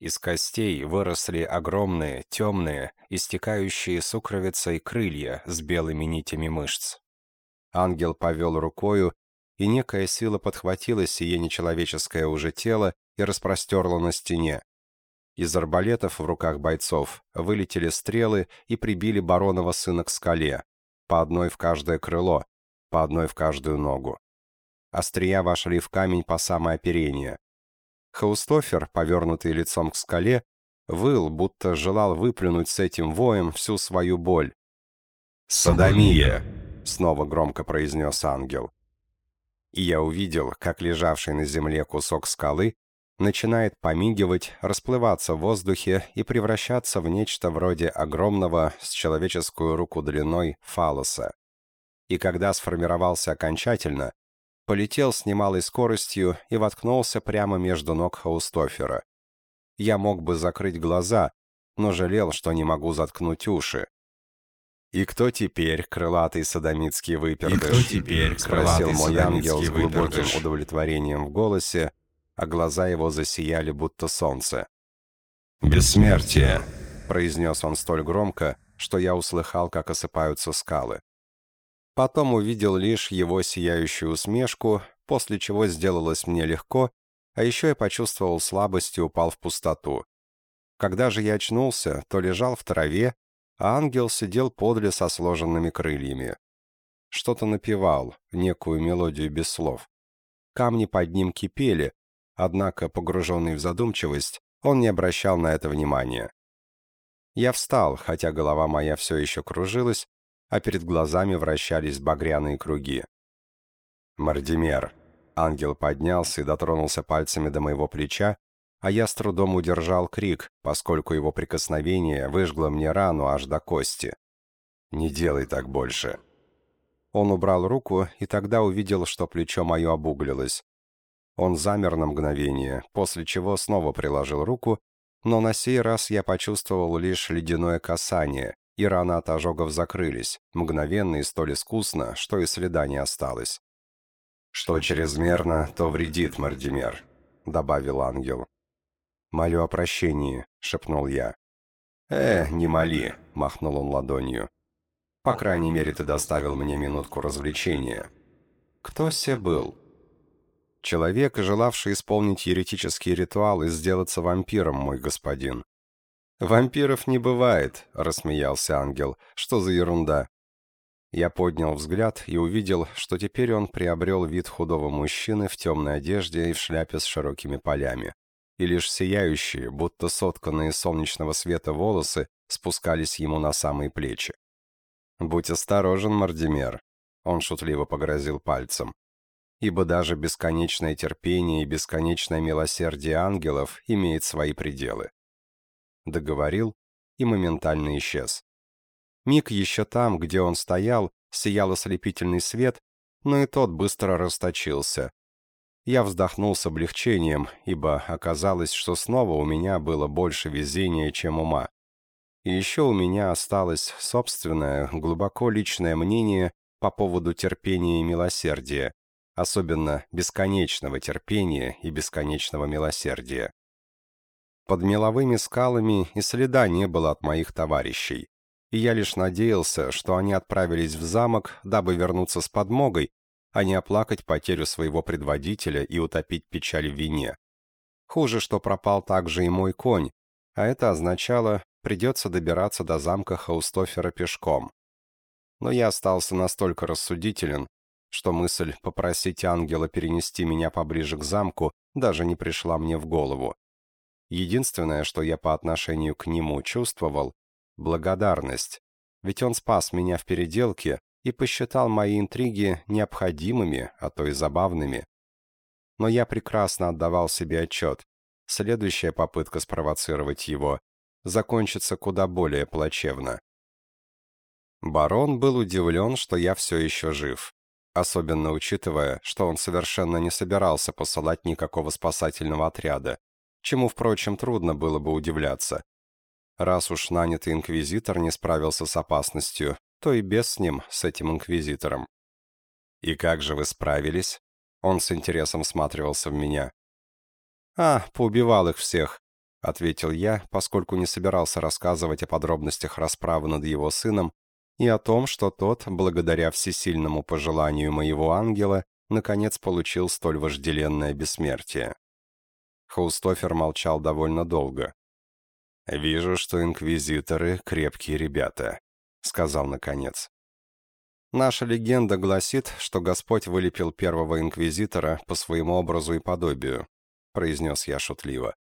Из костей выросли огромные, темные, истекающие сукровицей крылья с белыми нитями мышц. Ангел повел рукою, и некая сила подхватила сие нечеловеческое уже тело и распростерла на стене. Из арбалетов в руках бойцов вылетели стрелы и прибили баронова сына к скале, по одной в каждое крыло, по одной в каждую ногу. Острия вошли в камень по самое оперение. Хаустофер, повернутый лицом к скале, выл, будто желал выплюнуть с этим воем всю свою боль. «Садомия!» — снова громко произнес ангел. И я увидел, как лежавший на земле кусок скалы начинает помигивать, расплываться в воздухе и превращаться в нечто вроде огромного с человеческую руку длиной фалоса. И когда сформировался окончательно, полетел с немалой скоростью и воткнулся прямо между ног Хаустофера. Я мог бы закрыть глаза, но жалел, что не могу заткнуть уши. «И кто теперь, крылатый садомитский выпердыш?» «И кто теперь, спросил мой ангел с глубоким удовлетворением в голосе, а глаза его засияли, будто солнце. «Бессмертие!» — произнес он столь громко, что я услыхал, как осыпаются скалы. Потом увидел лишь его сияющую усмешку, после чего сделалось мне легко, а еще я почувствовал слабость и упал в пустоту. Когда же я очнулся, то лежал в траве, а ангел сидел подле со сложенными крыльями. Что-то напевал, некую мелодию без слов. Камни под ним кипели, однако, погруженный в задумчивость, он не обращал на это внимания. Я встал, хотя голова моя все еще кружилась, а перед глазами вращались багряные круги. «Мардимер!» Ангел поднялся и дотронулся пальцами до моего плеча, а я с трудом удержал крик, поскольку его прикосновение выжгло мне рану аж до кости. «Не делай так больше!» Он убрал руку и тогда увидел, что плечо мое обуглилось. Он замер на мгновение, после чего снова приложил руку, но на сей раз я почувствовал лишь ледяное касание, и раны от ожогов закрылись, мгновенно и столь искусно, что и следа не осталось. «Что чрезмерно, то вредит, Мардимер», — добавил ангел. «Молю о прощении», — шепнул я. «Э, не моли», — махнул он ладонью. «По крайней мере, ты доставил мне минутку развлечения». «Кто се был?» «Человек, желавший исполнить еретический ритуал и сделаться вампиром, мой господин». «Вампиров не бывает», — рассмеялся ангел. «Что за ерунда?» Я поднял взгляд и увидел, что теперь он приобрел вид худого мужчины в темной одежде и в шляпе с широкими полями. И лишь сияющие, будто сотканные солнечного света волосы, спускались ему на самые плечи. «Будь осторожен, Мардимер», — он шутливо погрозил пальцем. «Ибо даже бесконечное терпение и бесконечное милосердие ангелов имеет свои пределы» договорил и моментально исчез. Миг еще там, где он стоял, сиял ослепительный свет, но и тот быстро расточился. Я вздохнул с облегчением, ибо оказалось, что снова у меня было больше везения, чем ума. И еще у меня осталось собственное, глубоко личное мнение по поводу терпения и милосердия, особенно бесконечного терпения и бесконечного милосердия. Под меловыми скалами и следа не было от моих товарищей, и я лишь надеялся, что они отправились в замок, дабы вернуться с подмогой, а не оплакать потерю своего предводителя и утопить печаль в вине. Хуже, что пропал также и мой конь, а это означало, придется добираться до замка Хаустофера пешком. Но я остался настолько рассудителен, что мысль попросить ангела перенести меня поближе к замку даже не пришла мне в голову. Единственное, что я по отношению к нему чувствовал — благодарность. Ведь он спас меня в переделке и посчитал мои интриги необходимыми, а то и забавными. Но я прекрасно отдавал себе отчет. Следующая попытка спровоцировать его закончится куда более плачевно. Барон был удивлен, что я все еще жив. Особенно учитывая, что он совершенно не собирался посылать никакого спасательного отряда чему, впрочем, трудно было бы удивляться. Раз уж нанятый инквизитор не справился с опасностью, то и без с ним, с этим инквизитором. «И как же вы справились?» Он с интересом всматривался в меня. «А, поубивал их всех», — ответил я, поскольку не собирался рассказывать о подробностях расправы над его сыном и о том, что тот, благодаря всесильному пожеланию моего ангела, наконец получил столь вожделенное бессмертие. Хоустофер молчал довольно долго. «Вижу, что инквизиторы — крепкие ребята», — сказал наконец. «Наша легенда гласит, что Господь вылепил первого инквизитора по своему образу и подобию», — произнес я шутливо.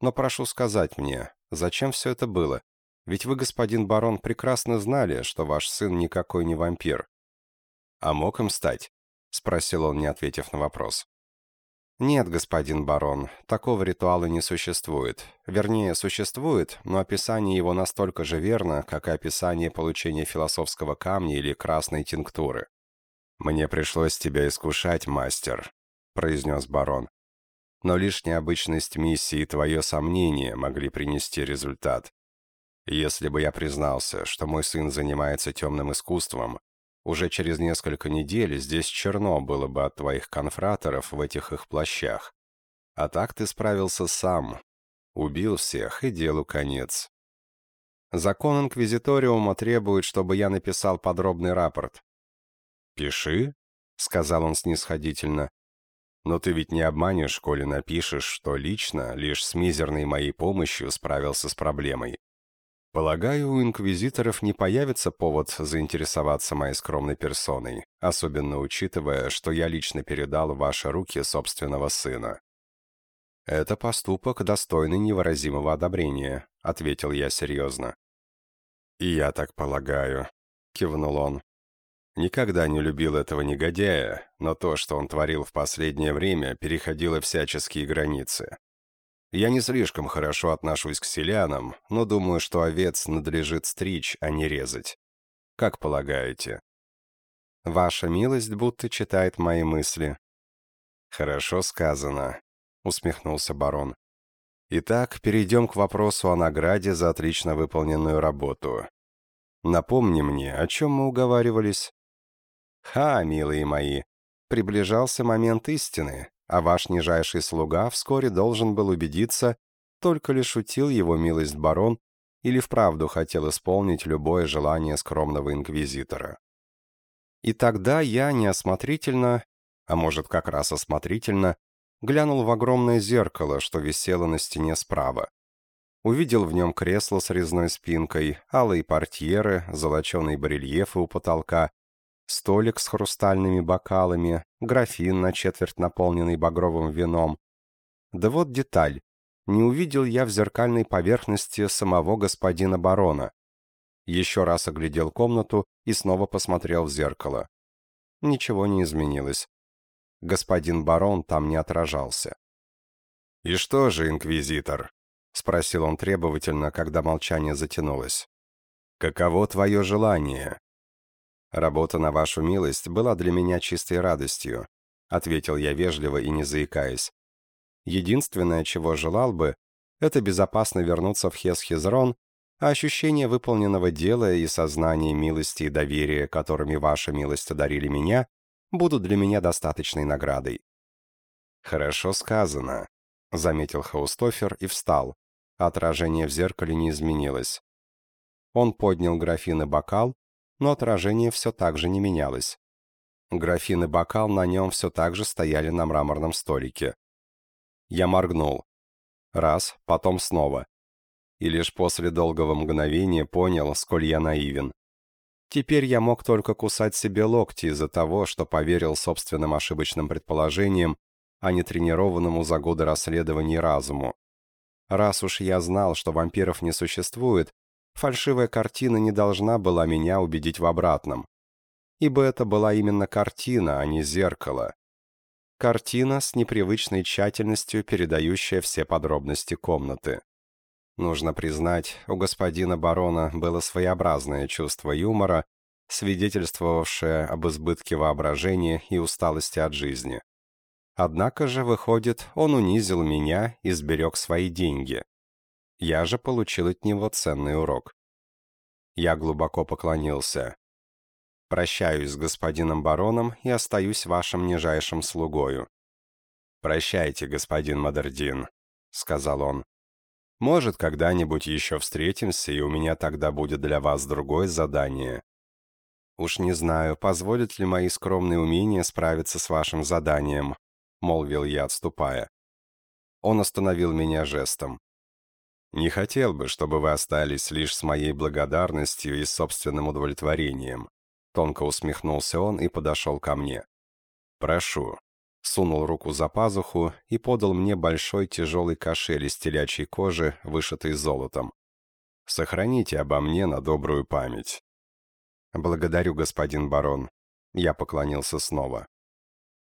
«Но прошу сказать мне, зачем все это было? Ведь вы, господин барон, прекрасно знали, что ваш сын никакой не вампир». «А мог им стать?» — спросил он, не ответив на вопрос. «Нет, господин барон, такого ритуала не существует. Вернее, существует, но описание его настолько же верно, как и описание получения философского камня или красной тинктуры». «Мне пришлось тебя искушать, мастер», — произнес барон. «Но лишь необычность миссии и твое сомнение могли принести результат. Если бы я признался, что мой сын занимается темным искусством, уже через несколько недель здесь черно было бы от твоих конфраторов в этих их плащах. А так ты справился сам. Убил всех, и делу конец. Закон Инквизиториума требует, чтобы я написал подробный рапорт. «Пиши», — сказал он снисходительно. «Но ты ведь не обманешь, коли напишешь, что лично, лишь с мизерной моей помощью справился с проблемой. Полагаю, у инквизиторов не появится повод заинтересоваться моей скромной персоной, особенно учитывая, что я лично передал в ваши руки собственного сына. «Это поступок, достойный невыразимого одобрения», — ответил я серьезно. «И я так полагаю», — кивнул он. «Никогда не любил этого негодяя, но то, что он творил в последнее время, переходило всяческие границы. Я не слишком хорошо отношусь к селянам, но думаю, что овец надлежит стричь, а не резать. Как полагаете? Ваша милость будто читает мои мысли. Хорошо сказано, усмехнулся барон. Итак, перейдем к вопросу о награде за отлично выполненную работу. Напомни мне, о чем мы уговаривались? Ха, милые мои, приближался момент истины, а ваш нижайший слуга вскоре должен был убедиться, только ли шутил его милость барон или вправду хотел исполнить любое желание скромного инквизитора. И тогда я неосмотрительно, а может как раз осмотрительно, глянул в огромное зеркало, что висело на стене справа. Увидел в нем кресло с резной спинкой, алые портьеры, золоченые барельефы у потолка, столик с хрустальными бокалами, графин на четверть наполненный багровым вином. Да вот деталь. Не увидел я в зеркальной поверхности самого господина барона. Еще раз оглядел комнату и снова посмотрел в зеркало. Ничего не изменилось. Господин барон там не отражался. «И что же, инквизитор?» — спросил он требовательно, когда молчание затянулось. «Каково твое желание?» «Работа на вашу милость была для меня чистой радостью», — ответил я вежливо и не заикаясь. «Единственное, чего желал бы, это безопасно вернуться в Хесхизрон, а ощущение выполненного дела и сознание милости и доверия, которыми ваша милость одарили меня, будут для меня достаточной наградой». «Хорошо сказано», — заметил Хаустофер и встал. Отражение в зеркале не изменилось. Он поднял графин и бокал, но отражение все так же не менялось. Графин и бокал на нем все так же стояли на мраморном столике. Я моргнул. Раз, потом снова. И лишь после долгого мгновения понял, сколь я наивен. Теперь я мог только кусать себе локти из-за того, что поверил собственным ошибочным предположениям, а не тренированному за годы расследований разуму. Раз уж я знал, что вампиров не существует, Фальшивая картина не должна была меня убедить в обратном. Ибо это была именно картина, а не зеркало. Картина с непривычной тщательностью, передающая все подробности комнаты. Нужно признать, у господина барона было своеобразное чувство юмора, свидетельствовавшее об избытке воображения и усталости от жизни. Однако же, выходит, он унизил меня и сберег свои деньги. Я же получил от него ценный урок. Я глубоко поклонился. Прощаюсь с господином бароном и остаюсь вашим нижайшим слугою. «Прощайте, господин Мадердин», — сказал он. «Может, когда-нибудь еще встретимся, и у меня тогда будет для вас другое задание. Уж не знаю, позволят ли мои скромные умения справиться с вашим заданием», — молвил я, отступая. Он остановил меня жестом. Не хотел бы, чтобы вы остались лишь с моей благодарностью и собственным удовлетворением. Тонко усмехнулся он и подошел ко мне. Прошу. Сунул руку за пазуху и подал мне большой тяжелый кошель из телячьей кожи, вышитый золотом. Сохраните обо мне на добрую память. Благодарю, господин барон. Я поклонился снова.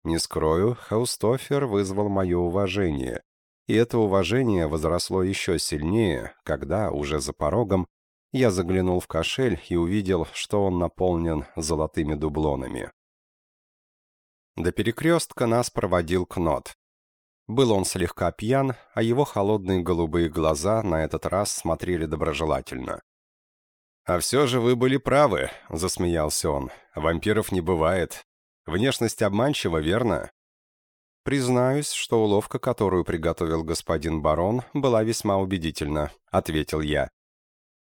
Не скрою, Хаустофер вызвал мое уважение, и это уважение возросло еще сильнее, когда, уже за порогом, я заглянул в кошель и увидел, что он наполнен золотыми дублонами. До перекрестка нас проводил Кнот. Был он слегка пьян, а его холодные голубые глаза на этот раз смотрели доброжелательно. «А все же вы были правы», — засмеялся он. «Вампиров не бывает. Внешность обманчива, верно? «Признаюсь, что уловка, которую приготовил господин барон, была весьма убедительна», — ответил я.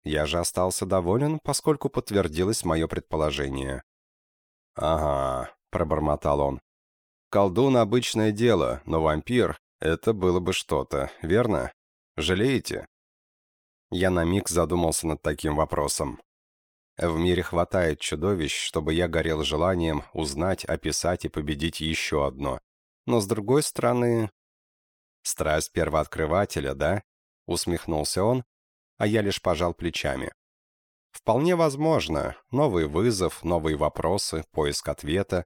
Я же остался доволен, поскольку подтвердилось мое предположение. «Ага», — пробормотал он. «Колдун — обычное дело, но вампир — это было бы что-то, верно? Жалеете?» Я на миг задумался над таким вопросом. В мире хватает чудовищ, чтобы я горел желанием узнать, описать и победить еще одно. Но с другой стороны... Страсть первооткрывателя, да? Усмехнулся он, а я лишь пожал плечами. Вполне возможно. Новый вызов, новые вопросы, поиск ответа.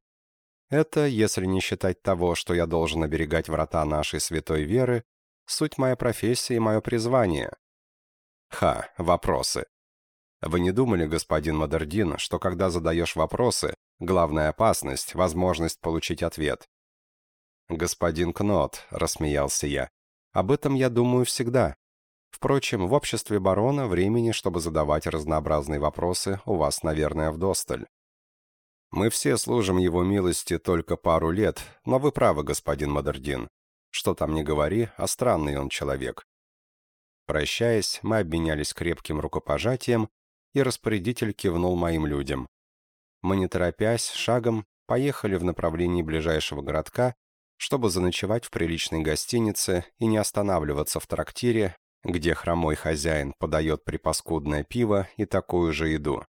Это, если не считать того, что я должен оберегать врата нашей святой веры, суть моя профессия и мое призвание. Ха, вопросы. Вы не думали, господин Мадердин, что когда задаешь вопросы, главная опасность — возможность получить ответ? «Господин Кнот», — рассмеялся я, — «об этом я думаю всегда. Впрочем, в обществе барона времени, чтобы задавать разнообразные вопросы, у вас, наверное, вдосталь. Мы все служим его милости только пару лет, но вы правы, господин Мадердин. Что там не говори, а странный он человек». Прощаясь, мы обменялись крепким рукопожатием, и распорядитель кивнул моим людям. Мы, не торопясь, шагом, поехали в направлении ближайшего городка, чтобы заночевать в приличной гостинице и не останавливаться в трактире, где хромой хозяин подает припаскудное пиво и такую же еду.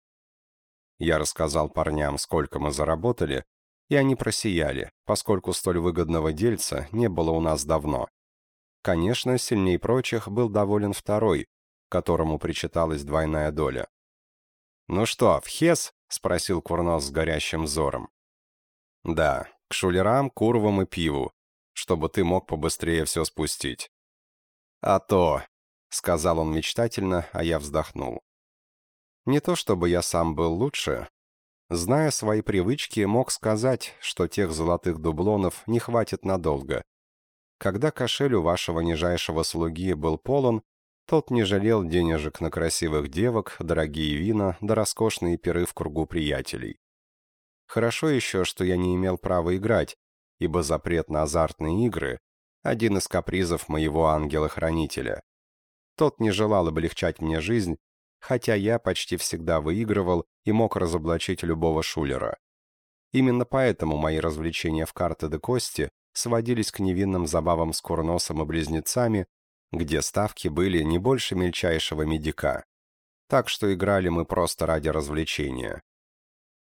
Я рассказал парням, сколько мы заработали, и они просияли, поскольку столь выгодного дельца не было у нас давно. Конечно, сильней прочих был доволен второй, которому причиталась двойная доля. «Ну что, в Хес?» — спросил Курнос с горящим взором. «Да, к шулерам, курвам и пиву, чтобы ты мог побыстрее все спустить». «А то», — сказал он мечтательно, а я вздохнул. Не то чтобы я сам был лучше. Зная свои привычки, мог сказать, что тех золотых дублонов не хватит надолго. Когда кошель у вашего нижайшего слуги был полон, тот не жалел денежек на красивых девок, дорогие вина да роскошные пиры в кругу приятелей. Хорошо еще, что я не имел права играть, ибо запрет на азартные игры — один из капризов моего ангела-хранителя. Тот не желал облегчать мне жизнь, хотя я почти всегда выигрывал и мог разоблачить любого шулера. Именно поэтому мои развлечения в карты да кости сводились к невинным забавам с курносом и близнецами, где ставки были не больше мельчайшего медика. Так что играли мы просто ради развлечения.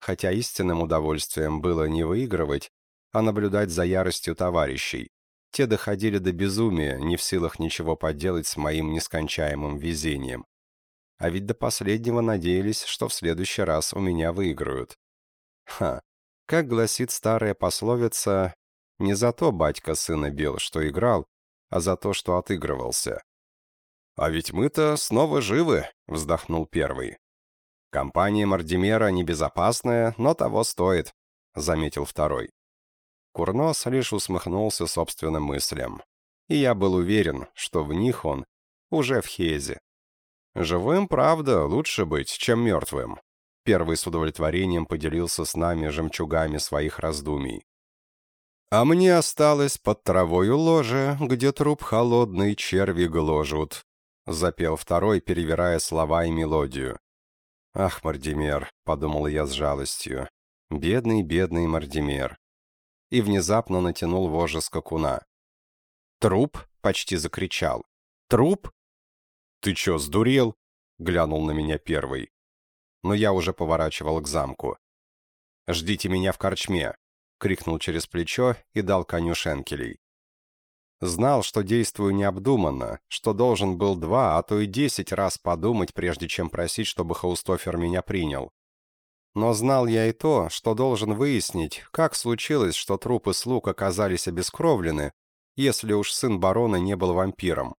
Хотя истинным удовольствием было не выигрывать, а наблюдать за яростью товарищей. Те доходили до безумия, не в силах ничего поделать с моим нескончаемым везением. А ведь до последнего надеялись, что в следующий раз у меня выиграют. Ха, как гласит старая пословица, не за то батька сына бил, что играл, а за то, что отыгрывался. «А ведь мы-то снова живы», — вздохнул первый. «Компания Мардимера небезопасная, но того стоит», — заметил второй. Курнос лишь усмехнулся собственным мыслям. И я был уверен, что в них он уже в Хезе. «Живым, правда, лучше быть, чем мертвым», Первый с удовлетворением поделился с нами жемчугами своих раздумий. А мне осталось под травою ложе, где труп холодный черви гложут. Запел второй, перевирая слова и мелодию. «Ах, Мардимер», — подумал я с жалостью, — «бедный, бедный Мардимер». И внезапно натянул вожжи скакуна. «Труп?» — почти закричал. «Труп?» «Ты чё, сдурел?» — глянул на меня первый. Но я уже поворачивал к замку. «Ждите меня в корчме», крикнул через плечо и дал коню шенкелей. Знал, что действую необдуманно, что должен был два, а то и десять раз подумать, прежде чем просить, чтобы Хаустофер меня принял. Но знал я и то, что должен выяснить, как случилось, что трупы слуг оказались обескровлены, если уж сын барона не был вампиром.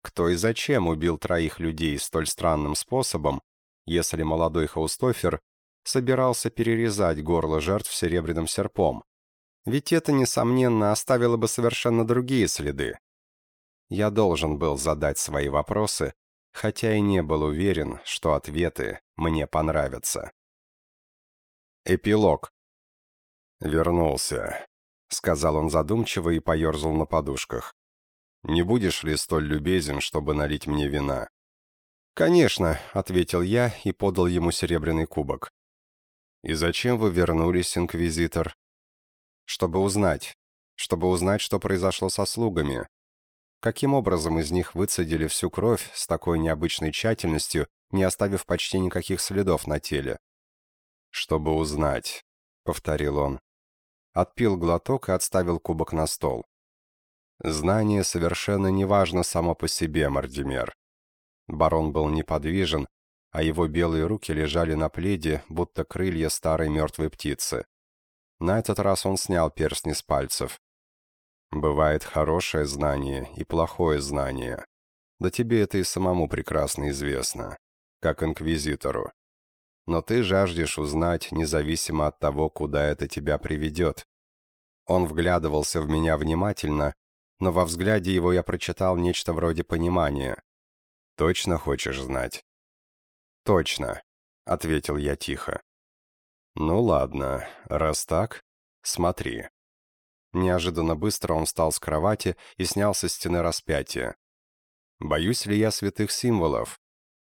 Кто и зачем убил троих людей столь странным способом, если молодой Хаустофер собирался перерезать горло жертв серебряным серпом. Ведь это, несомненно, оставило бы совершенно другие следы. Я должен был задать свои вопросы, хотя и не был уверен, что ответы мне понравятся. Эпилог. Вернулся. — сказал он задумчиво и поерзал на подушках. «Не будешь ли столь любезен, чтобы налить мне вина?» «Конечно», — ответил я и подал ему серебряный кубок. «И зачем вы вернулись, инквизитор?» «Чтобы узнать. Чтобы узнать, что произошло со слугами. Каким образом из них выцедили всю кровь с такой необычной тщательностью, не оставив почти никаких следов на теле?» «Чтобы узнать», — повторил он. Отпил глоток и отставил кубок на стол. «Знание совершенно не важно само по себе, Мардимер. Барон был неподвижен, а его белые руки лежали на пледе, будто крылья старой мертвой птицы. На этот раз он снял перстни с пальцев. «Бывает хорошее знание и плохое знание. Да тебе это и самому прекрасно известно, как инквизитору. Но ты жаждешь узнать, независимо от того, куда это тебя приведет». Он вглядывался в меня внимательно, но во взгляде его я прочитал нечто вроде понимания. Точно хочешь знать?» «Точно», — ответил я тихо. «Ну ладно, раз так, смотри». Неожиданно быстро он встал с кровати и снял со стены распятие. «Боюсь ли я святых символов?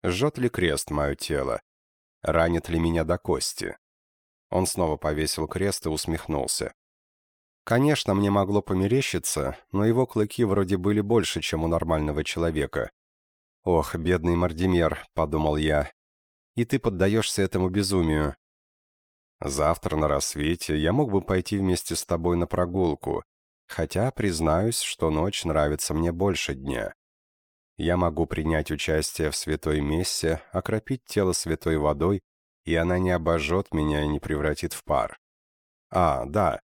Жжет ли крест мое тело? Ранит ли меня до кости?» Он снова повесил крест и усмехнулся. Конечно, мне могло померещиться, но его клыки вроде были больше, чем у нормального человека. «Ох, бедный Мардимер», — подумал я. «И ты поддаешься этому безумию». «Завтра на рассвете я мог бы пойти вместе с тобой на прогулку, хотя признаюсь, что ночь нравится мне больше дня. Я могу принять участие в святой мессе, окропить тело святой водой, и она не обожжет меня и не превратит в пар. А, да.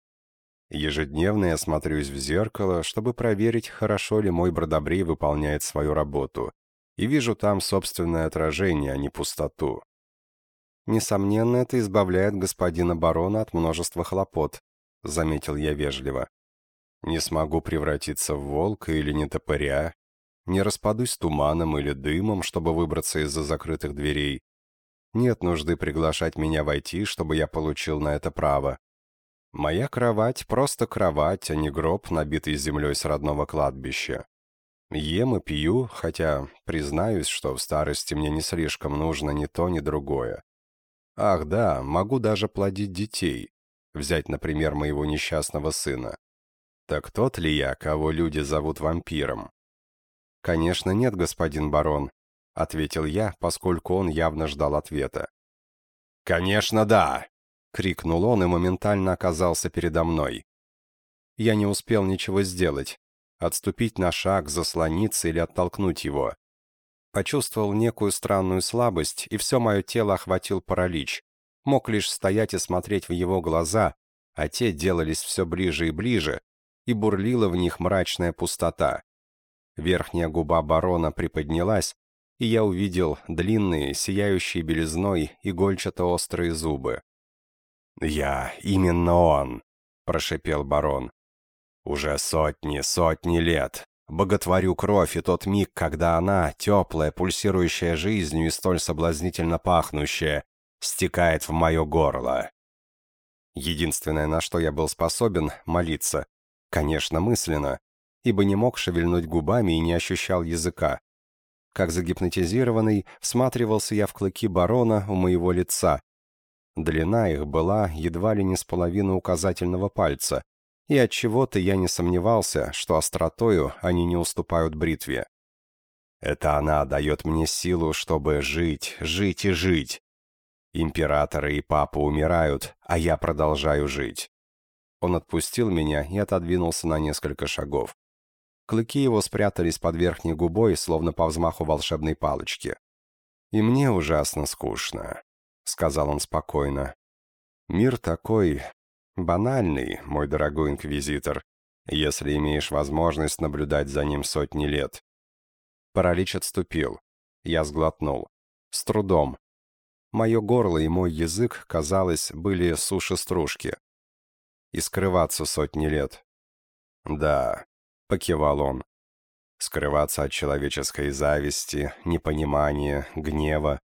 Ежедневно я смотрюсь в зеркало, чтобы проверить, хорошо ли мой бродобрей выполняет свою работу и вижу там собственное отражение, а не пустоту. Несомненно, это избавляет господина барона от множества хлопот, заметил я вежливо. Не смогу превратиться в волка или нетопыря, не распадусь туманом или дымом, чтобы выбраться из-за закрытых дверей. Нет нужды приглашать меня войти, чтобы я получил на это право. Моя кровать — просто кровать, а не гроб, набитый землей с родного кладбища. Ем и пью, хотя признаюсь, что в старости мне не слишком нужно ни то, ни другое. Ах да, могу даже плодить детей. Взять, например, моего несчастного сына. Так тот ли я, кого люди зовут вампиром? Конечно, нет, господин барон, ответил я, поскольку он явно ждал ответа. Конечно, да, крикнул он и моментально оказался передо мной. Я не успел ничего сделать отступить на шаг, заслониться или оттолкнуть его. Почувствовал некую странную слабость, и все мое тело охватил паралич. Мог лишь стоять и смотреть в его глаза, а те делались все ближе и ближе, и бурлила в них мрачная пустота. Верхняя губа барона приподнялась, и я увидел длинные, сияющие белизной, игольчато-острые зубы. «Я, именно он!» — прошепел барон. Уже сотни, сотни лет. Боготворю кровь и тот миг, когда она, теплая, пульсирующая жизнью и столь соблазнительно пахнущая, стекает в мое горло. Единственное, на что я был способен, молиться. Конечно, мысленно, ибо не мог шевельнуть губами и не ощущал языка. Как загипнотизированный, всматривался я в клыки барона у моего лица. Длина их была едва ли не с половины указательного пальца, и от чего-то я не сомневался, что остротою они не уступают бритве. Это она дает мне силу, чтобы жить, жить и жить. Императоры и папа умирают, а я продолжаю жить. Он отпустил меня и отодвинулся на несколько шагов. Клыки его спрятались под верхней губой, словно по взмаху волшебной палочки. «И мне ужасно скучно», — сказал он спокойно. «Мир такой, Банальный, мой дорогой инквизитор, если имеешь возможность наблюдать за ним сотни лет. Паралич отступил. Я сглотнул. С трудом. Мое горло и мой язык, казалось, были суши стружки. И скрываться сотни лет. «Да», — покивал он. «Скрываться от человеческой зависти, непонимания, гнева,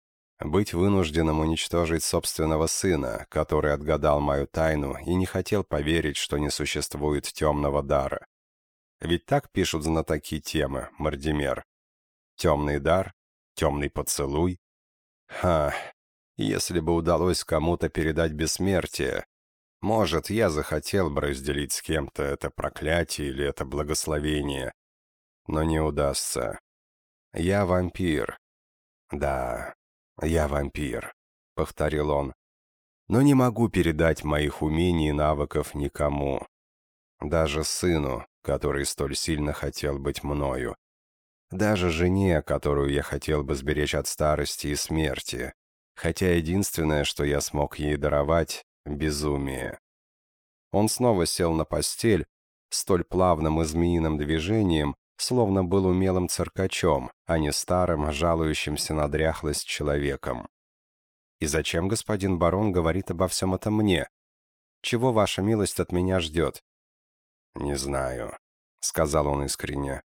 Быть вынужденным уничтожить собственного сына, который отгадал мою тайну и не хотел поверить, что не существует темного дара. Ведь так пишут знатоки темы, Мардимер. Темный дар, темный поцелуй. Ха, если бы удалось кому-то передать бессмертие, может, я захотел бы разделить с кем-то это проклятие или это благословение, но не удастся. Я вампир. Да, я вампир, повторил он. Но не могу передать моих умений и навыков никому. Даже сыну, который столь сильно хотел быть мною. Даже жене, которую я хотел бы сберечь от старости и смерти. Хотя единственное, что я смог ей даровать, безумие. Он снова сел на постель, столь плавным и змеиным движением, словно был умелым циркачом, а не старым, жалующимся на дряхлость человеком. «И зачем господин барон говорит обо всем этом мне? Чего ваша милость от меня ждет?» «Не знаю», — сказал он искренне.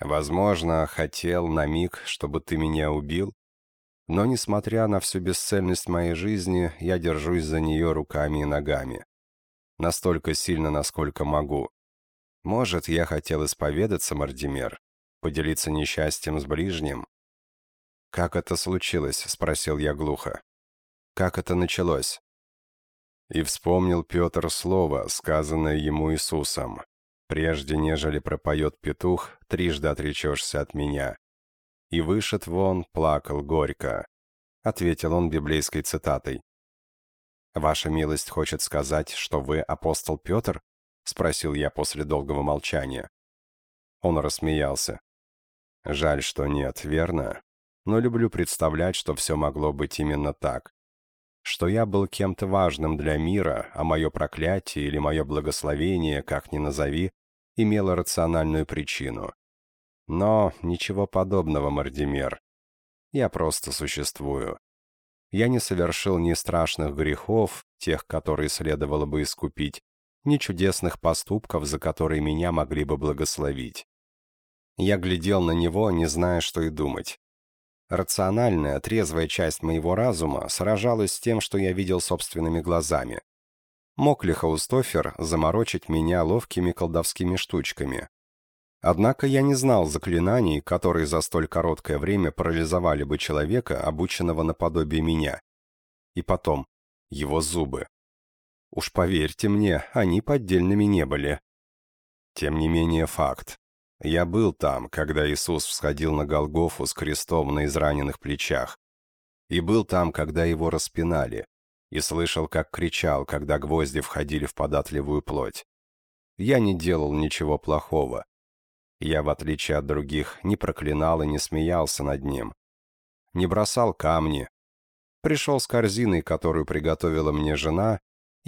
«Возможно, хотел на миг, чтобы ты меня убил, но, несмотря на всю бесцельность моей жизни, я держусь за нее руками и ногами. Настолько сильно, насколько могу. Может, я хотел исповедаться, Мардимер, поделиться несчастьем с ближним? «Как это случилось?» — спросил я глухо. «Как это началось?» И вспомнил Петр слово, сказанное ему Иисусом. «Прежде, нежели пропоет петух, трижды отречешься от меня и вышед вон плакал горько», — ответил он библейской цитатой. «Ваша милость хочет сказать, что вы апостол Петр?» — спросил я после долгого молчания. Он рассмеялся. «Жаль, что нет, верно? Но люблю представлять, что все могло быть именно так. Что я был кем-то важным для мира, а мое проклятие или мое благословение, как ни назови, имело рациональную причину. Но ничего подобного, Мардимер. Я просто существую. Я не совершил ни страшных грехов, тех, которые следовало бы искупить, ни чудесных поступков, за которые меня могли бы благословить. Я глядел на него, не зная, что и думать. Рациональная, трезвая часть моего разума сражалась с тем, что я видел собственными глазами. Мог ли Хаустофер заморочить меня ловкими колдовскими штучками? Однако я не знал заклинаний, которые за столь короткое время парализовали бы человека, обученного наподобие меня. И потом, его зубы. Уж поверьте мне, они поддельными не были. Тем не менее, факт. Я был там, когда Иисус всходил на Голгофу с крестом на израненных плечах. И был там, когда его распинали. И слышал, как кричал, когда гвозди входили в податливую плоть. Я не делал ничего плохого. Я, в отличие от других, не проклинал и не смеялся над ним. Не бросал камни. Пришел с корзиной, которую приготовила мне жена,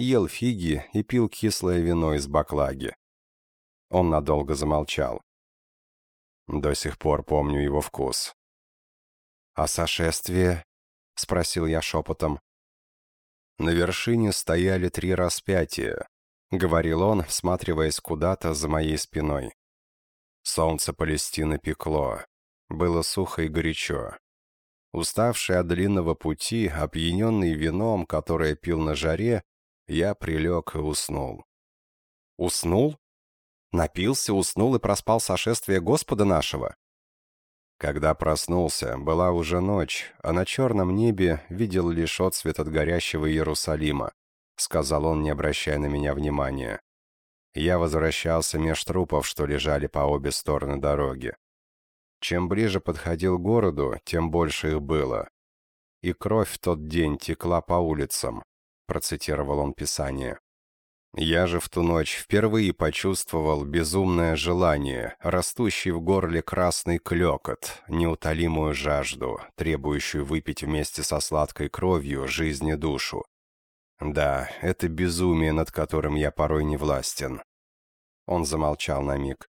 ел фиги и пил кислое вино из баклаги. Он надолго замолчал. До сих пор помню его вкус. «А сошествие?» — спросил я шепотом. На вершине стояли три распятия, — говорил он, всматриваясь куда-то за моей спиной. Солнце Палестины пекло. Было сухо и горячо. Уставший от длинного пути, опьяненный вином, которое пил на жаре, я прилег и уснул. Уснул? Напился, уснул и проспал сошествие Господа нашего? Когда проснулся, была уже ночь, а на черном небе видел лишь отсвет от горящего Иерусалима, сказал он, не обращая на меня внимания. Я возвращался меж трупов, что лежали по обе стороны дороги. Чем ближе подходил к городу, тем больше их было. «И кровь в тот день текла по улицам», — процитировал он Писание. Я же в ту ночь впервые почувствовал безумное желание, растущий в горле красный клекот, неутолимую жажду, требующую выпить вместе со сладкой кровью жизни душу. Да, это безумие, над которым я порой не властен. Он замолчал на миг.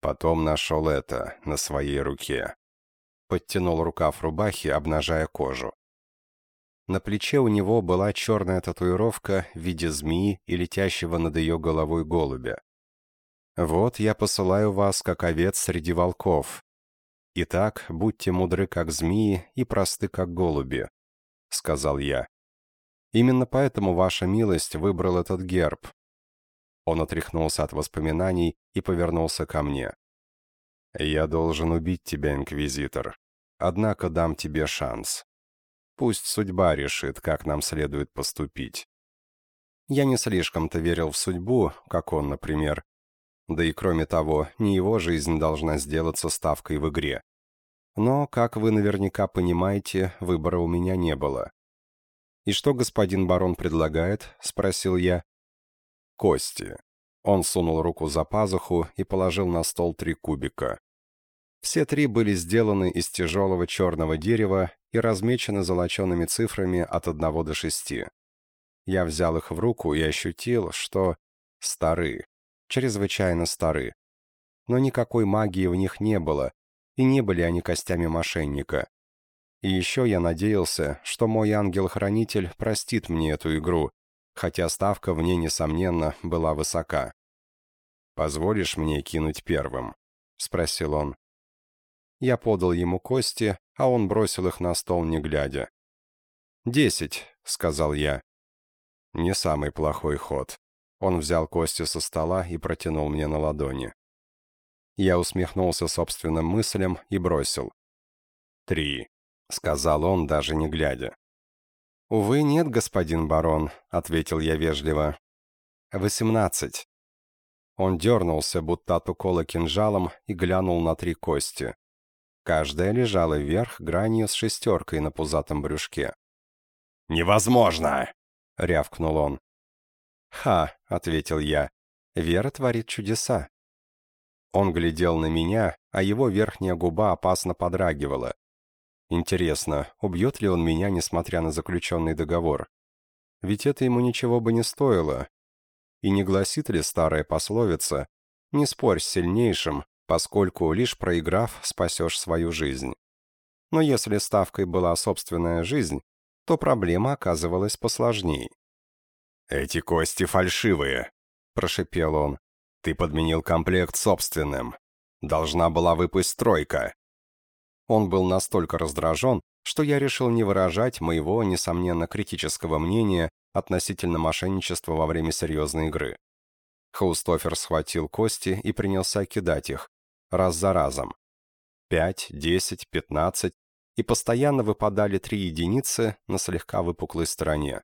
Потом нашел это на своей руке. Подтянул рукав рубахи, обнажая кожу. На плече у него была черная татуировка в виде змеи и летящего над ее головой голубя. «Вот я посылаю вас, как овец среди волков. Итак, будьте мудры, как змеи, и просты, как голуби», — сказал я. «Именно поэтому ваша милость выбрал этот герб». Он отряхнулся от воспоминаний и повернулся ко мне. «Я должен убить тебя, Инквизитор. Однако дам тебе шанс. Пусть судьба решит, как нам следует поступить». Я не слишком-то верил в судьбу, как он, например. Да и кроме того, не его жизнь должна сделаться ставкой в игре. Но, как вы наверняка понимаете, выбора у меня не было. «И что господин барон предлагает?» — спросил я. «Кости». Он сунул руку за пазуху и положил на стол три кубика. Все три были сделаны из тяжелого черного дерева и размечены золочеными цифрами от одного до шести. Я взял их в руку и ощутил, что стары, чрезвычайно стары. Но никакой магии в них не было, и не были они костями мошенника. И еще я надеялся, что мой ангел-хранитель простит мне эту игру, хотя ставка в ней, несомненно, была высока. «Позволишь мне кинуть первым?» — спросил он. Я подал ему кости, а он бросил их на стол, не глядя. «Десять», — сказал я. Не самый плохой ход. Он взял кости со стола и протянул мне на ладони. Я усмехнулся собственным мыслям и бросил. «Три», — сказал он, даже не глядя. «Увы, нет, господин барон», — ответил я вежливо. «Восемнадцать». Он дернулся, будто от укола кинжалом, и глянул на три кости. Каждая лежала вверх гранью с шестеркой на пузатом брюшке. «Невозможно!» — рявкнул он. «Ха», — ответил я, — «вера творит чудеса». Он глядел на меня, а его верхняя губа опасно подрагивала. Интересно, убьет ли он меня, несмотря на заключенный договор? Ведь это ему ничего бы не стоило. И не гласит ли старая пословица «Не спорь с сильнейшим, поскольку, лишь проиграв, спасешь свою жизнь». Но если ставкой была собственная жизнь, то проблема оказывалась посложней. «Эти кости фальшивые», — прошепел он. «Ты подменил комплект собственным. Должна была выпасть тройка». Он был настолько раздражен, что я решил не выражать моего, несомненно, критического мнения относительно мошенничества во время серьезной игры. Хаустофер схватил кости и принялся кидать их, раз за разом. Пять, десять, пятнадцать, и постоянно выпадали три единицы на слегка выпуклой стороне.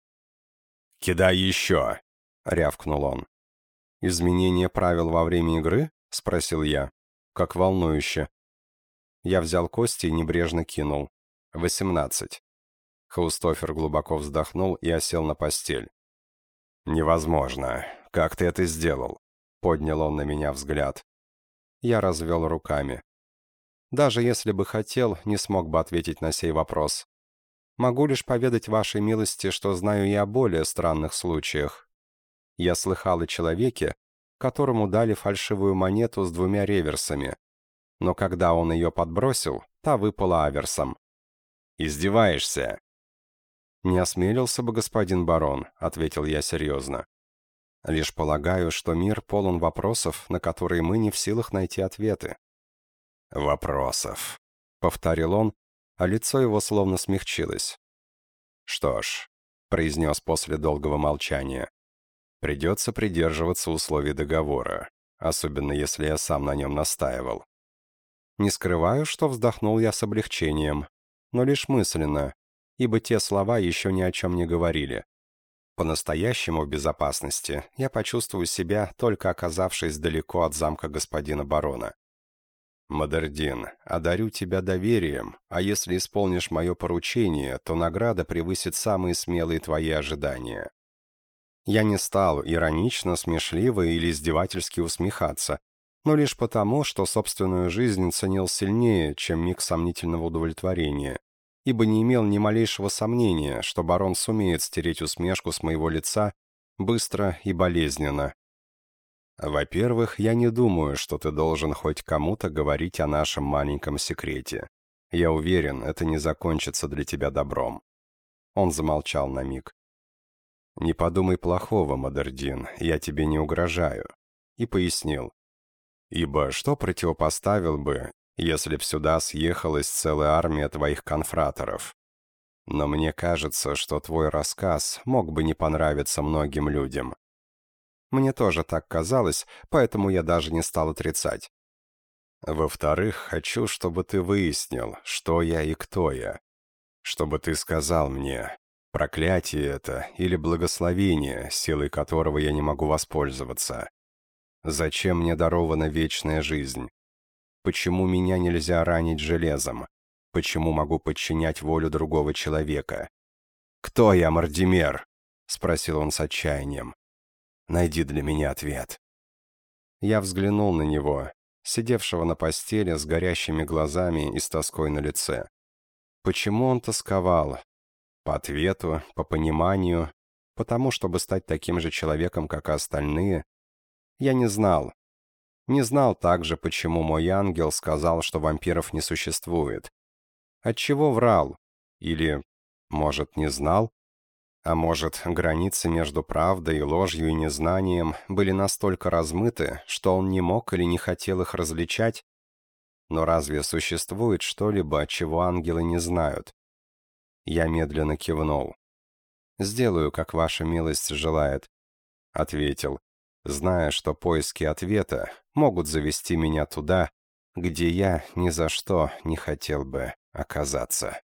«Кидай еще!» — рявкнул он. «Изменение правил во время игры?» — спросил я. «Как волнующе». Я взял кости и небрежно кинул. «Восемнадцать». Хаустофер глубоко вздохнул и осел на постель. «Невозможно. Как ты это сделал?» — поднял он на меня взгляд. Я развел руками. Даже если бы хотел, не смог бы ответить на сей вопрос. Могу лишь поведать вашей милости, что знаю и о более странных случаях. Я слыхал о человеке, которому дали фальшивую монету с двумя реверсами. Но когда он ее подбросил, та выпала аверсом. «Издеваешься?» «Не осмелился бы господин барон», — ответил я серьезно. «Лишь полагаю, что мир полон вопросов, на которые мы не в силах найти ответы вопросов», — повторил он, а лицо его словно смягчилось. «Что ж», — произнес после долгого молчания, — «придется придерживаться условий договора, особенно если я сам на нем настаивал». Не скрываю, что вздохнул я с облегчением, но лишь мысленно, ибо те слова еще ни о чем не говорили. По-настоящему в безопасности я почувствую себя, только оказавшись далеко от замка господина барона. «Мадердин, одарю тебя доверием, а если исполнишь мое поручение, то награда превысит самые смелые твои ожидания». Я не стал иронично, смешливо или издевательски усмехаться, но лишь потому, что собственную жизнь ценил сильнее, чем миг сомнительного удовлетворения, ибо не имел ни малейшего сомнения, что барон сумеет стереть усмешку с моего лица быстро и болезненно, во-первых, я не думаю, что ты должен хоть кому-то говорить о нашем маленьком секрете. Я уверен, это не закончится для тебя добром. Он замолчал на миг. «Не подумай плохого, Мадердин, я тебе не угрожаю». И пояснил. «Ибо что противопоставил бы если б сюда съехалась целая армия твоих конфраторов. Но мне кажется, что твой рассказ мог бы не понравиться многим людям. Мне тоже так казалось, поэтому я даже не стал отрицать. Во-вторых, хочу, чтобы ты выяснил, что я и кто я. Чтобы ты сказал мне, проклятие это или благословение, силой которого я не могу воспользоваться. Зачем мне дарована вечная жизнь? Почему меня нельзя ранить железом? Почему могу подчинять волю другого человека? «Кто я, Мардимер?» — спросил он с отчаянием. «Найди для меня ответ». Я взглянул на него, сидевшего на постели с горящими глазами и с тоской на лице. Почему он тосковал? По ответу, по пониманию, потому, чтобы стать таким же человеком, как и остальные? Я не знал. Не знал также, почему мой ангел сказал, что вампиров не существует. Отчего врал? Или, может, не знал? А может, границы между правдой, ложью и незнанием были настолько размыты, что он не мог или не хотел их различать? Но разве существует что-либо, чего ангелы не знают? Я медленно кивнул. «Сделаю, как ваша милость желает», — ответил, зная, что поиски ответа могут завести меня туда, где я ни за что не хотел бы оказаться.